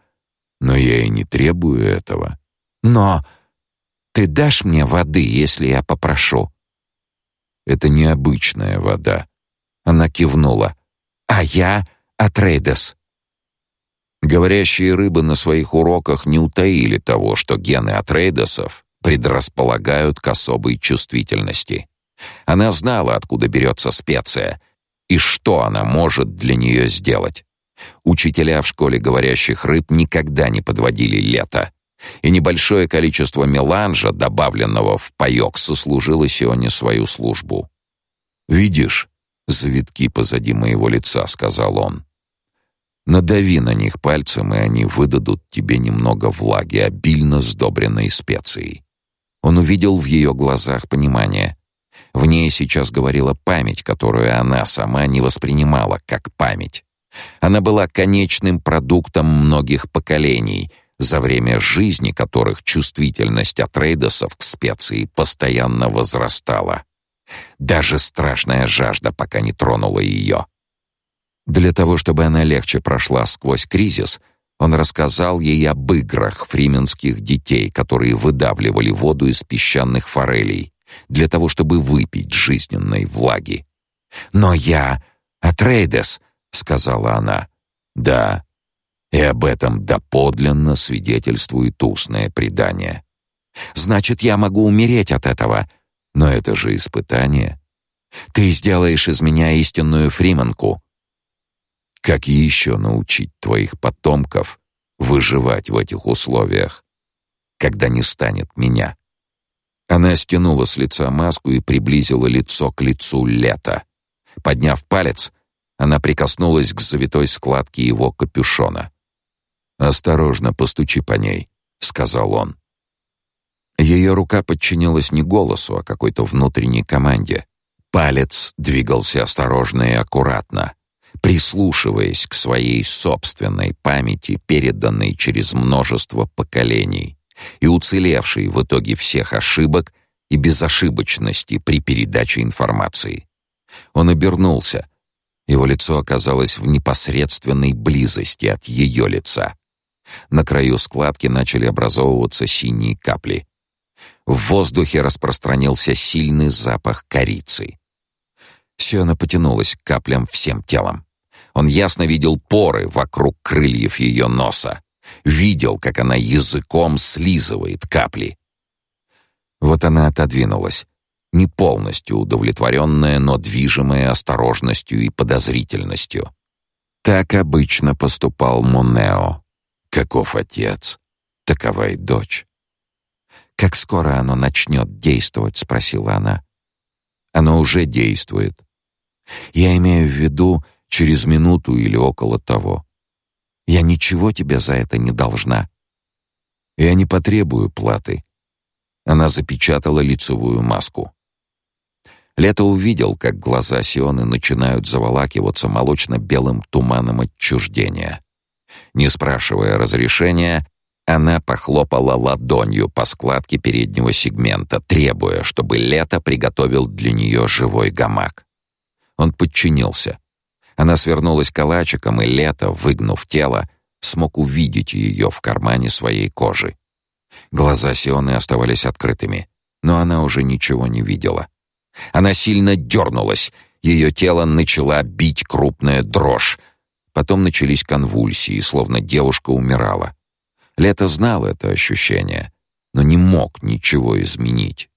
но я и не требую этого. Но ты дашь мне воды, если я попрошу? Это необычная вода. Она кивнула. А я Атрейдес. Говорящие рыбы на своих уроках не утаили того, что гены атрейдосов предрасполагают к особой чувствительности. Она знала, откуда берется специя и что она может для нее сделать. Учителя в школе говорящих рыб никогда не подводили лето, и небольшое количество меланжа, добавленного в паёк, сослужило Сионе свою службу. «Видишь завитки позади моего лица», — сказал он. Надави на них пальцем, и они выдадут тебе немного влаги, обильно сдобренной специей. Он увидел в ее глазах понимание. В ней сейчас говорила память, которую она сама не воспринимала как память. Она была конечным продуктом многих поколений, за время жизни которых чувствительность атрейдосов к специи постоянно возрастала. Даже страшная жажда пока не тронула ее. Для того, чтобы она легче прошла сквозь кризис, он рассказал ей об играх фрименских детей, которые выдавливали воду из песчаных форелей, для того, чтобы выпить жизненной влаги. «Но я Атрейдес», — сказала она. «Да, и об этом доподлинно свидетельствует устное предание. Значит, я могу умереть от этого. Но это же испытание. Ты сделаешь из меня истинную фрименку, как еще научить твоих потомков выживать в этих условиях, когда не станет меня? Она стянула с лица маску и приблизила лицо к лицу Лета. Подняв палец, она прикоснулась к завитой складке его капюшона. «Осторожно, постучи по ней», — сказал он. Ее рука подчинилась не голосу, а какой-то внутренней команде. Палец двигался осторожно и аккуратно, прислушиваясь к своей собственной памяти, переданной через множество поколений и уцелевшей в итоге всех ошибок и безошибочности при передаче информации. Он обернулся. Его лицо оказалось в непосредственной близости от ее лица. На краю складки начали образовываться синие капли. В воздухе распространился сильный запах корицы. Сиона потянулась к каплям всем телом. Он ясно видел поры вокруг крыльев ее носа. Видел, как она языком слизывает капли. Вот она отодвинулась, не полностью удовлетворенная, но движимая осторожностью и подозрительностью. Так обычно поступал Монео. Каков отец, такова и дочь. «Как скоро оно начнет действовать?» — спросила она. «Оно уже действует. Я имею в виду через минуту или около того. Я ничего тебе за это не должна. Я не потребую платы. Она запечатала лицевую маску. Лето увидел, как глаза Сионы начинают заволакиваться молочно-белым туманом отчуждения. Не спрашивая разрешения, она похлопала ладонью по складке переднего сегмента, требуя, чтобы Лето приготовил для нее живой гамак. Он подчинился. Она свернулась калачиком, и Лето, выгнув тело, смог увидеть ее в кармане своей кожи. Глаза Сионы оставались открытыми, но она уже ничего не видела. Она сильно дернулась, ее тело начала бить крупная дрожь. Потом начались конвульсии, словно девушка умирала. Лето знал это ощущение, но не мог ничего изменить.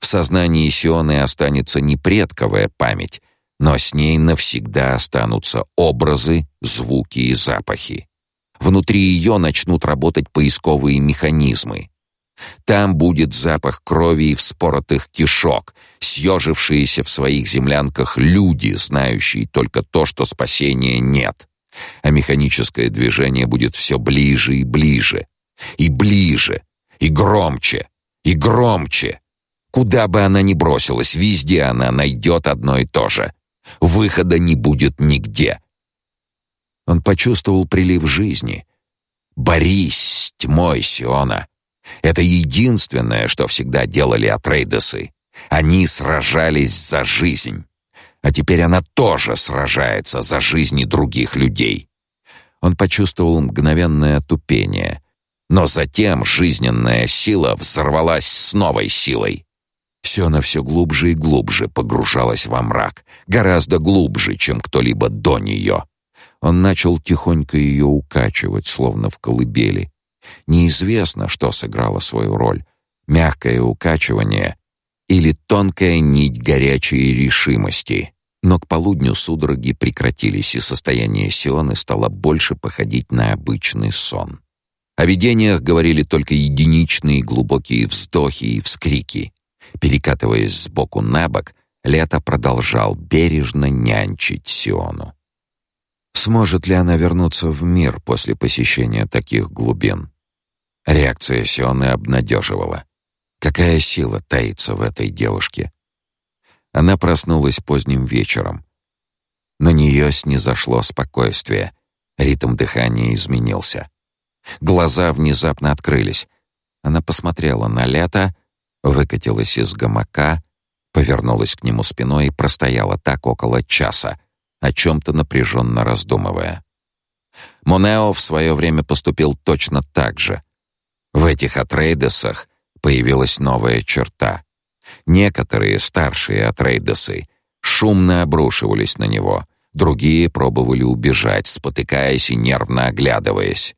В сознании Сионы останется не предковая память, но с ней навсегда останутся образы, звуки и запахи. Внутри ее начнут работать поисковые механизмы. Там будет запах крови и вспоротых кишок, съежившиеся в своих землянках люди, знающие только то, что спасения нет. А механическое движение будет все ближе и ближе, и ближе, и громче, и громче. Куда бы она ни бросилась, везде она найдет одно и то же. Выхода не будет нигде. Он почувствовал прилив жизни. «Борись с тьмой, Сиона!» Это единственное, что всегда делали Атрейдесы. Они сражались за жизнь. А теперь она тоже сражается за жизни других людей. Он почувствовал мгновенное тупение, но затем жизненная сила взорвалась с новой силой. Сёна все глубже и глубже погружалась во мрак, гораздо глубже, чем кто-либо до нее. Он начал тихонько ее укачивать, словно в колыбели. Неизвестно, что сыграло свою роль: мягкое укачивание или тонкая нить горячей решимости. Но к полудню судороги прекратились, и состояние Сионы стало больше походить на обычный сон. О видениях говорили только единичные глубокие вздохи и вскрики. Перекатываясь с боку на бок, Лето продолжал бережно нянчить Сиону. Сможет ли она вернуться в мир после посещения таких глубин? Реакция Сионы обнадеживала. Какая сила таится в этой девушке? Она проснулась поздним вечером. На нее снизошло спокойствие. Ритм дыхания изменился. Глаза внезапно открылись. Она посмотрела на лето, выкатилась из гамака, повернулась к нему спиной и простояла так около часа, о чем-то напряженно раздумывая. Монео в свое время поступил точно так же. В этих Атрейдесах появилась новая черта. Некоторые старшие Атрейдесы шумно обрушивались на него, другие пробовали убежать, спотыкаясь и нервно оглядываясь,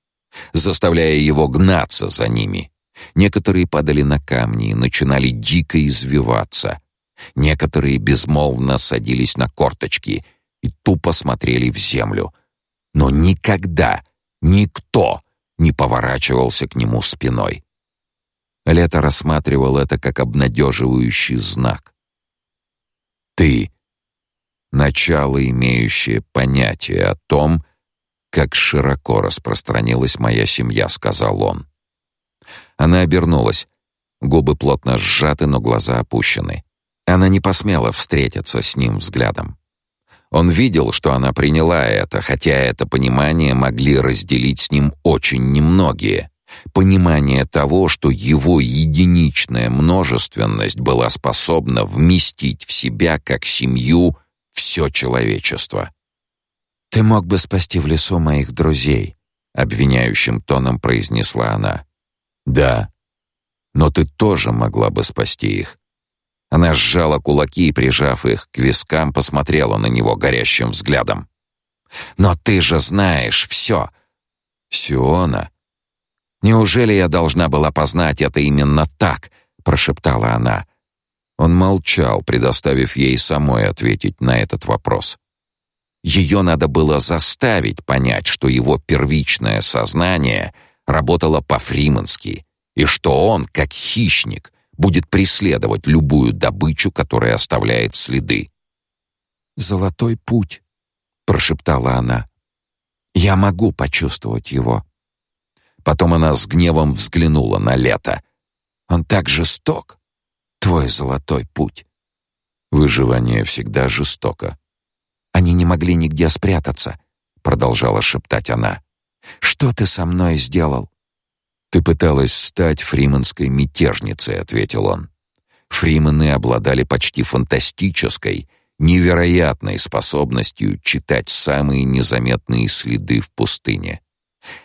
заставляя его гнаться за ними. Некоторые падали на камни и начинали дико извиваться. Некоторые безмолвно садились на корточки и тупо смотрели в землю. Но никогда никто не поворачивался к нему спиной. Лето рассматривал это как обнадеживающий знак. «Ты — начало, имеющее понятие о том, как широко распространилась моя семья», — сказал он. Она обернулась. Губы плотно сжаты, но глаза опущены. Она не посмела встретиться с ним взглядом. Он видел, что она приняла это, хотя это понимание могли разделить с ним очень немногие. Понимание того, что его единичная множественность была способна вместить в себя как семью все человечество. «Ты мог бы спасти в лесу моих друзей», — обвиняющим тоном произнесла она. «Да». Но ты тоже могла бы спасти их. Она сжала кулаки и, прижав их к вискам, посмотрела на него горящим взглядом. «Но ты же знаешь все!» «Сиона!» «Неужели я должна была познать это именно так?» — прошептала она. Он молчал, предоставив ей самой ответить на этот вопрос. Ее надо было заставить понять, что его первичное сознание работало по-фримански, и что он, как хищник, будет преследовать любую добычу, которая оставляет следы. «Золотой путь», — прошептала она. «Я могу почувствовать его». Потом она с гневом взглянула на лето. «Он так жесток, твой золотой путь». Выживание всегда жестоко. Они не могли нигде спрятаться, продолжала шептать она. Что ты со мной сделал? Ты пыталась стать фриманской мятежницей, ответил он. Фримены обладали почти фантастической, невероятной способностью читать самые незаметные следы в пустыне.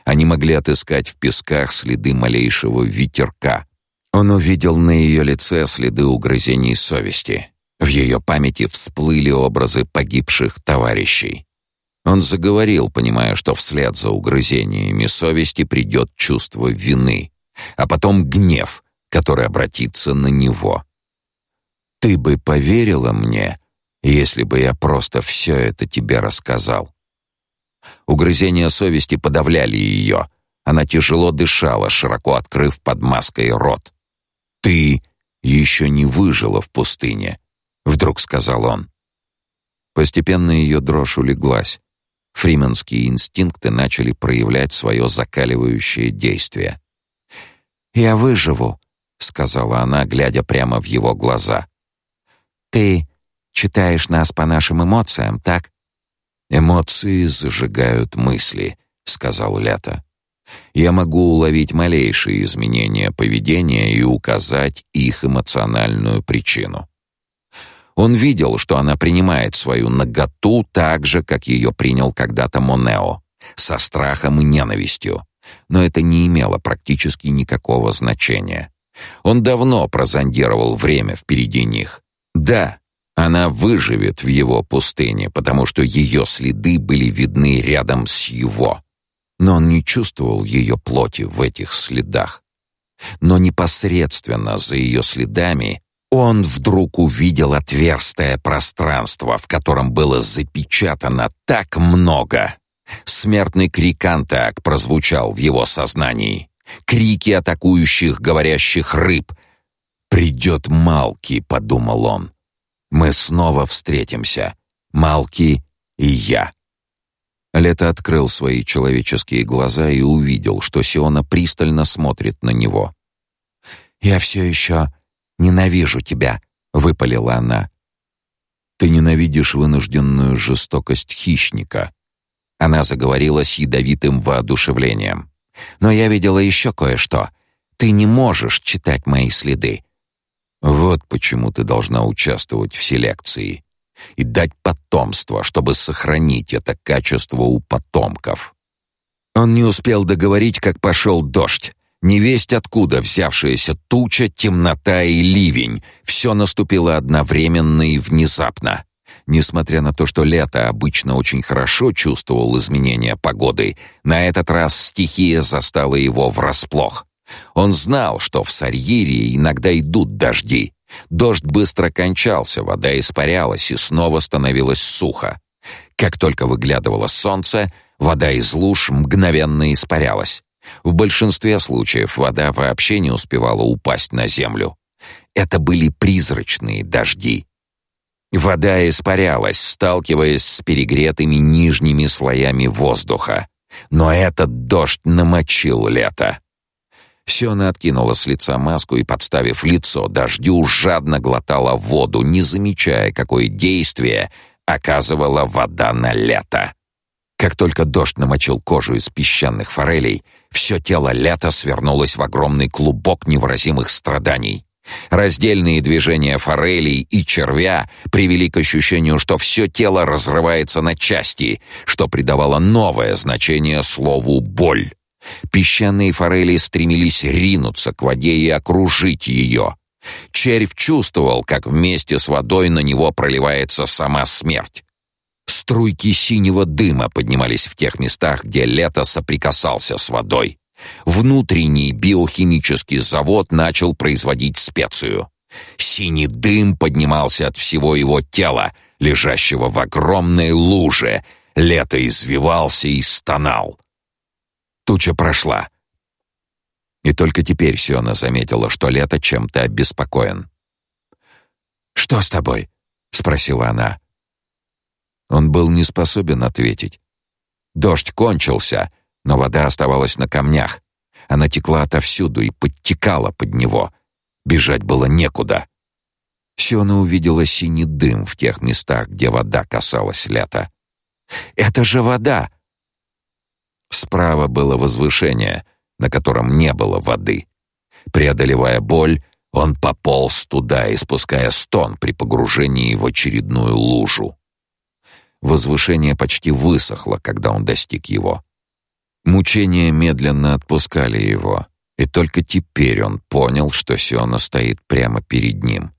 Они могли отыскать в песках следы малейшего ветерка. Он увидел на ее лице следы угрызений совести. В ее памяти всплыли образы погибших товарищей. Он заговорил, понимая, что вслед за угрызениями совести придет чувство вины, а потом гнев, который обратится на него. «Ты бы поверила мне, если бы я просто все это тебе рассказал». Угрызения совести подавляли ее. Она тяжело дышала, широко открыв под маской рот. «Ты еще не выжила в пустыне», вдруг сказал он. Постепенно ее дрожь улеглась. Фрименские инстинкты начали проявлять свое закаливающее действие. "Я выживу", сказала она, глядя прямо в его глаза. "Ты читаешь нас по нашим эмоциям, так?" "Эмоции зажигают мысли", сказал Лето. "Я могу уловить малейшие изменения поведения и указать их эмоциональную причину". Он видел, что она принимает свою наготу так же, как ее принял когда-то Монео, со страхом и ненавистью. Но это не имело практически никакого значения. Он давно прозондировал время впереди них. Да, она выживет в его пустыне, потому что ее следы были видны рядом с его. Но он не чувствовал ее плоти в этих следах. Но непосредственно за ее следами он вдруг увидел отверстое пространство, в котором было запечатано так много. Смертный крик Антак прозвучал в его сознании. Крики атакующих говорящих рыб. «Придет Малки», — подумал он. «Мы снова встретимся. Малки и я». Лето открыл свои человеческие глаза и увидел, что Сиона пристально смотрит на него. «Я все еще Ненавижу тебя, выпалила она. Ты ненавидишь вынужденную жестокость хищника. Она заговорила с ядовитым воодушевлением. Но я видела еще кое-что. Ты не можешь читать мои следы. Вот почему ты должна участвовать в селекции и дать потомство, чтобы сохранить это качество у потомков. Он не успел договорить, как пошел дождь. Невесть откуда взявшаяся туча, темнота и ливень. Все наступило одновременно и внезапно. Несмотря на то, что лето обычно очень хорошо чувствовал изменения погоды, на этот раз стихия застала его врасплох. Он знал, что в Сарьире иногда идут дожди. Дождь быстро кончался, вода испарялась и снова становилось сухо. Как только выглядывало солнце, вода из луж мгновенно испарялась. В большинстве случаев вода вообще не успевала упасть на землю. Это были призрачные дожди. Вода испарялась, сталкиваясь с перегретыми нижними слоями воздуха. Но этот дождь намочил лето. Сёна откинула с лица маску и, подставив лицо дождю, жадно глотала воду, не замечая, какое действие оказывала вода на лето. Как только дождь намочил кожу из песчаных форелей, все тело лета свернулось в огромный клубок невыразимых страданий. Раздельные движения форелей и червя привели к ощущению, что все тело разрывается на части, что придавало новое значение слову «боль». Песчаные форели стремились ринуться к воде и окружить ее. Червь чувствовал, как вместе с водой на него проливается сама смерть. Струйки синего дыма поднимались в тех местах, где лето соприкасался с водой. Внутренний биохимический завод начал производить специю. Синий дым поднимался от всего его тела, лежащего в огромной луже. Лето извивался и стонал. Туча прошла. И только теперь Сиона заметила, что Лето чем-то обеспокоен. «Что с тобой?» — спросила она. Он был не способен ответить. Дождь кончился, но вода оставалась на камнях. Она текла отовсюду и подтекала под него. Бежать было некуда. Сиона увидела синий дым в тех местах, где вода касалась лета. «Это же вода!» Справа было возвышение, на котором не было воды. Преодолевая боль, он пополз туда, испуская стон при погружении в очередную лужу. Возвышение почти высохло, когда он достиг его. Мучения медленно отпускали его, и только теперь он понял, что Сиона стоит прямо перед ним.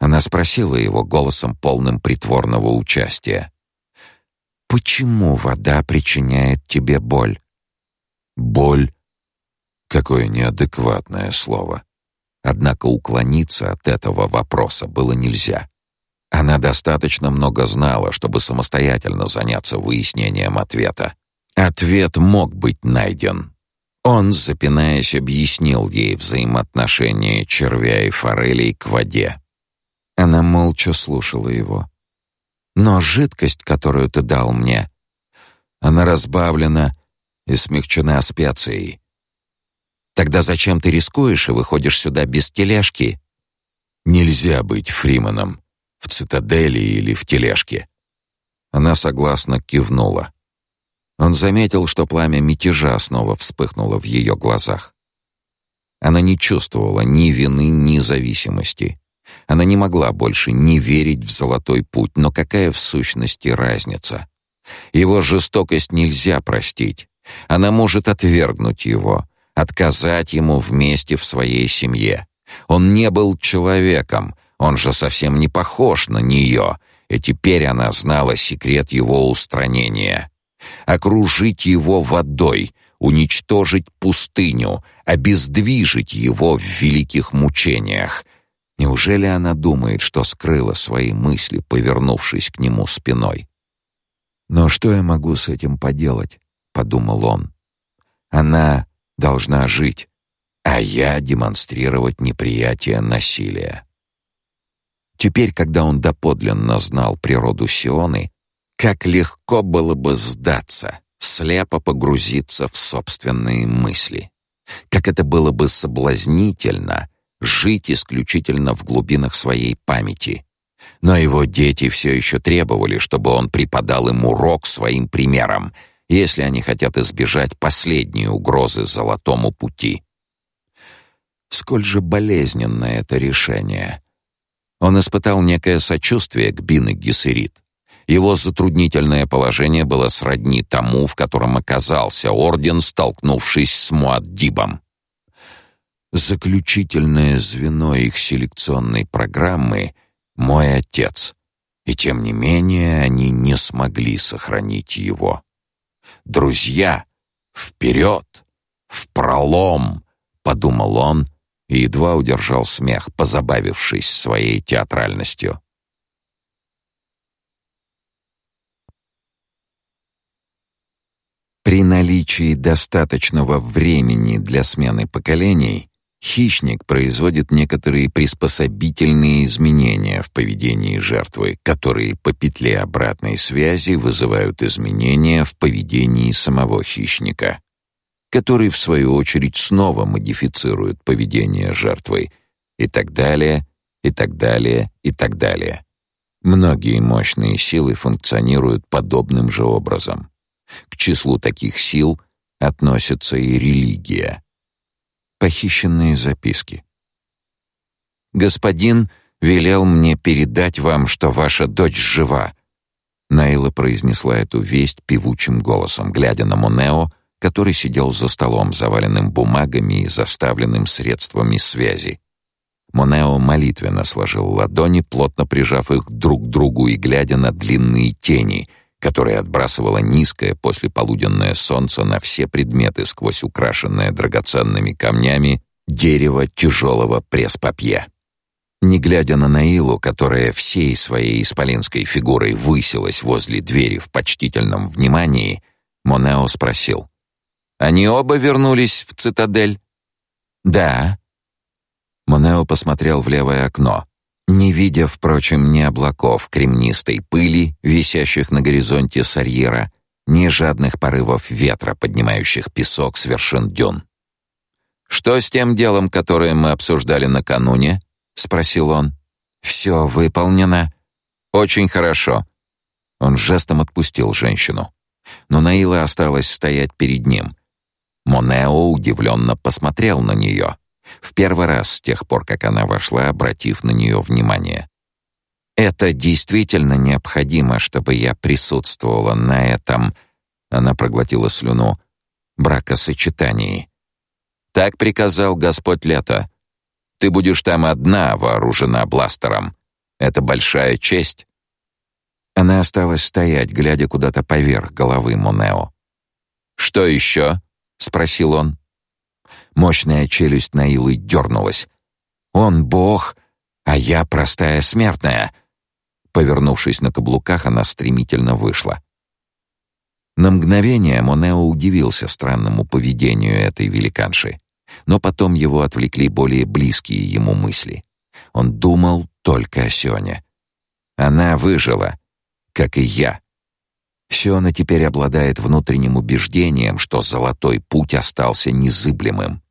Она спросила его голосом полным притворного участия: "Почему вода причиняет тебе боль?" Боль какое неадекватное слово. Однако уклониться от этого вопроса было нельзя. Она достаточно много знала, чтобы самостоятельно заняться выяснением ответа. Ответ мог быть найден. Он, запинаясь, объяснил ей взаимоотношение червя и форелей к воде. Она молча слушала его. «Но жидкость, которую ты дал мне, она разбавлена и смягчена специей. Тогда зачем ты рискуешь и выходишь сюда без тележки?» «Нельзя быть Фриманом», в цитадели или в тележке. Она согласно кивнула. Он заметил, что пламя мятежа снова вспыхнуло в ее глазах. Она не чувствовала ни вины, ни зависимости. Она не могла больше не верить в золотой путь, но какая в сущности разница? Его жестокость нельзя простить. Она может отвергнуть его, отказать ему вместе в своей семье. Он не был человеком, он же совсем не похож на нее, и теперь она знала секрет его устранения. Окружить его водой, уничтожить пустыню, обездвижить его в великих мучениях. Неужели она думает, что скрыла свои мысли, повернувшись к нему спиной? Но что я могу с этим поделать, подумал он. Она должна жить, а я демонстрировать неприятие насилия. Теперь, когда он доподлинно знал природу Сионы, как легко было бы сдаться, слепо погрузиться в собственные мысли. Как это было бы соблазнительно жить исключительно в глубинах своей памяти. Но его дети все еще требовали, чтобы он преподал им урок своим примером, если они хотят избежать последней угрозы золотому пути. Сколь же болезненно это решение, он испытал некое сочувствие к Бин и Гессерит. Его затруднительное положение было сродни тому, в котором оказался орден, столкнувшись с Муаддибом. Заключительное звено их селекционной программы — мой отец. И тем не менее они не смогли сохранить его. «Друзья, вперед! В пролом!» — подумал он и едва удержал смех, позабавившись своей театральностью. При наличии достаточного времени для смены поколений хищник производит некоторые приспособительные изменения в поведении жертвы, которые по петле обратной связи вызывают изменения в поведении самого хищника который в свою очередь снова модифицирует поведение жертвы и так далее, и так далее, и так далее. Многие мощные силы функционируют подобным же образом. К числу таких сил относится и религия. Похищенные записки. Господин велел мне передать вам, что ваша дочь жива. Найла произнесла эту весть певучим голосом, глядя на Монео, который сидел за столом, заваленным бумагами и заставленным средствами связи. Монео молитвенно сложил ладони, плотно прижав их друг к другу и глядя на длинные тени, которые отбрасывало низкое послеполуденное солнце на все предметы сквозь украшенное драгоценными камнями дерево тяжелого пресс-папье. Не глядя на Наилу, которая всей своей исполинской фигурой высилась возле двери в почтительном внимании, Монео спросил: "Они оба вернулись в цитадель?" "Да", Монео посмотрел в левое окно, не видя, впрочем, ни облаков кремнистой пыли, висящих на горизонте Сарьера, ни жадных порывов ветра, поднимающих песок с вершин дюн. «Что с тем делом, которое мы обсуждали накануне?» — спросил он. «Все выполнено». «Очень хорошо». Он жестом отпустил женщину. Но Наила осталась стоять перед ним. Монео удивленно посмотрел на нее. В первый раз с тех пор, как она вошла, обратив на нее внимание. «Это действительно необходимо, чтобы я присутствовала на этом...» Она проглотила слюну. «Бракосочетании». «Так приказал Господь Лето. Ты будешь там одна, вооружена бластером. Это большая честь». Она осталась стоять, глядя куда-то поверх головы Монео. «Что еще?» — спросил он. Мощная челюсть Наилы дернулась. «Он бог, а я простая смертная!» Повернувшись на каблуках, она стремительно вышла. На мгновение Монео удивился странному поведению этой великанши, но потом его отвлекли более близкие ему мысли. Он думал только о Сёне. Она выжила, как и я. Сёна теперь обладает внутренним убеждением, что золотой путь остался незыблемым.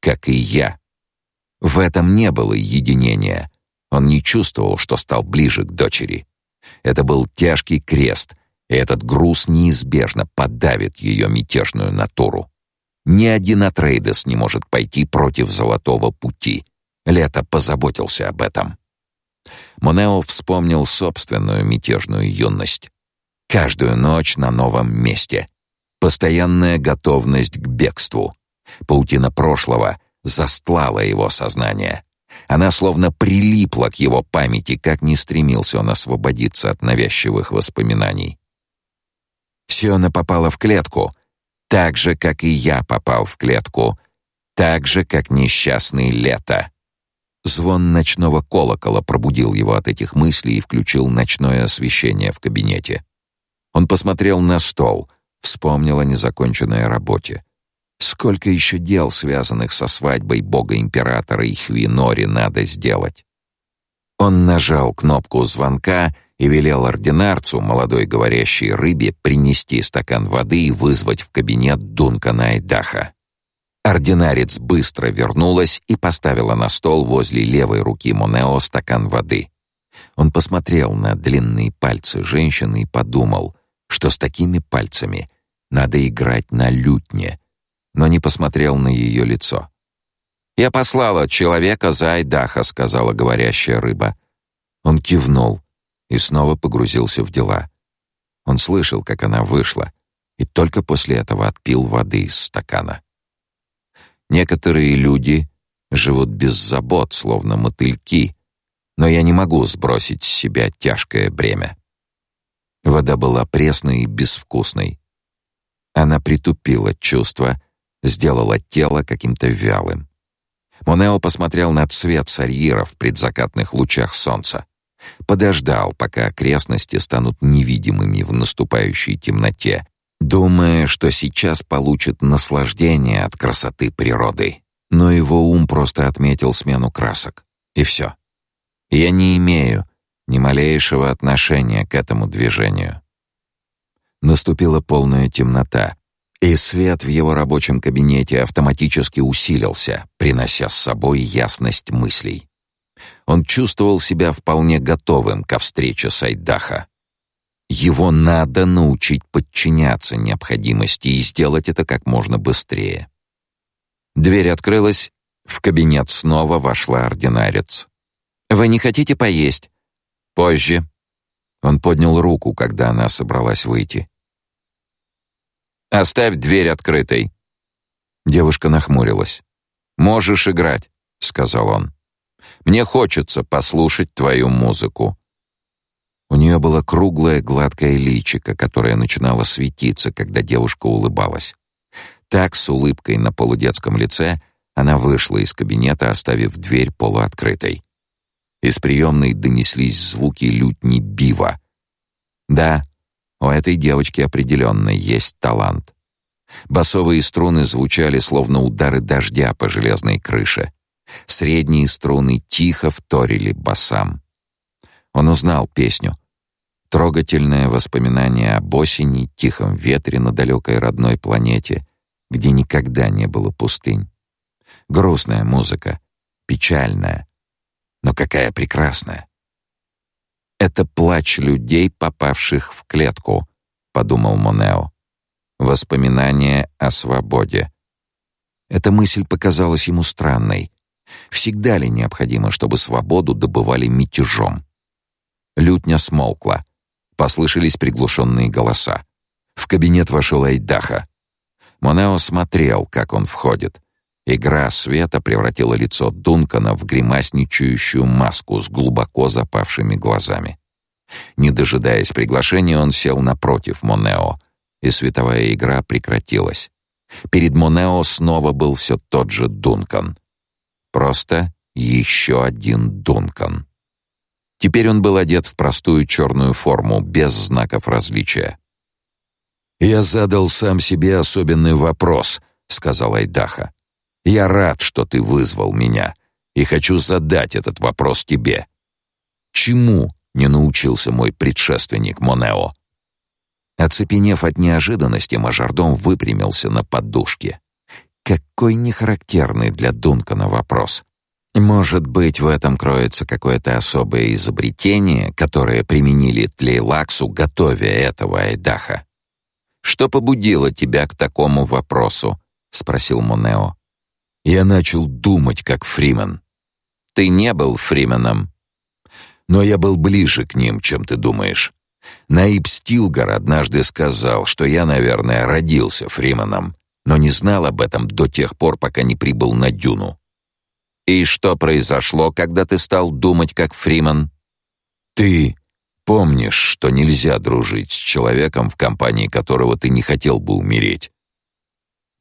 Как и я. В этом не было единения. Он не чувствовал, что стал ближе к дочери. Это был тяжкий крест, и этот груз неизбежно подавит ее мятежную натуру. Ни один Атрейдес не может пойти против золотого пути. Лето позаботился об этом. Монео вспомнил собственную мятежную юность. Каждую ночь на новом месте. Постоянная готовность к бегству. Паутина прошлого застлала его сознание. Она словно прилипла к его памяти, как не стремился он освободиться от навязчивых воспоминаний. Сиона попала в клетку, так же, как и я попал в клетку, так же, как несчастный лето. Звон ночного колокола пробудил его от этих мыслей и включил ночное освещение в кабинете. Он посмотрел на стол, вспомнил о незаконченной работе. Сколько еще дел, связанных со свадьбой бога-императора и Хвинори, надо сделать? Он нажал кнопку звонка и велел ординарцу, молодой говорящей рыбе, принести стакан воды и вызвать в кабинет Дункана Айдаха. Ординарец быстро вернулась и поставила на стол возле левой руки Монео стакан воды. Он посмотрел на длинные пальцы женщины и подумал, что с такими пальцами надо играть на лютне, но не посмотрел на ее лицо. «Я послала человека за Айдаха», — сказала говорящая рыба. Он кивнул и снова погрузился в дела. Он слышал, как она вышла, и только после этого отпил воды из стакана. Некоторые люди живут без забот, словно мотыльки, но я не могу сбросить с себя тяжкое бремя. Вода была пресной и безвкусной. Она притупила чувства, сделала тело каким-то вялым. Монео посмотрел на цвет сарьера в предзакатных лучах солнца. Подождал, пока окрестности станут невидимыми в наступающей темноте, думая, что сейчас получит наслаждение от красоты природы. Но его ум просто отметил смену красок. И все. Я не имею ни малейшего отношения к этому движению. Наступила полная темнота, и свет в его рабочем кабинете автоматически усилился, принося с собой ясность мыслей. Он чувствовал себя вполне готовым ко встрече с Айдаха. Его надо научить подчиняться необходимости и сделать это как можно быстрее. Дверь открылась, в кабинет снова вошла ординарец. «Вы не хотите поесть?» «Позже». Он поднял руку, когда она собралась выйти. Оставь дверь открытой. Девушка нахмурилась. Можешь играть, сказал он. Мне хочется послушать твою музыку. У нее было круглое гладкое личико, которое начинало светиться, когда девушка улыбалась. Так, с улыбкой на полудетском лице, она вышла из кабинета, оставив дверь полуоткрытой. Из приемной донеслись звуки лютни бива. Да, у этой девочки определенно есть талант. Басовые струны звучали словно удары дождя по железной крыше. Средние струны тихо вторили басам. Он узнал песню. Трогательное воспоминание об осени, тихом ветре на далекой родной планете, где никогда не было пустынь. Грустная музыка, печальная, но какая прекрасная. Это плач людей, попавших в клетку, подумал Монео. Воспоминание о свободе. Эта мысль показалась ему странной. Всегда ли необходимо, чтобы свободу добывали мятежом? Лютня смолкла. Послышались приглушенные голоса. В кабинет вошел Айдаха. Монео смотрел, как он входит. Игра света превратила лицо Дункана в гримасничающую маску с глубоко запавшими глазами. Не дожидаясь приглашения, он сел напротив Монео, и световая игра прекратилась. Перед Монео снова был все тот же Дункан. Просто еще один Дункан. Теперь он был одет в простую черную форму, без знаков различия. «Я задал сам себе особенный вопрос», — сказал Айдаха. «Я рад, что ты вызвал меня, и хочу задать этот вопрос тебе. Чему не научился мой предшественник Монео?» Оцепенев от неожиданности, мажордом выпрямился на подушке. Какой нехарактерный для Дункана вопрос. Может быть, в этом кроется какое-то особое изобретение, которое применили Тлейлаксу, готовя этого Айдаха. Что побудило тебя к такому вопросу? спросил Монео. Я начал думать как Фримен. Ты не был Фрименом, но я был ближе к ним, чем ты думаешь. Наиб Стилгар однажды сказал, что я, наверное, родился Фрименом, но не знал об этом до тех пор, пока не прибыл на Дюну. И что произошло, когда ты стал думать как Фриман? Ты помнишь, что нельзя дружить с человеком, в компании которого ты не хотел бы умереть.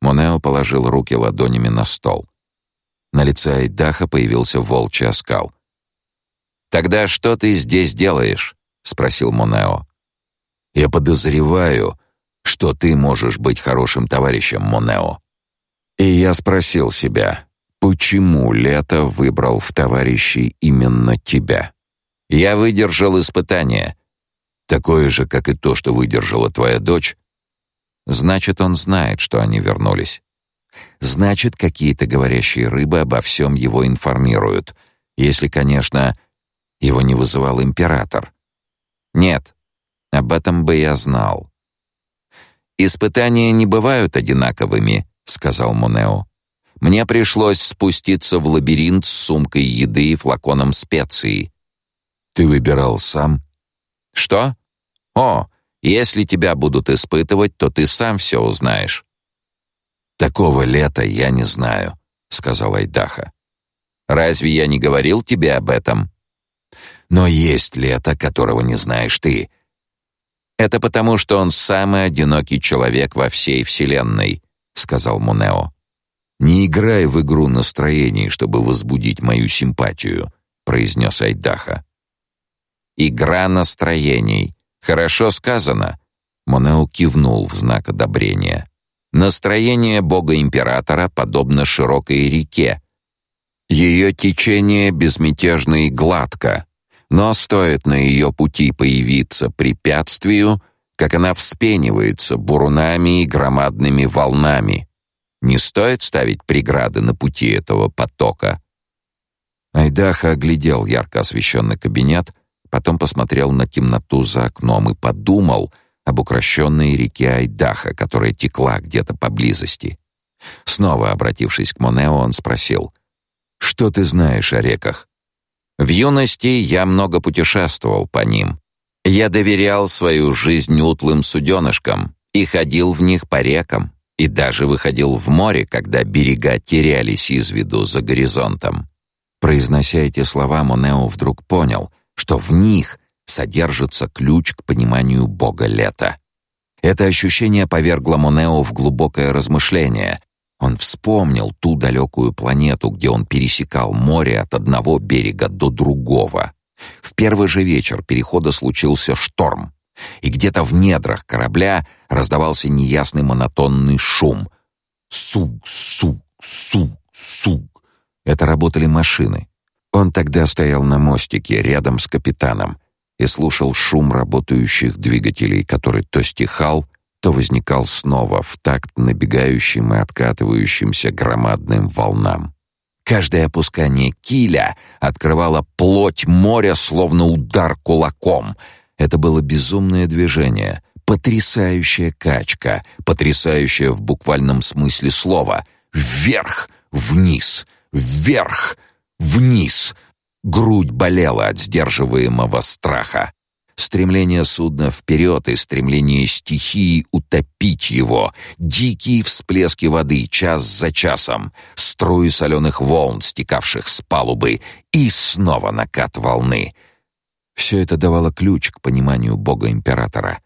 Монео положил руки ладонями на стол. На лице Айдаха появился волчий оскал. Тогда что ты здесь делаешь? спросил Монео. Я подозреваю, что ты можешь быть хорошим товарищем, Монео. И я спросил себя, Почему Лето выбрал в товарищи именно тебя? Я выдержал испытание. Такое же, как и то, что выдержала твоя дочь. Значит, он знает, что они вернулись. Значит, какие-то говорящие рыбы обо всем его информируют, если, конечно, его не вызывал император. Нет, об этом бы я знал. Испытания не бывают одинаковыми, сказал Монео. Мне пришлось спуститься в лабиринт с сумкой еды и флаконом специй. Ты выбирал сам? Что? О, если тебя будут испытывать, то ты сам все узнаешь. Такого лета я не знаю, сказал Айдаха. Разве я не говорил тебе об этом? Но есть лето, которого не знаешь ты. Это потому, что он самый одинокий человек во всей вселенной, сказал Мунео. Не играй в игру настроений, чтобы возбудить мою симпатию, произнес Айдаха. Игра настроений. Хорошо сказано. Монео кивнул в знак одобрения. Настроение бога-императора подобно широкой реке. Ее течение безмятежно и гладко, но стоит на ее пути появиться препятствию, как она вспенивается бурунами и громадными волнами. Не стоит ставить преграды на пути этого потока. Айдаха оглядел ярко освещенный кабинет, потом посмотрел на темноту за окном и подумал об укращенной реке Айдаха, которая текла где-то поблизости. Снова обратившись к Монео, он спросил: "Что ты знаешь о реках?" В юности я много путешествовал по ним. Я доверял свою жизнь утлым суденышкам, и ходил в них по рекам, и даже выходил в море, когда берега терялись из виду за горизонтом. Произнося эти слова, Монео вдруг понял, что в них содержится ключ к пониманию бога лета. Это ощущение повергло Монео в глубокое размышление. Он вспомнил ту далекую планету, где он пересекал море от одного берега до другого. В первый же вечер перехода случился шторм, и где-то в недрах корабля раздавался неясный монотонный шум. Суг, суг, суг, суг. Это работали машины. Он тогда стоял на мостике рядом с капитаном и слушал шум работающих двигателей, который то стихал, то возникал снова в такт набегающим и откатывающимся громадным волнам. Каждое опускание киля открывало плоть моря, словно удар кулаком. Это было безумное движение, потрясающая качка, потрясающая в буквальном смысле слова. Вверх, вниз, вверх, вниз — Грудь болела от сдерживаемого страха. Стремление судна вперед и стремление стихии утопить его, дикие всплески воды час за часом, струи соленых волн, стекавших с палубы, и снова накат волны. Все это давало ключ к пониманию бога-императора.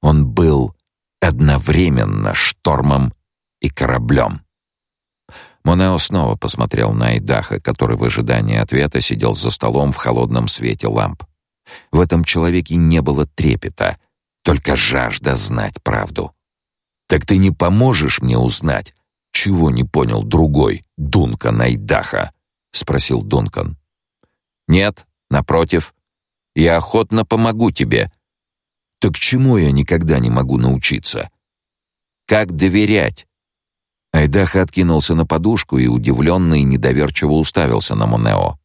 Он был одновременно штормом и кораблем. Монео снова посмотрел на Айдаха, который в ожидании ответа сидел за столом в холодном свете ламп. В этом человеке не было трепета, только жажда знать правду. «Так ты не поможешь мне узнать, чего не понял другой, Дункан Айдаха?» — спросил Дункан. «Нет, напротив, я охотно помогу тебе». «Так чему я никогда не могу научиться?» «Как доверять?» Айдаха откинулся на подушку и удивленно и недоверчиво уставился на Монео.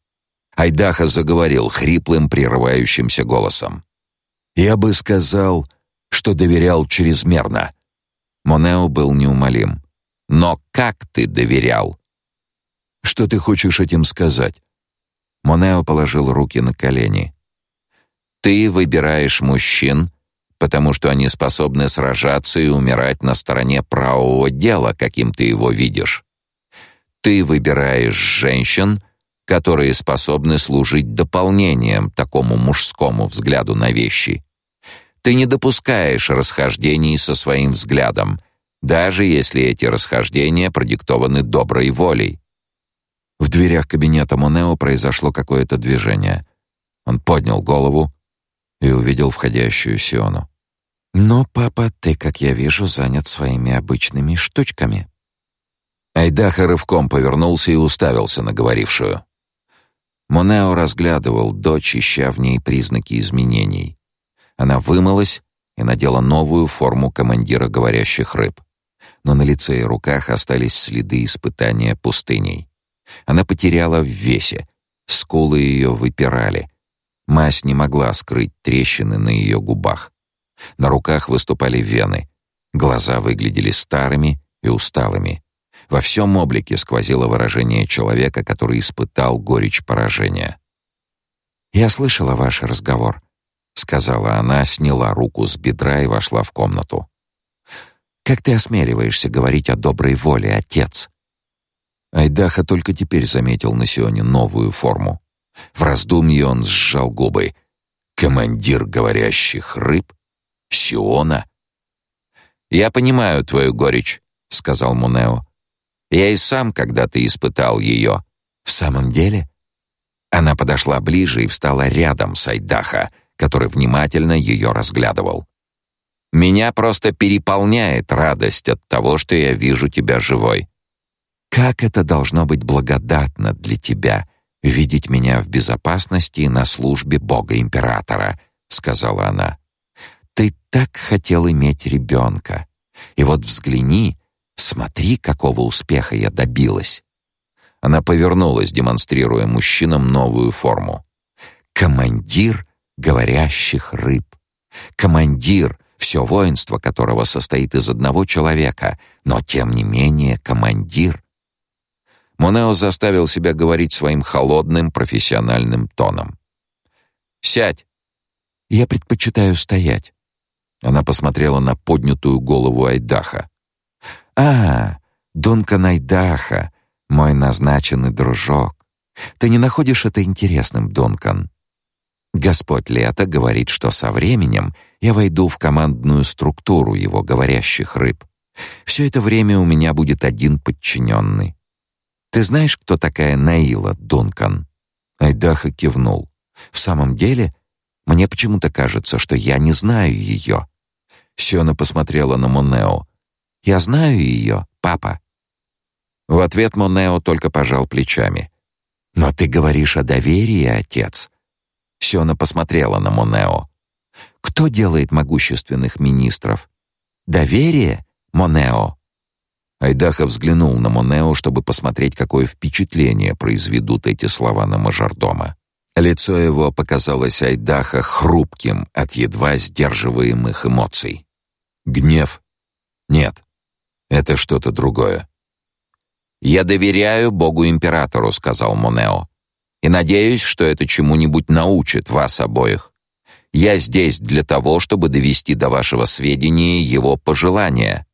Айдаха заговорил хриплым, прерывающимся голосом. «Я бы сказал, что доверял чрезмерно». Монео был неумолим. «Но как ты доверял?» «Что ты хочешь этим сказать?» Монео положил руки на колени. «Ты выбираешь мужчин, потому что они способны сражаться и умирать на стороне правого дела, каким ты его видишь. Ты выбираешь женщин, которые способны служить дополнением такому мужскому взгляду на вещи. Ты не допускаешь расхождений со своим взглядом, даже если эти расхождения продиктованы доброй волей. В дверях кабинета Монео произошло какое-то движение. Он поднял голову и увидел входящую Сиону. Но, папа, ты, как я вижу, занят своими обычными штучками. Айдаха рывком повернулся и уставился на говорившую. Монео разглядывал дочь, ища в ней признаки изменений. Она вымылась и надела новую форму командира говорящих рыб. Но на лице и руках остались следы испытания пустыней. Она потеряла в весе, скулы ее выпирали. Мазь не могла скрыть трещины на ее губах. На руках выступали вены. Глаза выглядели старыми и усталыми. Во всем облике сквозило выражение человека, который испытал горечь поражения. «Я слышала ваш разговор», — сказала она, сняла руку с бедра и вошла в комнату. «Как ты осмеливаешься говорить о доброй воле, отец?» Айдаха только теперь заметил на Сионе новую форму. В раздумье он сжал губы. «Командир говорящих рыб?» Сиона. Я понимаю твою горечь, сказал Мунео. Я и сам когда-то испытал ее. В самом деле? Она подошла ближе и встала рядом с Айдаха, который внимательно ее разглядывал. Меня просто переполняет радость от того, что я вижу тебя живой. Как это должно быть благодатно для тебя видеть меня в безопасности на службе Бога императора, сказала она. Ты так хотел иметь ребенка. И вот взгляни, смотри, какого успеха я добилась. Она повернулась, демонстрируя мужчинам новую форму. Командир говорящих рыб. Командир, все воинство которого состоит из одного человека, но тем не менее командир. Монео заставил себя говорить своим холодным профессиональным тоном. «Сядь!» «Я предпочитаю стоять». Она посмотрела на поднятую голову Айдаха. «А, Дункан Айдаха, мой назначенный дружок. Ты не находишь это интересным, Дункан?» Господь Лето говорит, что со временем я войду в командную структуру его говорящих рыб. Все это время у меня будет один подчиненный. Ты знаешь, кто такая Наила Дункан? Айдаха кивнул. В самом деле, мне почему-то кажется, что я не знаю ее. Сёна посмотрела на Монео. Я знаю ее, папа. В ответ Монео только пожал плечами. Но ты говоришь о доверии, отец. Сёна посмотрела на Монео. Кто делает могущественных министров? Доверие, Монео. Айдаха взглянул на Монео, чтобы посмотреть, какое впечатление произведут эти слова на мажордома. Лицо его показалось Айдаха хрупким от едва сдерживаемых эмоций. Гнев? Нет. Это что-то другое. «Я доверяю Богу-императору», — сказал Монео. «И надеюсь, что это чему-нибудь научит вас обоих. Я здесь для того, чтобы довести до вашего сведения его пожелания».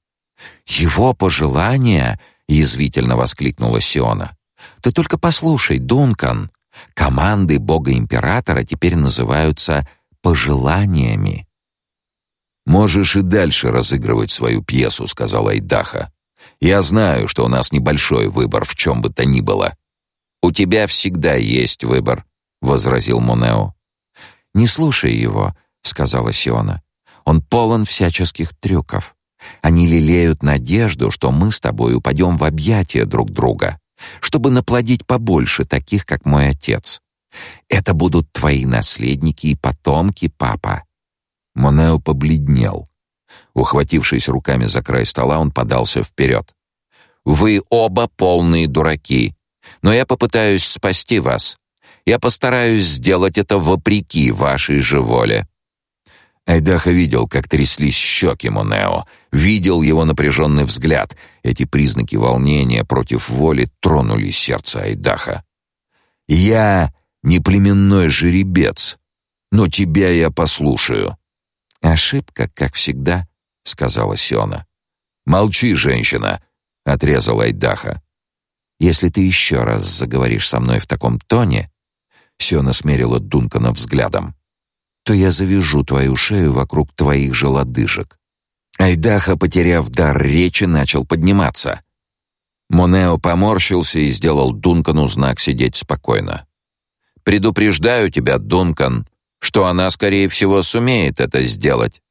«Его пожелания?» — язвительно воскликнула Сиона. «Ты только послушай, Дункан. Команды Бога-императора теперь называются пожеланиями». «Можешь и дальше разыгрывать свою пьесу», — сказал Айдаха. Я знаю, что у нас небольшой выбор в чем бы то ни было. У тебя всегда есть выбор, возразил Монео. Не слушай его, сказала Сиона. Он полон всяческих трюков. Они лелеют надежду, что мы с тобой упадем в объятия друг друга, чтобы наплодить побольше таких, как мой отец. Это будут твои наследники и потомки, папа. Монео побледнел. Ухватившись руками за край стола, он подался вперед. «Вы оба полные дураки, но я попытаюсь спасти вас. Я постараюсь сделать это вопреки вашей же воле». Айдаха видел, как тряслись щеки Монео, видел его напряженный взгляд. Эти признаки волнения против воли тронули сердце Айдаха. «Я не племенной жеребец, но тебя я послушаю». «Ошибка, как всегда», — сказала Сёна. «Молчи, женщина!» — отрезал Айдаха. «Если ты еще раз заговоришь со мной в таком тоне...» Сёна смерила Дункана взглядом. «То я завяжу твою шею вокруг твоих же лодыжек». Айдаха, потеряв дар речи, начал подниматься. Монео поморщился и сделал Дункану знак сидеть спокойно. «Предупреждаю тебя, Дункан, что она, скорее всего, сумеет это сделать.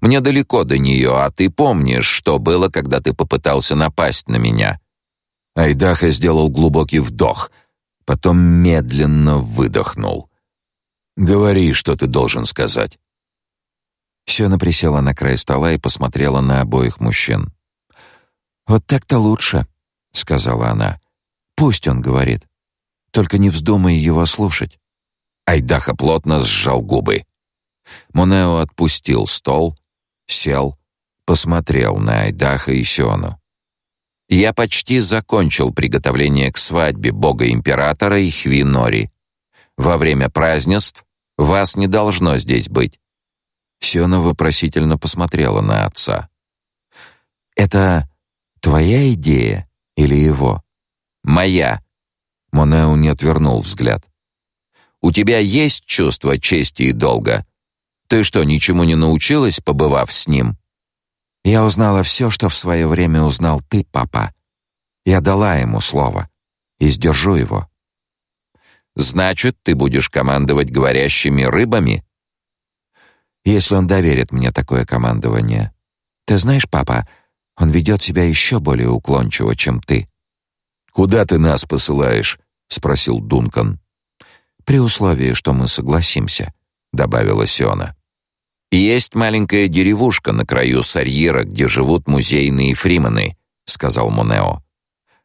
Мне далеко до нее, а ты помнишь, что было, когда ты попытался напасть на меня?» Айдаха сделал глубокий вдох, потом медленно выдохнул. «Говори, что ты должен сказать». Сёна присела на край стола и посмотрела на обоих мужчин. «Вот так-то лучше», — сказала она. «Пусть он говорит. Только не вздумай его слушать». Айдаха плотно сжал губы. Монео отпустил стол, сел, посмотрел на Айдаха и Сиону. «Я почти закончил приготовление к свадьбе бога-императора и Хвинори. Во время празднеств вас не должно здесь быть». Сиона вопросительно посмотрела на отца. «Это твоя идея или его?» «Моя». Монео не отвернул взгляд. «У тебя есть чувство чести и долга?» Ты что, ничему не научилась, побывав с ним? Я узнала все, что в свое время узнал ты, папа. Я дала ему слово и сдержу его. Значит, ты будешь командовать говорящими рыбами? Если он доверит мне такое командование. Ты знаешь, папа, он ведет себя еще более уклончиво, чем ты. Куда ты нас посылаешь? спросил Дункан. При условии, что мы согласимся, добавила Сиона. «Есть маленькая деревушка на краю Сарьера, где живут музейные фримены», — сказал Монео.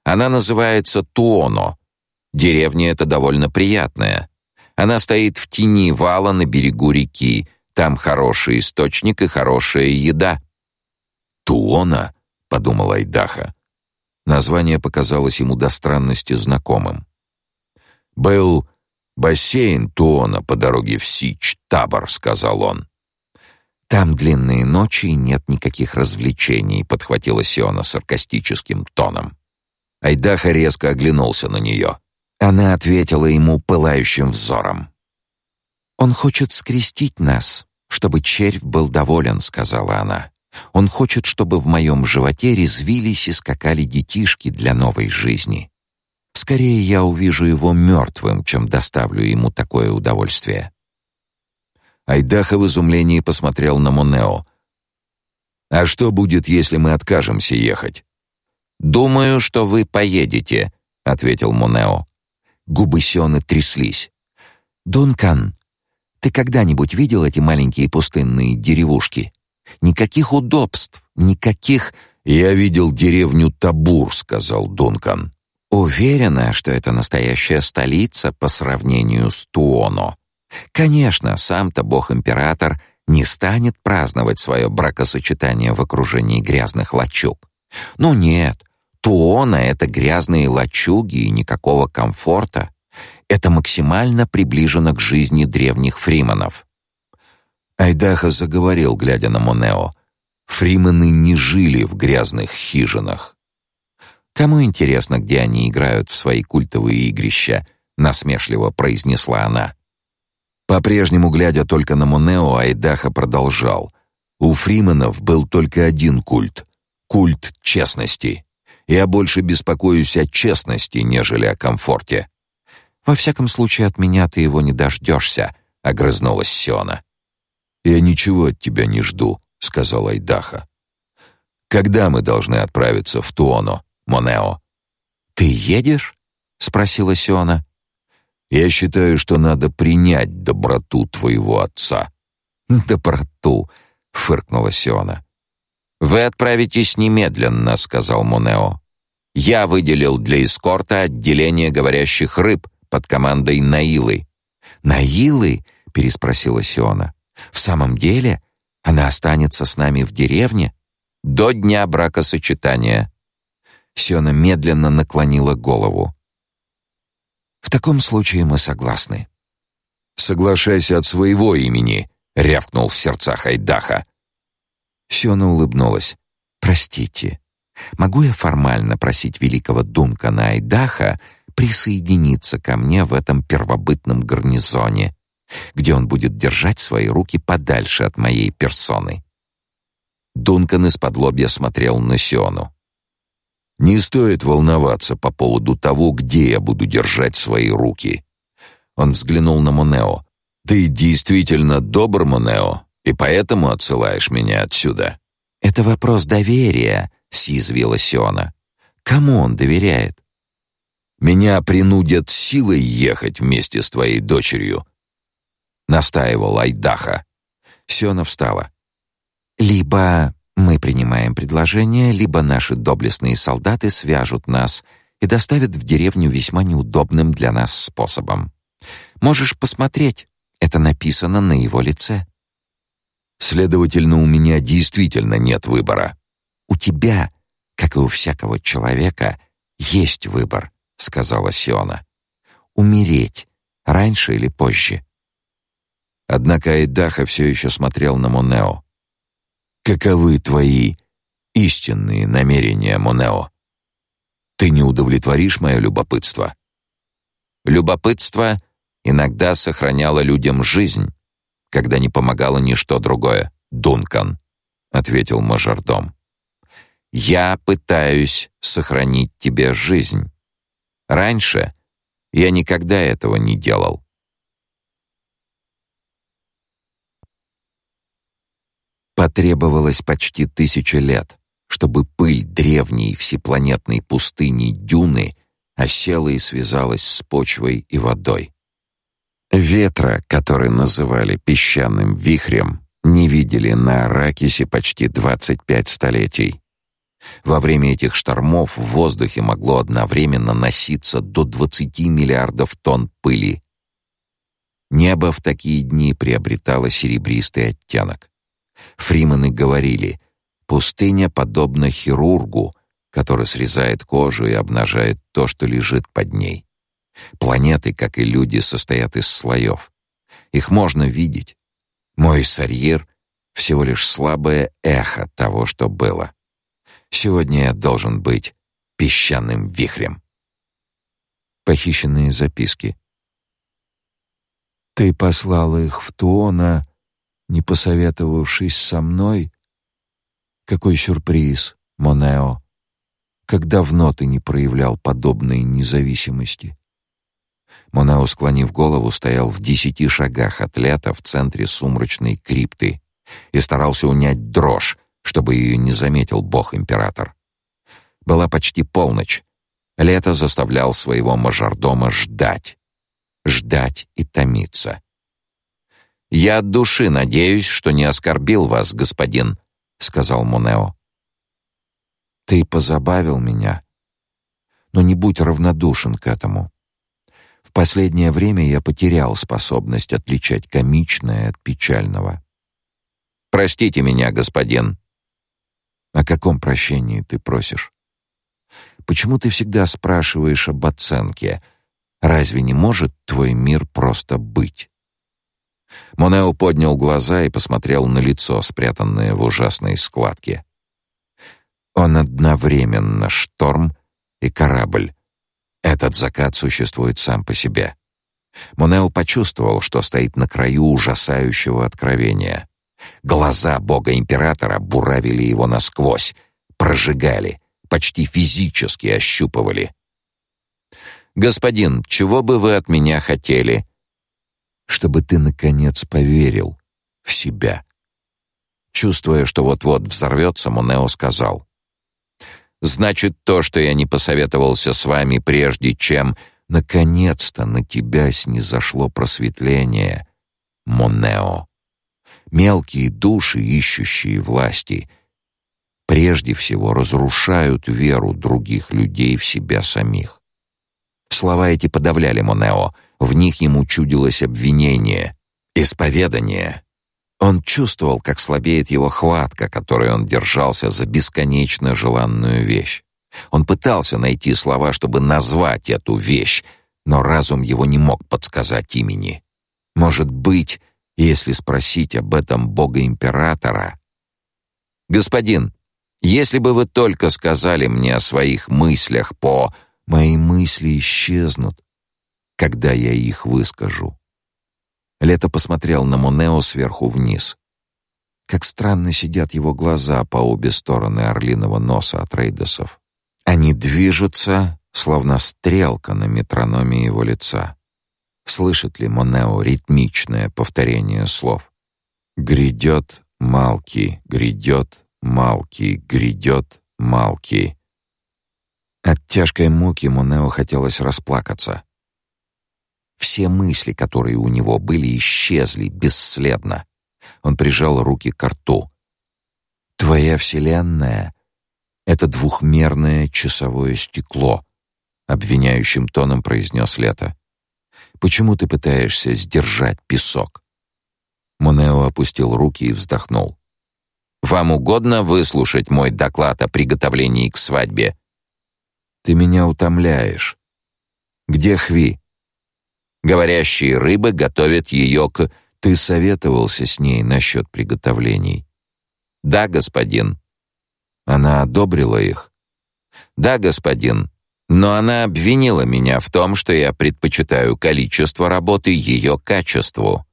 «Она называется Туоно. Деревня эта довольно приятная. Она стоит в тени вала на берегу реки. Там хороший источник и хорошая еда». «Туона?» — подумал Айдаха. Название показалось ему до странности знакомым. «Был бассейн Туона по дороге в Сич, Табор», — сказал он. Там длинные ночи и нет никаких развлечений, подхватила Сиона саркастическим тоном. Айдаха резко оглянулся на нее. Она ответила ему пылающим взором. Он хочет скрестить нас, чтобы червь был доволен, сказала она. Он хочет, чтобы в моем животе резвились и скакали детишки для новой жизни. Скорее я увижу его мертвым, чем доставлю ему такое удовольствие. Айдаха в изумлении посмотрел на Монео. А что будет, если мы откажемся ехать? Думаю, что вы поедете, ответил Монео. Губы Сёны тряслись. Дункан, ты когда-нибудь видел эти маленькие пустынные деревушки? Никаких удобств, никаких Я видел деревню Табур, сказал Дункан. Уверена, что это настоящая столица по сравнению с Туоно. Конечно, сам-то бог-император не станет праздновать свое бракосочетание в окружении грязных лачуг. Ну нет, Туоно — это грязные лачуги и никакого комфорта. Это максимально приближено к жизни древних фриманов. Айдаха заговорил, глядя на Монео. Фримены не жили в грязных хижинах. Кому интересно, где они играют в свои культовые игрища, насмешливо произнесла она. По-прежнему глядя только на Монео, Айдаха продолжал: "У фрименов был только один культ культ честности. Я больше беспокоюсь о честности, нежели о комфорте". Во всяком случае, от меня ты его не дождешься», — огрызнулась Сиона. «Я ничего от тебя не жду», — сказал Айдаха. «Когда мы должны отправиться в Туоно?» Монео. Ты едешь? спросила Сиона. Я считаю, что надо принять доброту твоего отца. Доброту, фыркнула Сиона. Вы отправитесь немедленно, сказал Монео. Я выделил для эскорта отделение говорящих рыб под командой Наилы. Наилы? переспросила Сиона. В самом деле, она останется с нами в деревне до дня бракосочетания. Сёна медленно наклонила голову. В таком случае мы согласны. Соглашайся от своего имени, рявкнул в сердцах Айдаха. Сёна улыбнулась. Простите. Могу я формально просить великого Дункана Айдаха присоединиться ко мне в этом первобытном гарнизоне, где он будет держать свои руки подальше от моей персоны? Дункан из-под лобья смотрел на Сиону. Не стоит волноваться по поводу того, где я буду держать свои руки. Он взглянул на Монео. Ты действительно добр, Монео, и поэтому отсылаешь меня отсюда. Это вопрос доверия, съязвила Сиона. Кому он доверяет? Меня принудят силой ехать вместе с твоей дочерью, настаивал Айдаха. Сиона встала. Либо мы принимаем предложение, либо наши доблестные солдаты свяжут нас и доставят в деревню весьма неудобным для нас способом. Можешь посмотреть, это написано на его лице. Следовательно, у меня действительно нет выбора. У тебя, как и у всякого человека, есть выбор, сказала Сиона. Умереть раньше или позже. Однако Айдаха все еще смотрел на Монео. Каковы твои истинные намерения, Монео? Ты не удовлетворишь мое любопытство? Любопытство иногда сохраняло людям жизнь, когда не помогало ничто другое. Дункан, ответил мажордом. Я пытаюсь сохранить тебе жизнь. Раньше я никогда этого не делал. Потребовалось почти тысяча лет, чтобы пыль древней всепланетной пустыни Дюны осела и связалась с почвой и водой. Ветра, который называли песчаным вихрем, не видели на Аракисе почти 25 столетий. Во время этих штормов в воздухе могло одновременно носиться до 20 миллиардов тонн пыли. Небо в такие дни приобретало серебристый оттенок. Фримены говорили, пустыня подобна хирургу, который срезает кожу и обнажает то, что лежит под ней. Планеты, как и люди, состоят из слоев. Их можно видеть. Мой сарьер всего лишь слабое эхо того, что было. Сегодня я должен быть песчаным вихрем. Похищенные записки. Ты послала их в Туона, не посоветовавшись со мной? Какой сюрприз, Монео. Как давно ты не проявлял подобной независимости? Монео, склонив голову, стоял в десяти шагах от Лета в центре сумрачной крипты и старался унять дрожь, чтобы ее не заметил бог-император. Была почти полночь. Лето заставлял своего мажордома ждать. Ждать и томиться. «Я от души надеюсь, что не оскорбил вас, господин», — сказал Монео. «Ты позабавил меня, но не будь равнодушен к этому. В последнее время я потерял способность отличать комичное от печального. Простите меня, господин. О каком прощении ты просишь? Почему ты всегда спрашиваешь об оценке? Разве не может твой мир просто быть? Монео поднял глаза и посмотрел на лицо, спрятанное в ужасной складке. Он одновременно шторм и корабль. Этот закат существует сам по себе. Монео почувствовал, что стоит на краю ужасающего откровения. Глаза бога-императора буравили его насквозь, прожигали, почти физически ощупывали. «Господин, чего бы вы от меня хотели?» «Чтобы ты, наконец, поверил в себя». Чувствуя, что вот-вот взорвется, Монео сказал. «Значит, то, что я не посоветовался с вами прежде, чем...» «Наконец-то на тебя снизошло просветление, Монео» мелкие души, ищущие власти, прежде всего разрушают веру других людей в себя самих. Слова эти подавляли Монео, в них ему чудилось обвинение, исповедание. Он чувствовал, как слабеет его хватка, которой он держался за бесконечно желанную вещь. Он пытался найти слова, чтобы назвать эту вещь, но разум его не мог подсказать имени. Может быть, если спросить об этом бога-императора... «Господин, если бы вы только сказали мне о своих мыслях по...» «Мои мысли исчезнут, когда я их выскажу». Лето посмотрел на Монео сверху вниз. Как странно сидят его глаза по обе стороны орлиного носа от рейдосов. Они движутся, словно стрелка на метрономе его лица. Слышит ли Монео ритмичное повторение слов? «Грядет Малки, грядет Малки, грядет Малки». От тяжкой муки Монео хотелось расплакаться. Все мысли, которые у него были, исчезли бесследно. Он прижал руки к рту. «Твоя вселенная — это двухмерное часовое стекло», — обвиняющим тоном произнес Лето. Почему ты пытаешься сдержать песок?» Монео опустил руки и вздохнул. «Вам угодно выслушать мой доклад о приготовлении к свадьбе?» «Ты меня утомляешь. Где Хви?» «Говорящие рыбы готовят ее к...» «Ты советовался с ней насчет приготовлений?» «Да, господин». «Она одобрила их?» «Да, господин. Но она обвинила меня в том, что я предпочитаю количество работы ее качеству.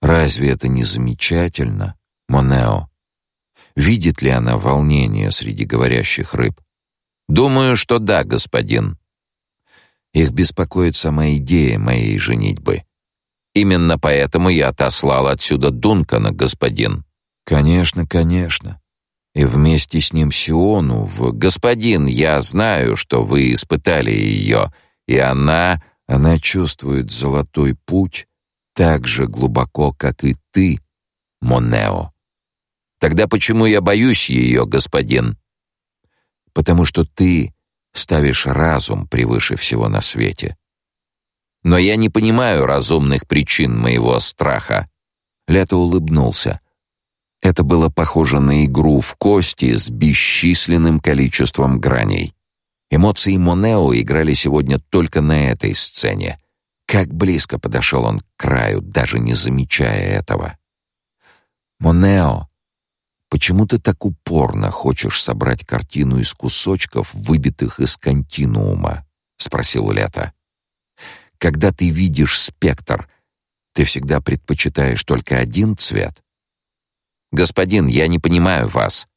Разве это не замечательно, Монео? Видит ли она волнение среди говорящих рыб? Думаю, что да, господин. Их беспокоит сама идея моей женитьбы. Именно поэтому я отослал отсюда Дункана, господин. Конечно, конечно и вместе с ним Сиону в «Господин, я знаю, что вы испытали ее, и она...» Она чувствует золотой путь так же глубоко, как и ты, Монео. Тогда почему я боюсь ее, господин? Потому что ты ставишь разум превыше всего на свете. Но я не понимаю разумных причин моего страха. Лето улыбнулся. Это было похоже на игру в кости с бесчисленным количеством граней. Эмоции Монео играли сегодня только на этой сцене. Как близко подошел он к краю, даже не замечая этого. Монео, почему ты так упорно хочешь собрать картину из кусочков, выбитых из континуума? спросил Лето. Когда ты видишь спектр, ты всегда предпочитаешь только один цвет? Господин, я не понимаю вас.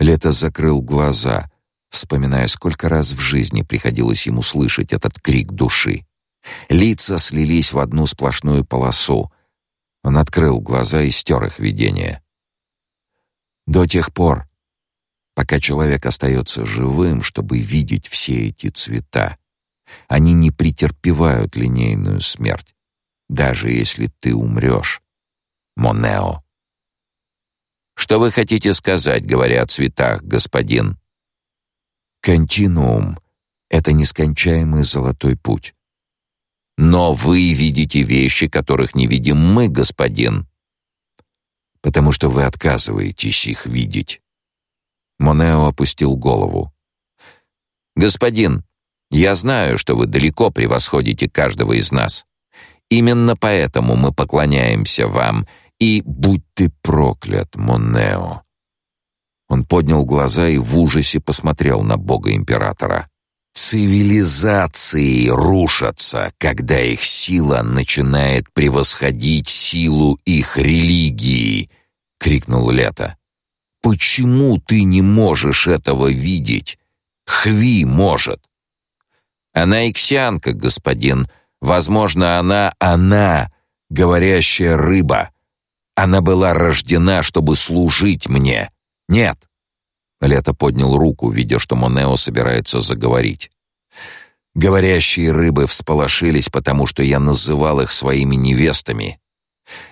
Лето закрыл глаза, вспоминая, сколько раз в жизни приходилось ему слышать этот крик души. Лица слились в одну сплошную полосу. Он открыл глаза и стер их видение. До тех пор, пока человек остается живым, чтобы видеть все эти цвета, они не претерпевают линейную смерть, даже если ты умрешь. Монео. Что вы хотите сказать, говоря о цветах, господин? Континуум — это нескончаемый золотой путь. Но вы видите вещи, которых не видим мы, господин. Потому что вы отказываетесь их видеть. Монео опустил голову. Господин, я знаю, что вы далеко превосходите каждого из нас. Именно поэтому мы поклоняемся вам и будь ты проклят, Монео. Он поднял глаза и в ужасе посмотрел на бога императора. Цивилизации рушатся, когда их сила начинает превосходить силу их религии, крикнул Лето. Почему ты не можешь этого видеть? Хви может. Она иксианка, господин. Возможно, она она, говорящая рыба. Она была рождена, чтобы служить мне. Нет. Лето поднял руку, видя, что Монео собирается заговорить. Говорящие рыбы всполошились, потому что я называл их своими невестами.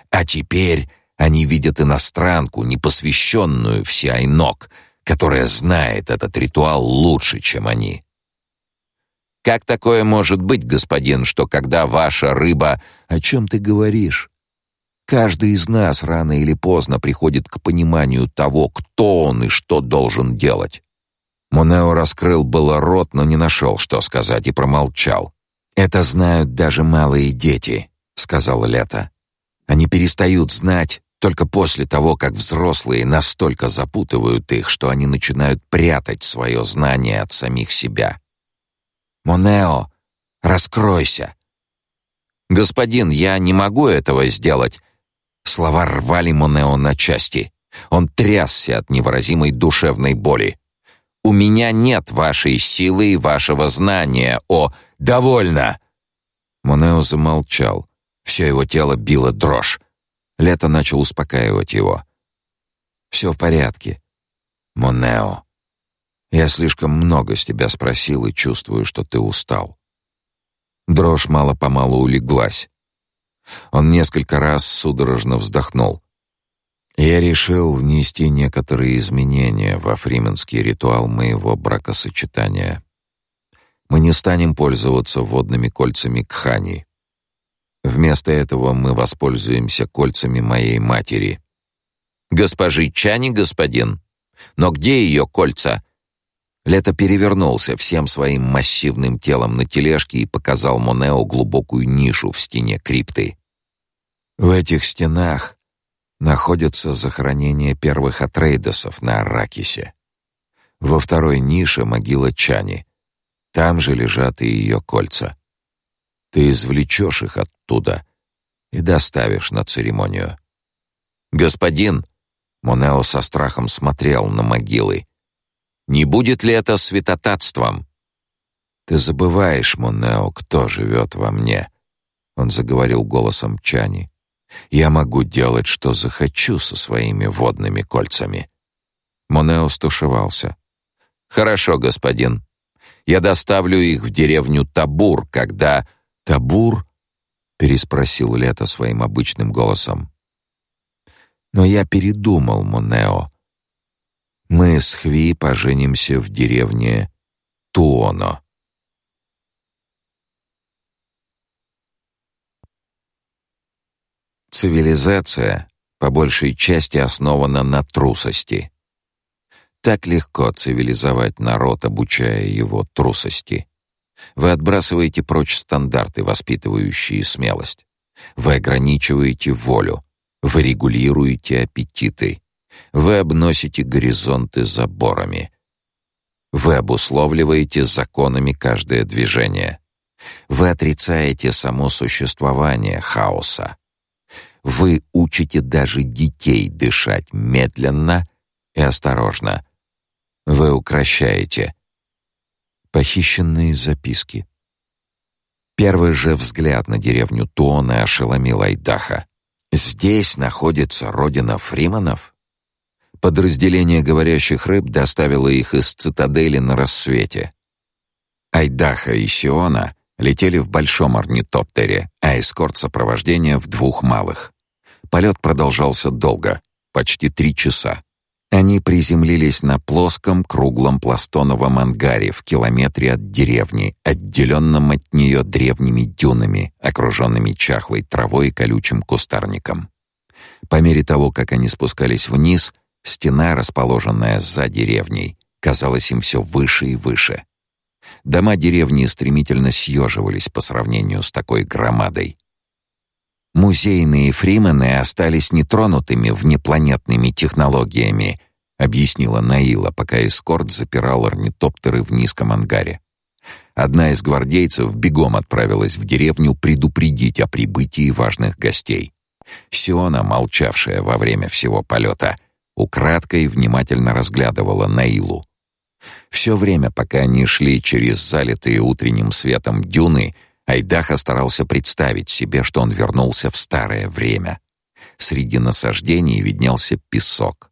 А теперь они видят иностранку, непосвященную в Сиайнок, которая знает этот ритуал лучше, чем они. Как такое может быть, господин, что когда ваша рыба... О чем ты говоришь? Каждый из нас рано или поздно приходит к пониманию того, кто он и что должен делать. Монео раскрыл было рот, но не нашел, что сказать, и промолчал. «Это знают даже малые дети», — сказала Лето. «Они перестают знать только после того, как взрослые настолько запутывают их, что они начинают прятать свое знание от самих себя. Монео, раскройся!» «Господин, я не могу этого сделать. Слова рвали Монео на части. Он трясся от невыразимой душевной боли. «У меня нет вашей силы и вашего знания, о... Довольно!» Монео замолчал. Все его тело било дрожь. Лето начал успокаивать его. «Все в порядке. Монео, я слишком много с тебя спросил и чувствую, что ты устал». Дрожь мало-помалу улеглась. Он несколько раз судорожно вздохнул. Я решил внести некоторые изменения во фрименский ритуал моего бракосочетания. Мы не станем пользоваться водными кольцами Кхани. Вместо этого мы воспользуемся кольцами моей матери. Госпожи Чани, господин. Но где ее кольца? Лето перевернулся всем своим массивным телом на тележке и показал Монео глубокую нишу в стене крипты. В этих стенах находится захоронение первых атрейдосов на Аракисе. Во второй нише могила Чани. Там же лежат и ее кольца. Ты извлечешь их оттуда и доставишь на церемонию. Господин, Монео со страхом смотрел на могилы. Не будет ли это святотатством? Ты забываешь, Монео, кто живет во мне. Он заговорил голосом Чани. Я могу делать, что захочу со своими водными кольцами. Монео стушевался. Хорошо, господин. Я доставлю их в деревню Табур, когда Табур переспросил Лето своим обычным голосом. Но я передумал, Монео. Мы с Хви поженимся в деревне Туоно. Цивилизация по большей части основана на трусости. Так легко цивилизовать народ, обучая его трусости. Вы отбрасываете прочь стандарты, воспитывающие смелость. Вы ограничиваете волю. Вы регулируете аппетиты. Вы обносите горизонты заборами. Вы обусловливаете законами каждое движение. Вы отрицаете само существование хаоса. Вы учите даже детей дышать медленно и осторожно. Вы укращаете. Похищенные записки. Первый же взгляд на деревню Туона ошеломил Айдаха. Здесь находится родина Фриманов? Подразделение говорящих рыб доставило их из цитадели на рассвете. Айдаха и Сиона летели в большом орнитоптере, а эскорт сопровождения в двух малых. Полет продолжался долго, почти три часа. Они приземлились на плоском круглом пластоновом ангаре в километре от деревни, отделенном от нее древними дюнами, окруженными чахлой травой и колючим кустарником. По мере того, как они спускались вниз, стена, расположенная за деревней, казалась им все выше и выше. Дома деревни стремительно съеживались по сравнению с такой громадой. Музейные фримены остались нетронутыми внепланетными технологиями, объяснила Наила, пока эскорт запирал орнитоптеры в низком ангаре. Одна из гвардейцев бегом отправилась в деревню предупредить о прибытии важных гостей. Сиона, молчавшая во время всего полета, украдкой внимательно разглядывала Наилу. Все время, пока они шли через залитые утренним светом дюны, Айдаха старался представить себе, что он вернулся в старое время. Среди насаждений виднелся песок.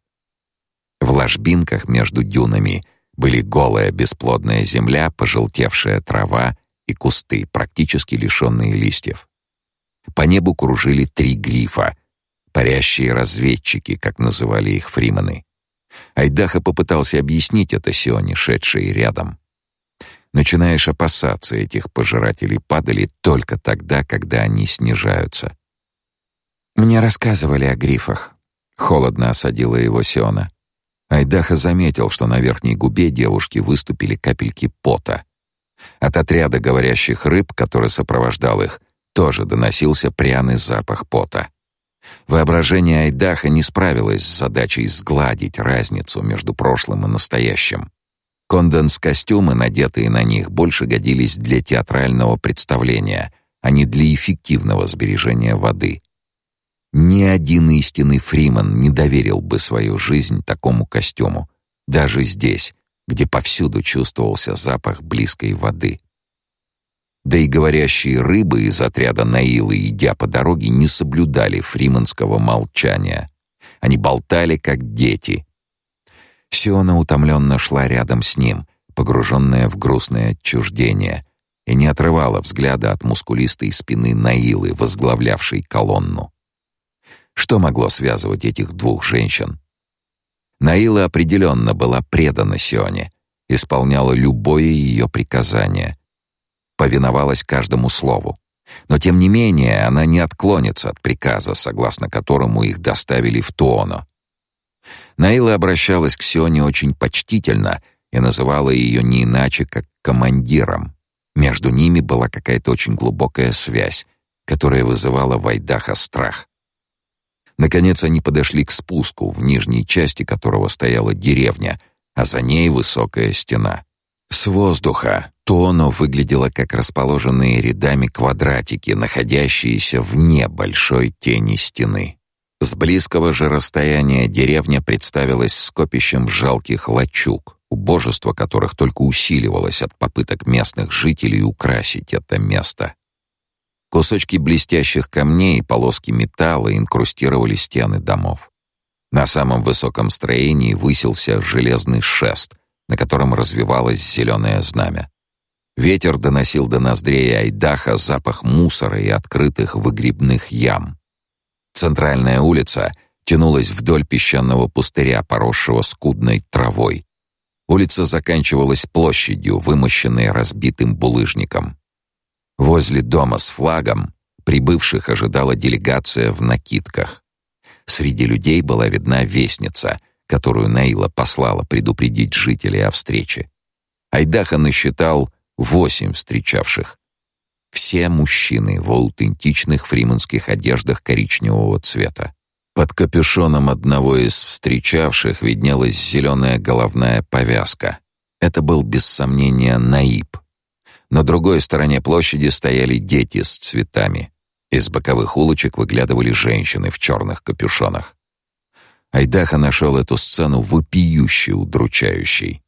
В ложбинках между дюнами были голая бесплодная земля, пожелтевшая трава и кусты, практически лишенные листьев. По небу кружили три грифа, парящие разведчики, как называли их фримены. Айдаха попытался объяснить это Сионе, шедшей рядом. Начинаешь опасаться этих пожирателей падали только тогда, когда они снижаются. Мне рассказывали о грифах. Холодно осадила его Сиона. Айдаха заметил, что на верхней губе девушки выступили капельки пота. От отряда говорящих рыб, который сопровождал их, тоже доносился пряный запах пота. Воображение Айдаха не справилось с задачей сгладить разницу между прошлым и настоящим. Конденс-костюмы, надетые на них, больше годились для театрального представления, а не для эффективного сбережения воды. Ни один истинный фриман не доверил бы свою жизнь такому костюму, даже здесь, где повсюду чувствовался запах близкой воды. Да и говорящие рыбы из отряда Наилы, идя по дороге, не соблюдали фриманского молчания. Они болтали, как дети. Сиона утомленно шла рядом с ним, погруженная в грустное отчуждение, и не отрывала взгляда от мускулистой спины Наилы, возглавлявшей колонну. Что могло связывать этих двух женщин? Наила определенно была предана Сионе, исполняла любое ее приказание, повиновалась каждому слову. Но тем не менее она не отклонится от приказа, согласно которому их доставили в Туоно. Наила обращалась к Сионе очень почтительно и называла ее не иначе, как командиром. Между ними была какая-то очень глубокая связь, которая вызывала в Айдаха страх. Наконец они подошли к спуску, в нижней части которого стояла деревня, а за ней высокая стена. С воздуха Тоно выглядело как расположенные рядами квадратики, находящиеся вне большой тени стены. С близкого же расстояния деревня представилась скопищем жалких лачуг, убожество которых только усиливалось от попыток местных жителей украсить это место. Кусочки блестящих камней и полоски металла инкрустировали стены домов. На самом высоком строении высился железный шест, на котором развивалось зеленое знамя. Ветер доносил до ноздрей Айдаха запах мусора и открытых выгребных ям. Центральная улица тянулась вдоль песчаного пустыря, поросшего скудной травой. Улица заканчивалась площадью, вымощенной разбитым булыжником. Возле дома с флагом прибывших ожидала делегация в накидках. Среди людей была видна вестница — которую Наила послала предупредить жителей о встрече. Айдаха насчитал восемь встречавших. Все мужчины в аутентичных фриманских одеждах коричневого цвета. Под капюшоном одного из встречавших виднелась зеленая головная повязка. Это был без сомнения Наиб. На другой стороне площади стояли дети с цветами. Из боковых улочек выглядывали женщины в черных капюшонах. Айдаха нашел эту сцену вопиюще удручающей.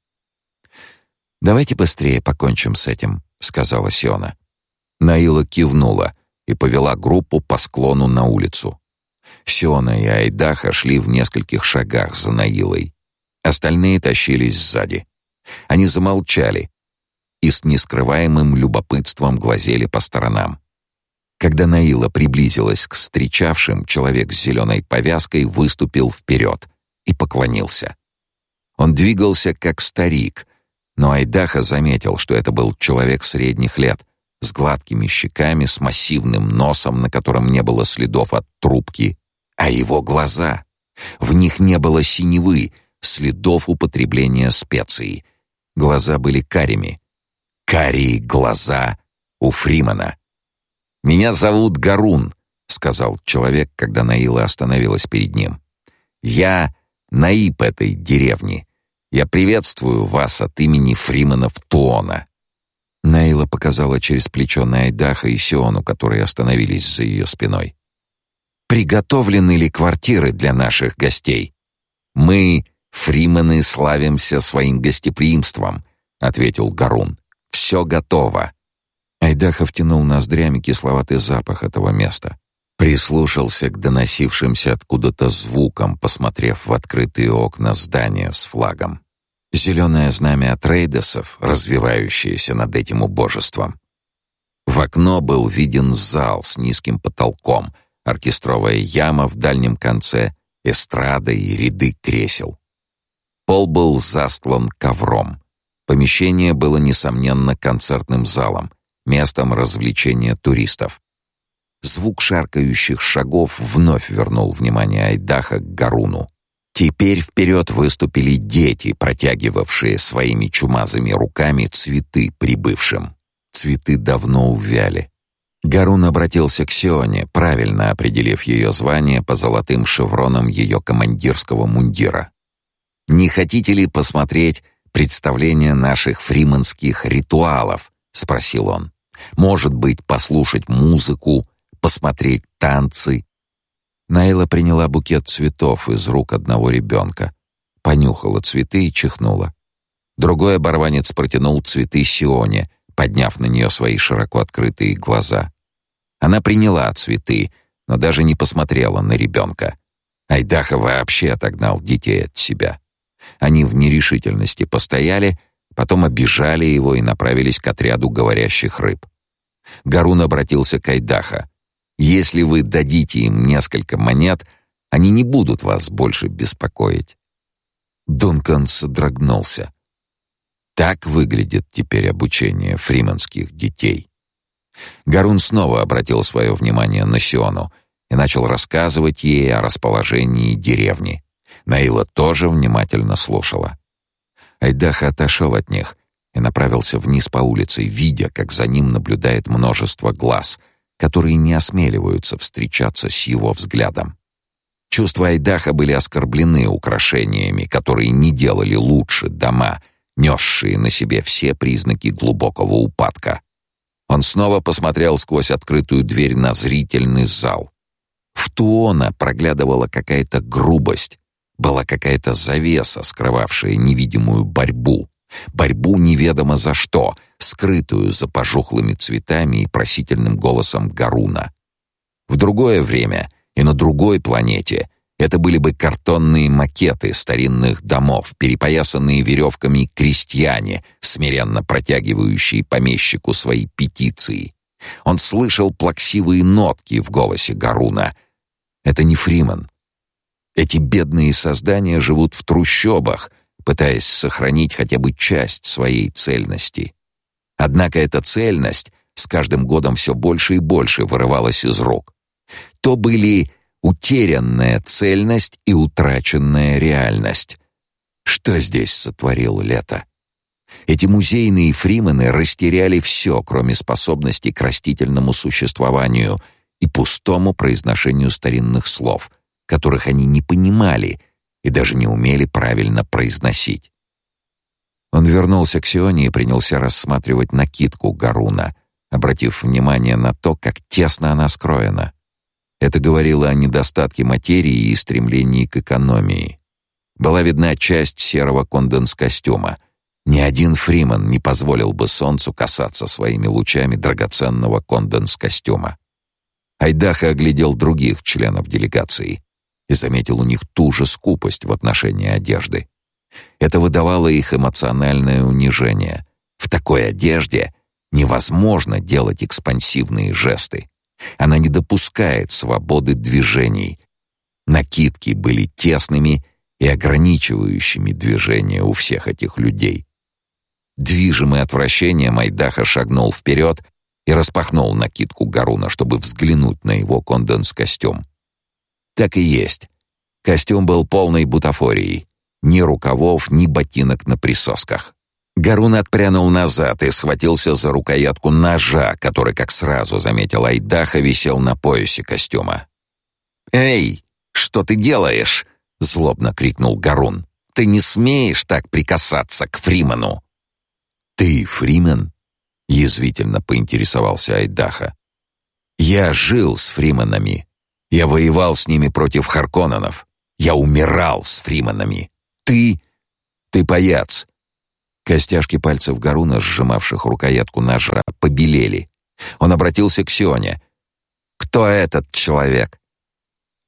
«Давайте быстрее покончим с этим», — сказала Сиона. Наила кивнула и повела группу по склону на улицу. Сиона и Айдаха шли в нескольких шагах за Наилой. Остальные тащились сзади. Они замолчали и с нескрываемым любопытством глазели по сторонам. Когда Наила приблизилась к встречавшим, человек с зеленой повязкой выступил вперед и поклонился. Он двигался как старик, но Айдаха заметил, что это был человек средних лет, с гладкими щеками, с массивным носом, на котором не было следов от трубки, а его глаза. В них не было синевы, следов употребления специй. Глаза были карими. Карие глаза у Фримана. «Меня зовут Гарун», — сказал человек, когда Наила остановилась перед ним. «Я Наиб этой деревни. Я приветствую вас от имени Фриманов Туона». Наила показала через плечо на Айдаха и Сиону, которые остановились за ее спиной. «Приготовлены ли квартиры для наших гостей? Мы, Фриманы, славимся своим гостеприимством», — ответил Гарун. «Все готово». Айдаха втянул ноздрями кисловатый запах этого места. Прислушался к доносившимся откуда-то звукам, посмотрев в открытые окна здания с флагом. Зеленое знамя Трейдесов, развивающееся над этим убожеством. В окно был виден зал с низким потолком, оркестровая яма в дальнем конце, эстрада и ряды кресел. Пол был застлан ковром. Помещение было, несомненно, концертным залом — местом развлечения туристов. Звук шаркающих шагов вновь вернул внимание Айдаха к Гаруну. Теперь вперед выступили дети, протягивавшие своими чумазыми руками цветы прибывшим. Цветы давно увяли. Гарун обратился к Сионе, правильно определив ее звание по золотым шевронам ее командирского мундира. «Не хотите ли посмотреть представление наших фриманских ритуалов?» — спросил он. Может быть, послушать музыку, посмотреть танцы. Найла приняла букет цветов из рук одного ребенка, понюхала цветы и чихнула. Другой оборванец протянул цветы Сионе, подняв на нее свои широко открытые глаза. Она приняла цветы, но даже не посмотрела на ребенка. Айдаха вообще отогнал детей от себя. Они в нерешительности постояли, потом обижали его и направились к отряду говорящих рыб. Гарун обратился к Айдаха. «Если вы дадите им несколько монет, они не будут вас больше беспокоить». Дункан содрогнулся. Так выглядит теперь обучение фриманских детей. Гарун снова обратил свое внимание на Сиону и начал рассказывать ей о расположении деревни. Наила тоже внимательно слушала. Айдаха отошел от них и направился вниз по улице, видя, как за ним наблюдает множество глаз, которые не осмеливаются встречаться с его взглядом. Чувства Айдаха были оскорблены украшениями, которые не делали лучше дома, несшие на себе все признаки глубокого упадка. Он снова посмотрел сквозь открытую дверь на зрительный зал. В Туона проглядывала какая-то грубость, была какая-то завеса, скрывавшая невидимую борьбу, борьбу неведомо за что, скрытую за пожухлыми цветами и просительным голосом Гаруна. В другое время и на другой планете это были бы картонные макеты старинных домов, перепоясанные веревками крестьяне, смиренно протягивающие помещику свои петиции. Он слышал плаксивые нотки в голосе Гаруна. Это не Фриман. Эти бедные создания живут в трущобах — пытаясь сохранить хотя бы часть своей цельности. Однако эта цельность с каждым годом все больше и больше вырывалась из рук. То были утерянная цельность и утраченная реальность. Что здесь сотворил лето? Эти музейные фримены растеряли все, кроме способности к растительному существованию и пустому произношению старинных слов, которых они не понимали и даже не умели правильно произносить. Он вернулся к Сионе и принялся рассматривать накидку Гаруна, обратив внимание на то, как тесно она скроена. Это говорило о недостатке материи и стремлении к экономии. Была видна часть серого конденс-костюма. Ни один фриман не позволил бы солнцу касаться своими лучами драгоценного конденс-костюма. Айдаха оглядел других членов делегации и заметил у них ту же скупость в отношении одежды. Это выдавало их эмоциональное унижение. В такой одежде невозможно делать экспансивные жесты. Она не допускает свободы движений. Накидки были тесными и ограничивающими движения у всех этих людей. Движимый отвращением Айдаха шагнул вперед и распахнул накидку Гаруна, чтобы взглянуть на его конденс-костюм. Так и есть. Костюм был полной бутафорией. Ни рукавов, ни ботинок на присосках. Гарун отпрянул назад и схватился за рукоятку ножа, который, как сразу заметил Айдаха, висел на поясе костюма. «Эй, что ты делаешь?» — злобно крикнул Гарун. «Ты не смеешь так прикасаться к Фриману!» «Ты Фримен?» — язвительно поинтересовался Айдаха. «Я жил с Фриманами. Я воевал с ними против Харконненов. Я умирал с Фриманами. Ты... ты паяц. Костяшки пальцев Гаруна, сжимавших рукоятку ножа, побелели. Он обратился к Сионе. «Кто этот человек?»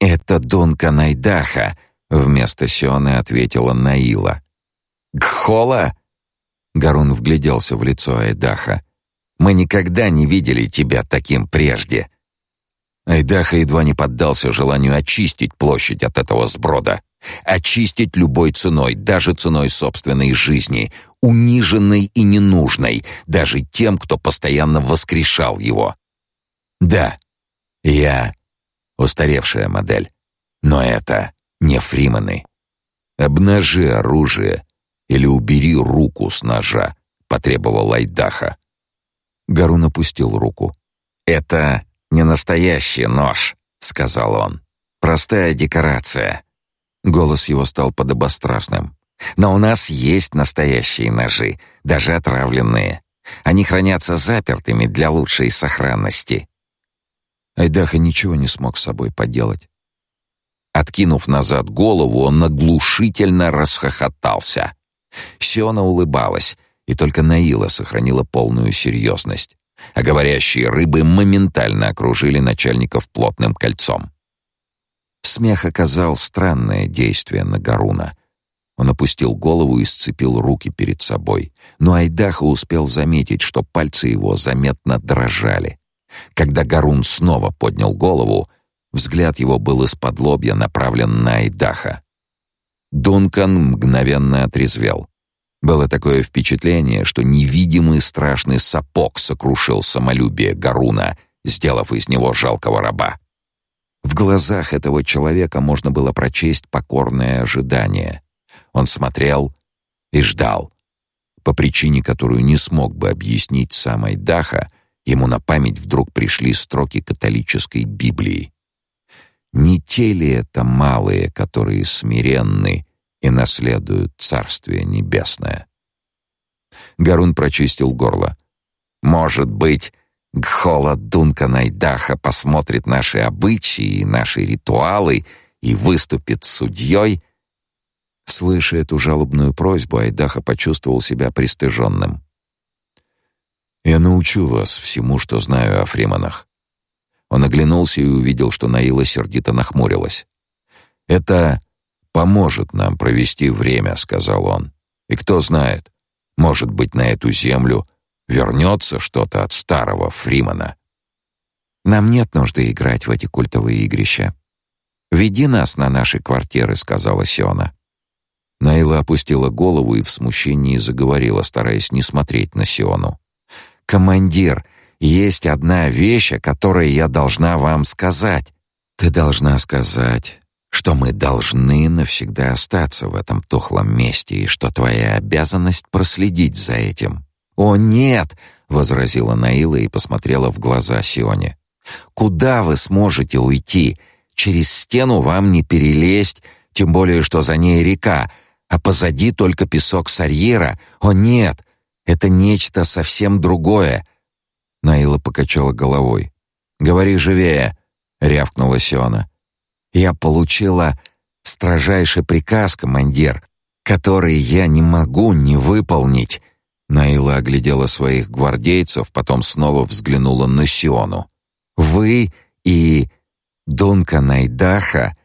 «Это Дунка Найдаха», — вместо Сионы ответила Наила. «Гхола?» Гарун вгляделся в лицо Айдаха. «Мы никогда не видели тебя таким прежде». Айдаха едва не поддался желанию очистить площадь от этого сброда. Очистить любой ценой, даже ценой собственной жизни, униженной и ненужной, даже тем, кто постоянно воскрешал его. Да, я устаревшая модель, но это не фримены. Обнажи оружие или убери руку с ножа, потребовал Айдаха. Гарун опустил руку. Это не настоящий нож, сказал он. Простая декорация. Голос его стал подобострастным. Но у нас есть настоящие ножи, даже отравленные. Они хранятся запертыми для лучшей сохранности. Айдаха ничего не смог с собой поделать. Откинув назад голову, он наглушительно расхохотался. Сиона улыбалась, и только Наила сохранила полную серьезность. А говорящие рыбы моментально окружили начальников плотным кольцом. Смех оказал странное действие на Гаруна. Он опустил голову и сцепил руки перед собой, но Айдаха успел заметить, что пальцы его заметно дрожали. Когда Гарун снова поднял голову, взгляд его был из-под лобья направлен на Айдаха. Дункан мгновенно отрезвел. Было такое впечатление, что невидимый страшный сапог сокрушил самолюбие Гаруна, сделав из него жалкого раба. В глазах этого человека можно было прочесть покорное ожидание. Он смотрел и ждал. По причине, которую не смог бы объяснить сам Айдаха, ему на память вдруг пришли строки католической Библии. Не те ли это малые, которые смиренны и наследуют Царствие Небесное? Гарун прочистил горло. Может быть, Гхола Дунка Найдаха посмотрит наши обычаи и наши ритуалы и выступит судьей. Слыша эту жалобную просьбу, Айдаха почувствовал себя пристыженным. «Я научу вас всему, что знаю о фриманах». Он оглянулся и увидел, что Наила сердито нахмурилась. «Это поможет нам провести время», — сказал он. «И кто знает, может быть, на эту землю вернется что-то от старого Фримана. Нам нет нужды играть в эти культовые игрища. Веди нас на наши квартиры, сказала Сиона. Найла опустила голову и в смущении заговорила, стараясь не смотреть на Сиону. Командир, есть одна вещь, о которой я должна вам сказать. Ты должна сказать, что мы должны навсегда остаться в этом тухлом месте и что твоя обязанность проследить за этим. «О, нет!» — возразила Наила и посмотрела в глаза Сионе. «Куда вы сможете уйти? Через стену вам не перелезть, тем более что за ней река, а позади только песок Сарьера. О нет, это нечто совсем другое. Наила покачала головой. Говори живее, рявкнула Сиона. Я получила строжайший приказ, командир, который я не могу не выполнить. Наила оглядела своих гвардейцев, потом снова взглянула на Сиону. Вы и Дунка Найдаха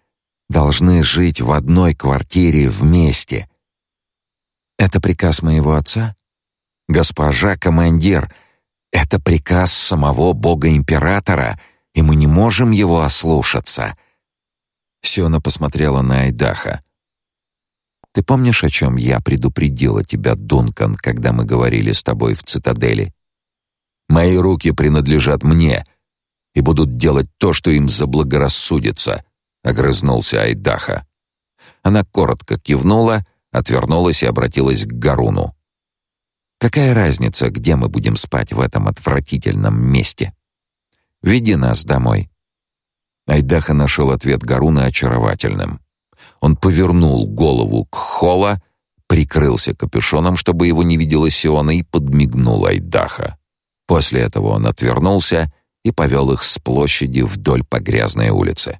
должны жить в одной квартире вместе. Это приказ моего отца? Госпожа командир, это приказ самого бога-императора, и мы не можем его ослушаться. Сиона посмотрела на Айдаха. Ты помнишь, о чем я предупредила тебя, Дункан, когда мы говорили с тобой в цитадели? Мои руки принадлежат мне и будут делать то, что им заблагорассудится, огрызнулся Айдаха. Она коротко кивнула, отвернулась и обратилась к Гаруну. Какая разница, где мы будем спать в этом отвратительном месте? Веди нас домой. Айдаха нашел ответ Гаруна очаровательным. Он повернул голову к Хола, прикрылся капюшоном, чтобы его не видела Сиона, и подмигнул Айдаха. После этого он отвернулся и повел их с площади вдоль по грязной улице.